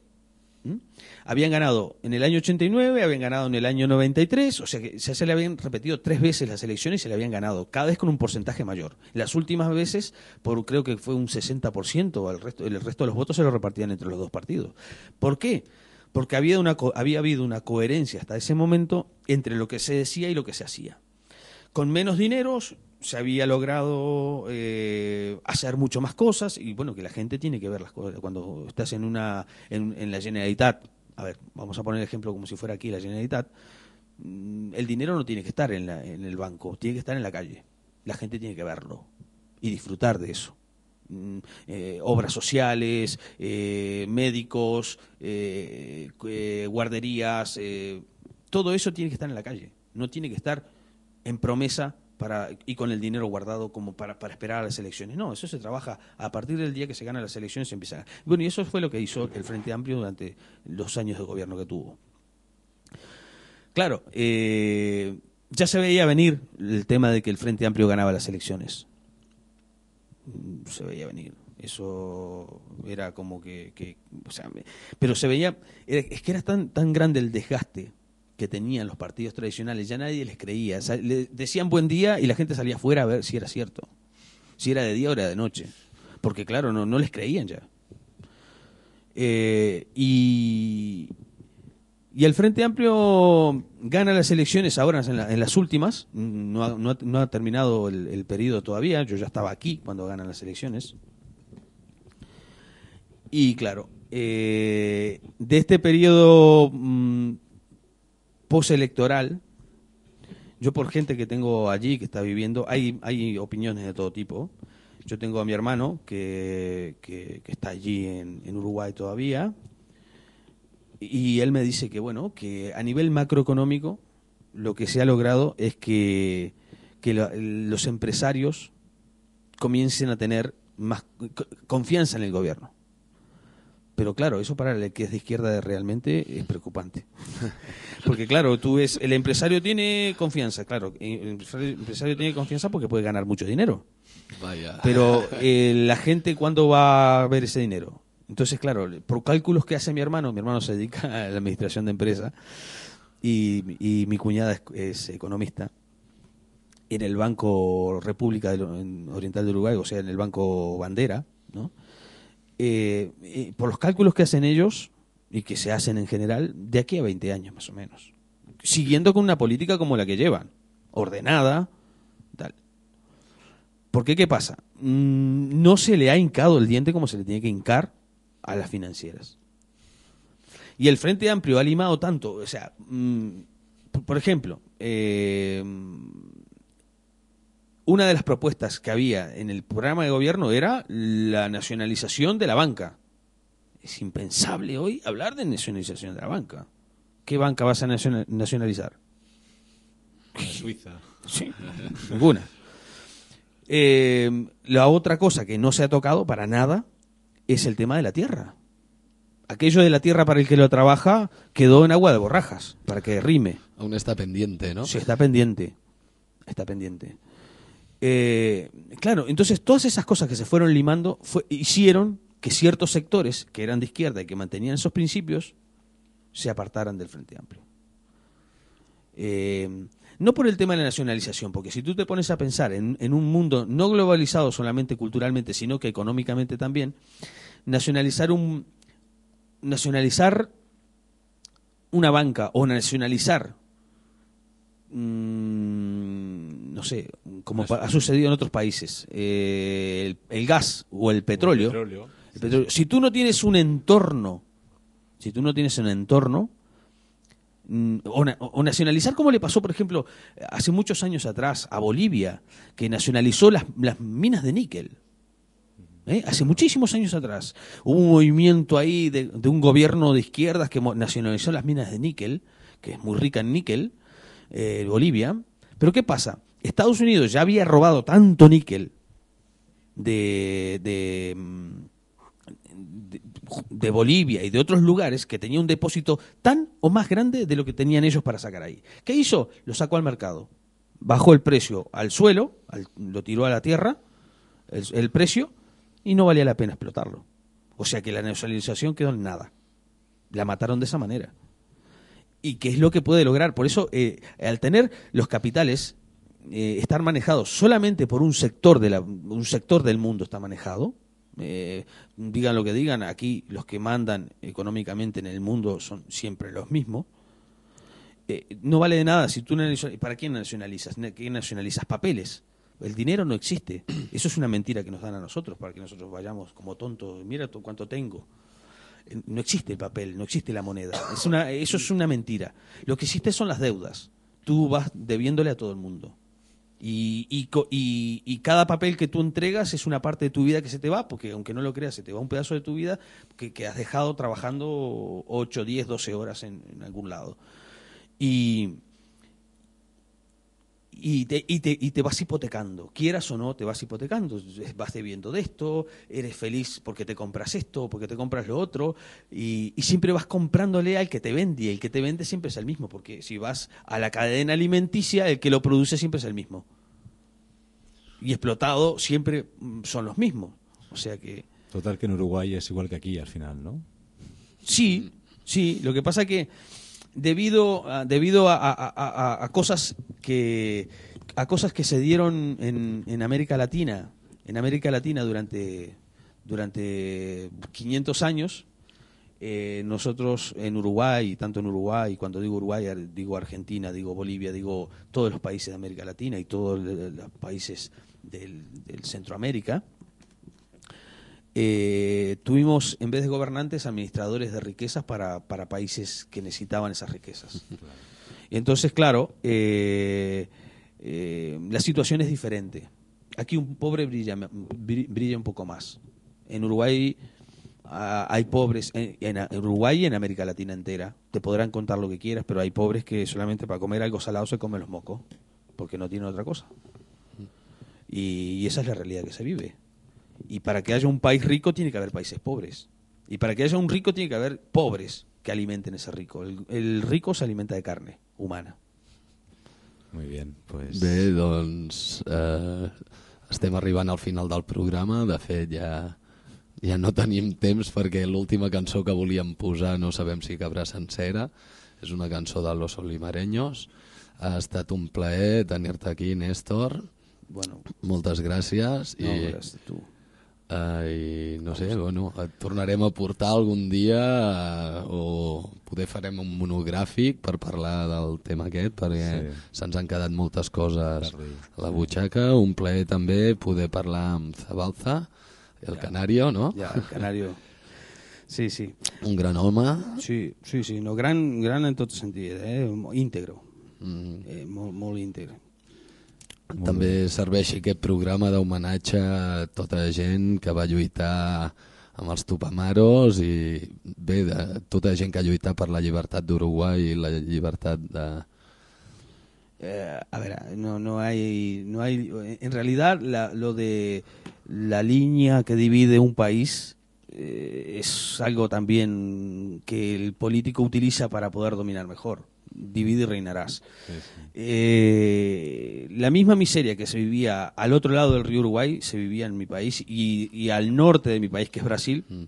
Habían ganado en el año 89, habían ganado en el año 93, o sea que ya se le habían repetido tres veces las elecciones y se le habían ganado, cada vez con un porcentaje mayor. Las últimas veces, por creo que fue un 60%, el resto, el resto de los votos se lo repartían entre los dos partidos. ¿Por qué? Porque había, una, había habido una coherencia hasta ese momento entre lo que se decía y lo que se hacía. Con menos dineros se había logrado eh, hacer mucho más cosas y bueno, que la gente tiene que ver las cosas. Cuando estás en una en, la Generalitat, a ver, vamos a poner el ejemplo como si fuera aquí la Generalitat, mm, el dinero no tiene que estar en, la- en el banco, tiene que estar en la calle. La gente tiene que verlo y disfrutar de eso. Mm, eh, obras sociales, eh, médicos, eh, eh, guarderías, eh, todo eso tiene que estar en la calle. No tiene que estar en promesa para, y con el dinero guardado como para, para esperar a las elecciones. No, eso se trabaja a partir del día que se ganan las elecciones se empieza a ganar. Bueno, y eso fue lo que hizo el Frente Amplio durante los años de gobierno que tuvo. Claro, eh, ya se veía venir el tema de que el Frente Amplio ganaba las elecciones. Se veía venir. Eso era como que... pero se veía... es que era tan, tan grande el desgaste que tenían los partidos tradicionales, ya nadie les creía. O decían buen día y la gente salía afuera a ver si era cierto. Si era de día o era de noche. Porque claro, no, no les creían ya. Eh, y, y el Frente Amplio gana las elecciones ahora en, la- en las últimas. No ha, no ha- no ha terminado el, el periodo todavía. Yo ya estaba aquí cuando ganan las elecciones. Y claro, eh, de este periodo mm, postelectoral, yo por gente que tengo allí, que está viviendo, hay, hay opiniones de todo tipo. Yo tengo a mi hermano que, que- está allí en, en Uruguay todavía, y él me dice que, bueno, que a nivel macroeconómico lo que se ha logrado es que, que los empresarios comiencen a tener más co- confianza en el gobierno. Pero claro, eso para el que es de izquierda realmente es preocupante. [LAUGHS] Porque claro, tú ves, el empresario tiene confianza, claro, el empresario, el empresario tiene confianza porque puede ganar mucho dinero. Vaya. Pero [LAUGHS] eh, la gente, ¿cuándo va a ver ese dinero? Entonces, claro, por cálculos que hace mi hermano, mi hermano se dedica a la administración de empresa y, y mi cuñada es, es economista, en el Banco República Oriental de Uruguay, o sea, en el Banco Bandera, ¿no? Eh, por los cálculos que hacen ellos y que se hacen en general, de aquí a 20 años más o menos. Siguiendo con una política como la que llevan, ordenada, tal. ¿Por qué pasa? Mm, no se le ha hincado el diente como se le tiene que hincar a las financieras. Y el Frente Amplio ha limado tanto, o sea, mm, por ejemplo, eh, una de las propuestas que había en el programa de gobierno era la nacionalización de la banca. Es impensable hoy hablar de nacionalización de la banca. ¿Qué banca vas a naciona- nacionalizar? Suiza. Sí, ninguna. Eh, la otra cosa que no se ha tocado para nada es el tema de la tierra. Aquello de la tierra para el que lo trabaja quedó en agua de borrajas, para que rime. Aún está pendiente, ¿no? Sí, está pendiente. Está pendiente. Eh, claro, entonces todas esas cosas que se fueron limando hicieron que ciertos sectores que eran de izquierda y que mantenían esos principios se apartaran del Frente Amplio. Eh, no por el tema de la nacionalización, porque si tú te pones a pensar en, en un mundo no globalizado solamente culturalmente, sino que económicamente también, nacionalizar un nacionalizar una banca o nacionalizar mm, no sé, como pa- ha sucedido en otros países, eh, el, el gas o el petróleo, petróleo. el petróleo, si tú no tienes un entorno, si tú no tienes un entorno, mm, o, na- o nacionalizar como le pasó, por ejemplo, hace muchos años atrás a Bolivia, que nacionalizó las, las minas de níquel. ¿eh? Hace muchísimos años atrás hubo un movimiento ahí de, de un gobierno de izquierdas que nacionalizó las minas de níquel, que es muy rica en níquel, eh, Bolivia. Pero ¿qué pasa? Estados Unidos ya había robado tanto níquel mm, de- Bolivia y de otros lugares que tenía un depósito tan o más grande de lo que tenían ellos para sacar ahí. ¿Qué hizo? Lo sacó al mercado. Bajó el precio al suelo, lo tiró a la tierra, el, el precio, y no valía la pena explotarlo. O sea que la nacionalización quedó en nada. La mataron de esa manera. ¿Y qué es lo que puede lograr? Por eso, eh, al tener los capitales eh, estar manejados solamente por un sector de la, un sector del mundo está manejado. eh, digan lo que digan, aquí los que mandan económicamente en el mundo son siempre los mismos. Eh, no vale de nada si tú ¿para quién nacionalizas? Na- ¿Qué nacionalizas? Papeles. El dinero no existe. [CLEARS THROAT] Eso es una mentira que nos dan a nosotros para que nosotros vayamos como tontos. Mira cuánto tengo. Eh, No existe el papel, no existe la moneda. Es una, eso es una mentira. Lo que existe son las deudas. Tú vas debiéndole a todo el mundo. Y, y, y- y cada papel que tú entregas es una parte de tu vida que se te va, porque aunque no lo creas, se te va un pedazo de tu vida que, que has dejado trabajando 8, 10, 12 horas en, en algún lado. Y, y te, y, te, y te vas hipotecando, quieras o no, te vas hipotecando, vas debiendo de esto, eres feliz porque te compras esto, porque te compras lo otro, y, y siempre vas comprándole al que te vende, y el que te vende siempre es el mismo, porque si vas a la cadena alimenticia, el que lo produce siempre es el mismo. Y explotado siempre mm, son los mismos. O sea que Total que en Uruguay es igual que aquí al final, ¿no? Sí, sí. Lo que pasa que debido a, debido a, a- cosas que a cosas que se dieron en, en América Latina, en América Latina durante durante 500 años, eh, nosotros en Uruguay, tanto en Uruguay, cuando digo Uruguay digo Argentina, digo Bolivia, digo todos los países de América Latina y todos los países del, del Centroamérica, eh, tuvimos, en vez de gobernantes, administradores de riquezas para, para países que necesitaban esas riquezas. [LAUGHS] Y entonces, claro, eh, eh, la situación es diferente. Aquí un pobre brilla, bri- brilla un poco más. En Uruguay ah, hay pobres, en, en Uruguay y en América Latina entera. Te podrán contar lo que quieras, pero hay pobres que solamente para comer algo salado se comen los mocos, porque no tienen otra cosa. Y, y esa es la realidad que se vive. Y para que haya un país rico tiene que haber países pobres. Y para que haya un rico tiene que haber pobres. que alimenten ese rico. El, el rico se alimenta de carne humana. Muy bien, pues... Bé, doncs eh, estem arribant al final del programa. De fet, ja, ja no tenim temps perquè l'última cançó que volíem posar no sabem si cabrà sencera. És una cançó de Los Olimareños. Ha estat un plaer tenir-te aquí, Néstor. Bueno, Moltes gràcies. no, I, gràcies a tu. Eh, I no sé, bueno, et tornarem a portar algun dia eh, o poder farem un monogràfic per parlar del tema aquest perquè Sí. se'ns han quedat moltes coses a la butxaca. Un plaer també poder parlar amb Zabalza, el canario, no? Ya, el canario. Sí, sí. Un gran home. Sí, sí, sí. No, gran, gran en tot sentit, eh? íntegro. Mm. Eh, molt, molt íntegre. També serveixi aquest programa d'homenatge a tota la gent que va lluitar amb els Tupamaros i bé, de tota la gent que ha lluitat per la llibertat d'Uruguai i la llibertat de... Eh, a ver, no, no hay, no hay, en realidad la, lo de la línea que divide un país eh, es algo también que el político utiliza para poder dominar mejor. Divide y reinarás. Sí, sí. Eh, la misma miseria que se vivía al otro lado del río Uruguay se vivía en mi país y, y al norte de mi país, que es Brasil, Mm.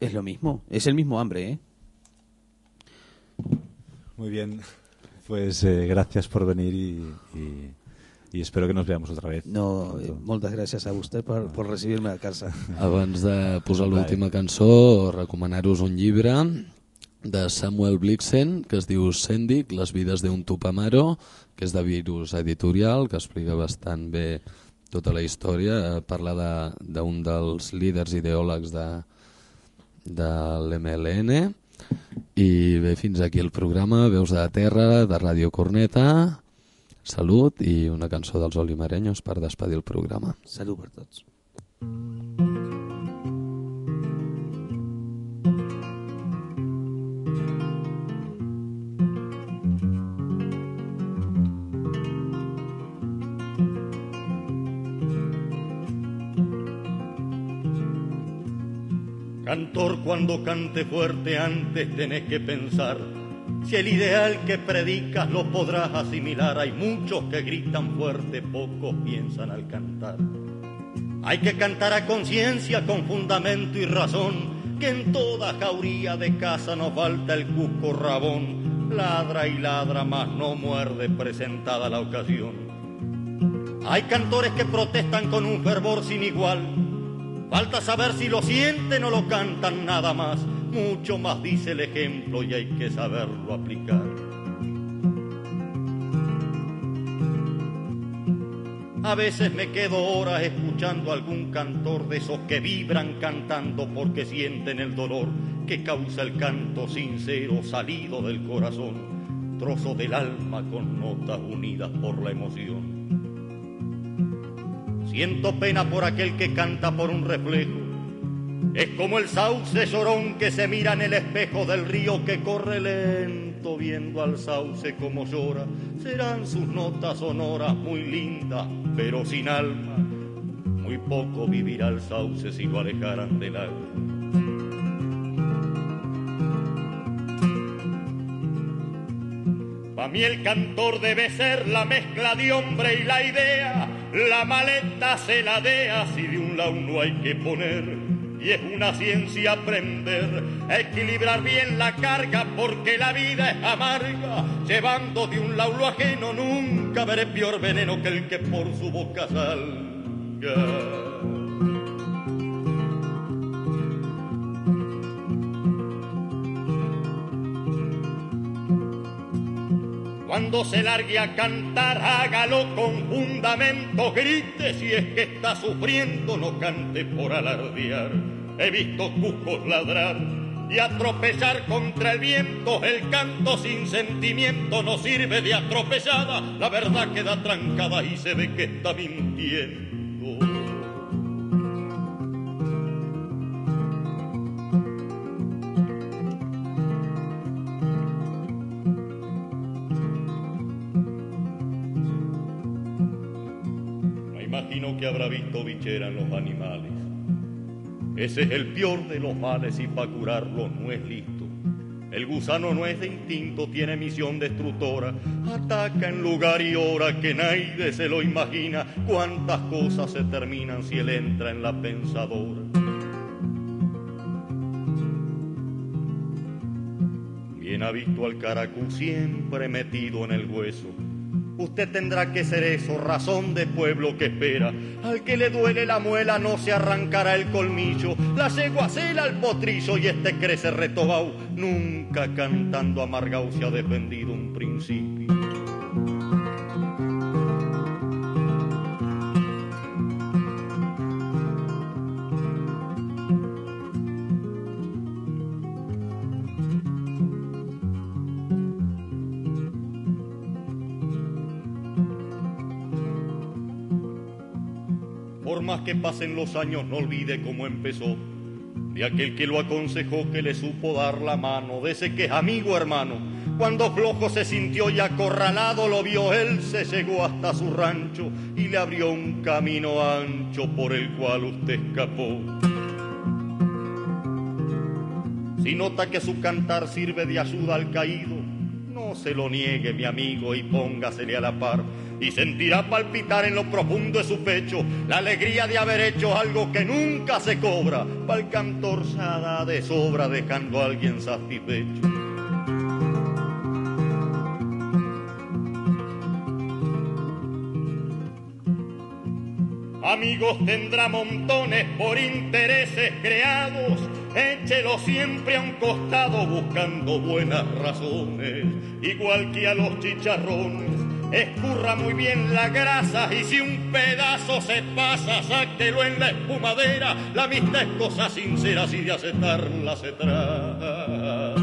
es lo mismo. Es el mismo hambre, ¿eh? Muy bien, pues eh, gracias por venir y, y- y espero que nos veamos otra vez. No, eh, moltes gràcies a vostè per, por recibirme a casa. Abans de posar l'última cançó, recomanar-vos un llibre de Samuel Blixen que es diu Sèndic, les vides d'un Tupamaro, que és de Virus Editorial, que explica bastant bé tota la història. Eh, Parla d'un de, dels líders ideòlegs de, de l'MLN. I bé, fins aquí el programa, Veus de la Terra, de Ràdio Corneta. Salut i una cançó dels Olimareños per despedir el programa. Salut per tots. Cantor, cuando cante fuerte antes tenés que pensar si el ideal que predicas lo podrás asimilar. Hay muchos que gritan fuerte, pocos piensan al cantar. Hay que cantar a conciencia con fundamento y razón, que en toda jauría de casa nos falta el cusco rabón. Ladra y ladra, mas no muerde presentada la ocasión. Hay cantores que protestan con un fervor sin igual. Falta saber si lo sienten o lo cantan nada más. Mucho más dice el ejemplo y hay que saberlo aplicar. A veces me quedo horas escuchando a algún cantor de esos que vibran cantando porque sienten el dolor que causa el canto sincero salido del corazón, trozo del alma con notas unidas por la emoción. Siento pena por aquel que canta por un reflejo. Es como el sauce llorón que se mira en el espejo del río que corre lento viendo al sauce como llora. Serán sus notas sonoras muy lindas, pero sin alma. Muy poco vivirá el sauce si lo alejaran del agua. Pa' mí el cantor debe ser la mezcla de hombre y la idea. La maleta se la dea si de un lado no hay que poner. Y es una ciencia aprender a equilibrar bien la carga porque la vida es amarga. Llevando de un lado lo ajeno nunca veré peor veneno que el que por su boca salga. Cuando se largue a cantar, hágalo con fundamento, grite si es que está sufriendo, no cante por alardear. He visto cucos ladrar y atropellar contra el viento, el canto sin sentimiento no sirve de atropellada, la verdad queda trancada y se ve que está mintiendo. Habrá visto bichera en los animales. Ese es el peor de los males y para curarlo no es listo. El gusano no es de instinto, tiene misión destructora. Ataca en lugar y hora que nadie se lo imagina. Cuántas cosas se terminan si él entra en la pensadora. Bien ha visto al caracú siempre metido en el hueso. Usted tendrá que ser eso, razón de pueblo que espera. Al que le duele la muela no se arrancará el colmillo. La yegua cela al potrillo y este crece retobao. Nunca cantando amargao se ha defendido un principio. Por más que pasen los años, no olvide cómo empezó. De aquel que lo aconsejó, que le supo dar la mano, de ese que es amigo hermano. Cuando flojo se sintió y acorralado lo vio, él se llegó hasta su rancho y le abrió un camino ancho por el cual usted escapó. Si nota que su cantar sirve de ayuda al caído, no se lo niegue, mi amigo, y póngasele a la par. Y sentirá palpitar en lo profundo de su pecho la alegría de haber hecho algo que nunca se cobra. Para el cantor de sobra dejando a alguien satisfecho. Amigos tendrá montones por intereses creados, échelo siempre a un costado buscando buenas razones, igual que a los chicharrones. Escurra muy bien la grasa y si un pedazo se pasa, sáquelo en la espumadera. La amistad es cosa sincera si de aceptarla se trata.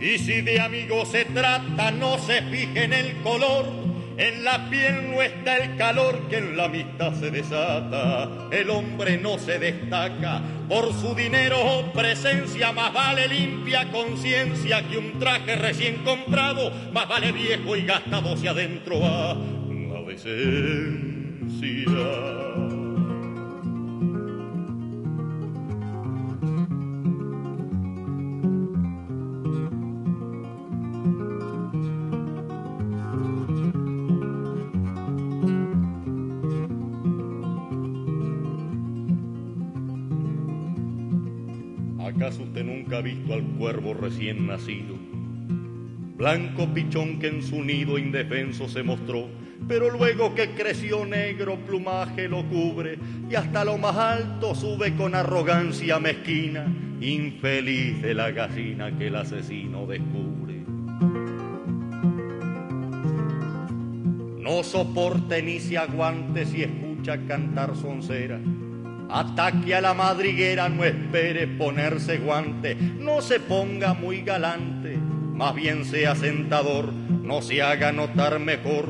Y si de amigos se trata, no se fije en el color. En la piel no está el calor que en la amistad se desata. El hombre no se destaca por su dinero o presencia. Más vale limpia conciencia que un traje recién comprado. Más vale viejo y gastado si adentro va la decencia. Visto al cuervo recién nacido? Blanco pichón que en su nido indefenso se mostró, pero luego que creció negro plumaje lo cubre y hasta lo más alto sube con arrogancia mezquina, infeliz de la gallina que el asesino descubre. No soporte ni se aguante si escucha cantar soncera. Ataque a la madriguera, no espere ponerse guante, no se ponga muy galante, más bien sea sentador, no se haga notar mejor,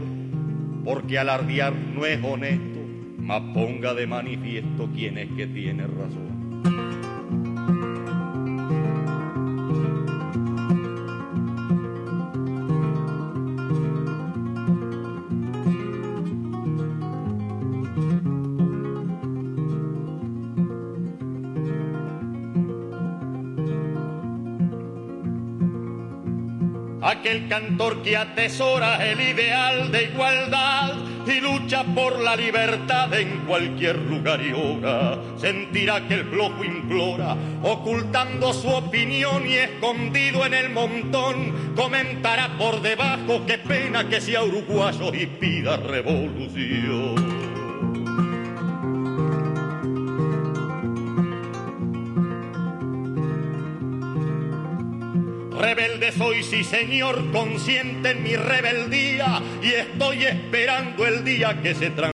porque alardear no es honesto, más ponga de manifiesto quién es que tiene razón. Aquel cantor que atesora el ideal de igualdad y lucha por la libertad en cualquier lugar y hora. Sentirá que el flojo implora, ocultando su opinión y escondido en el montón, comentará por debajo qué pena que sea uruguayo y pida revolución. Rebelde soy, sí señor, consciente en mi rebeldía y estoy esperando el día que se transforme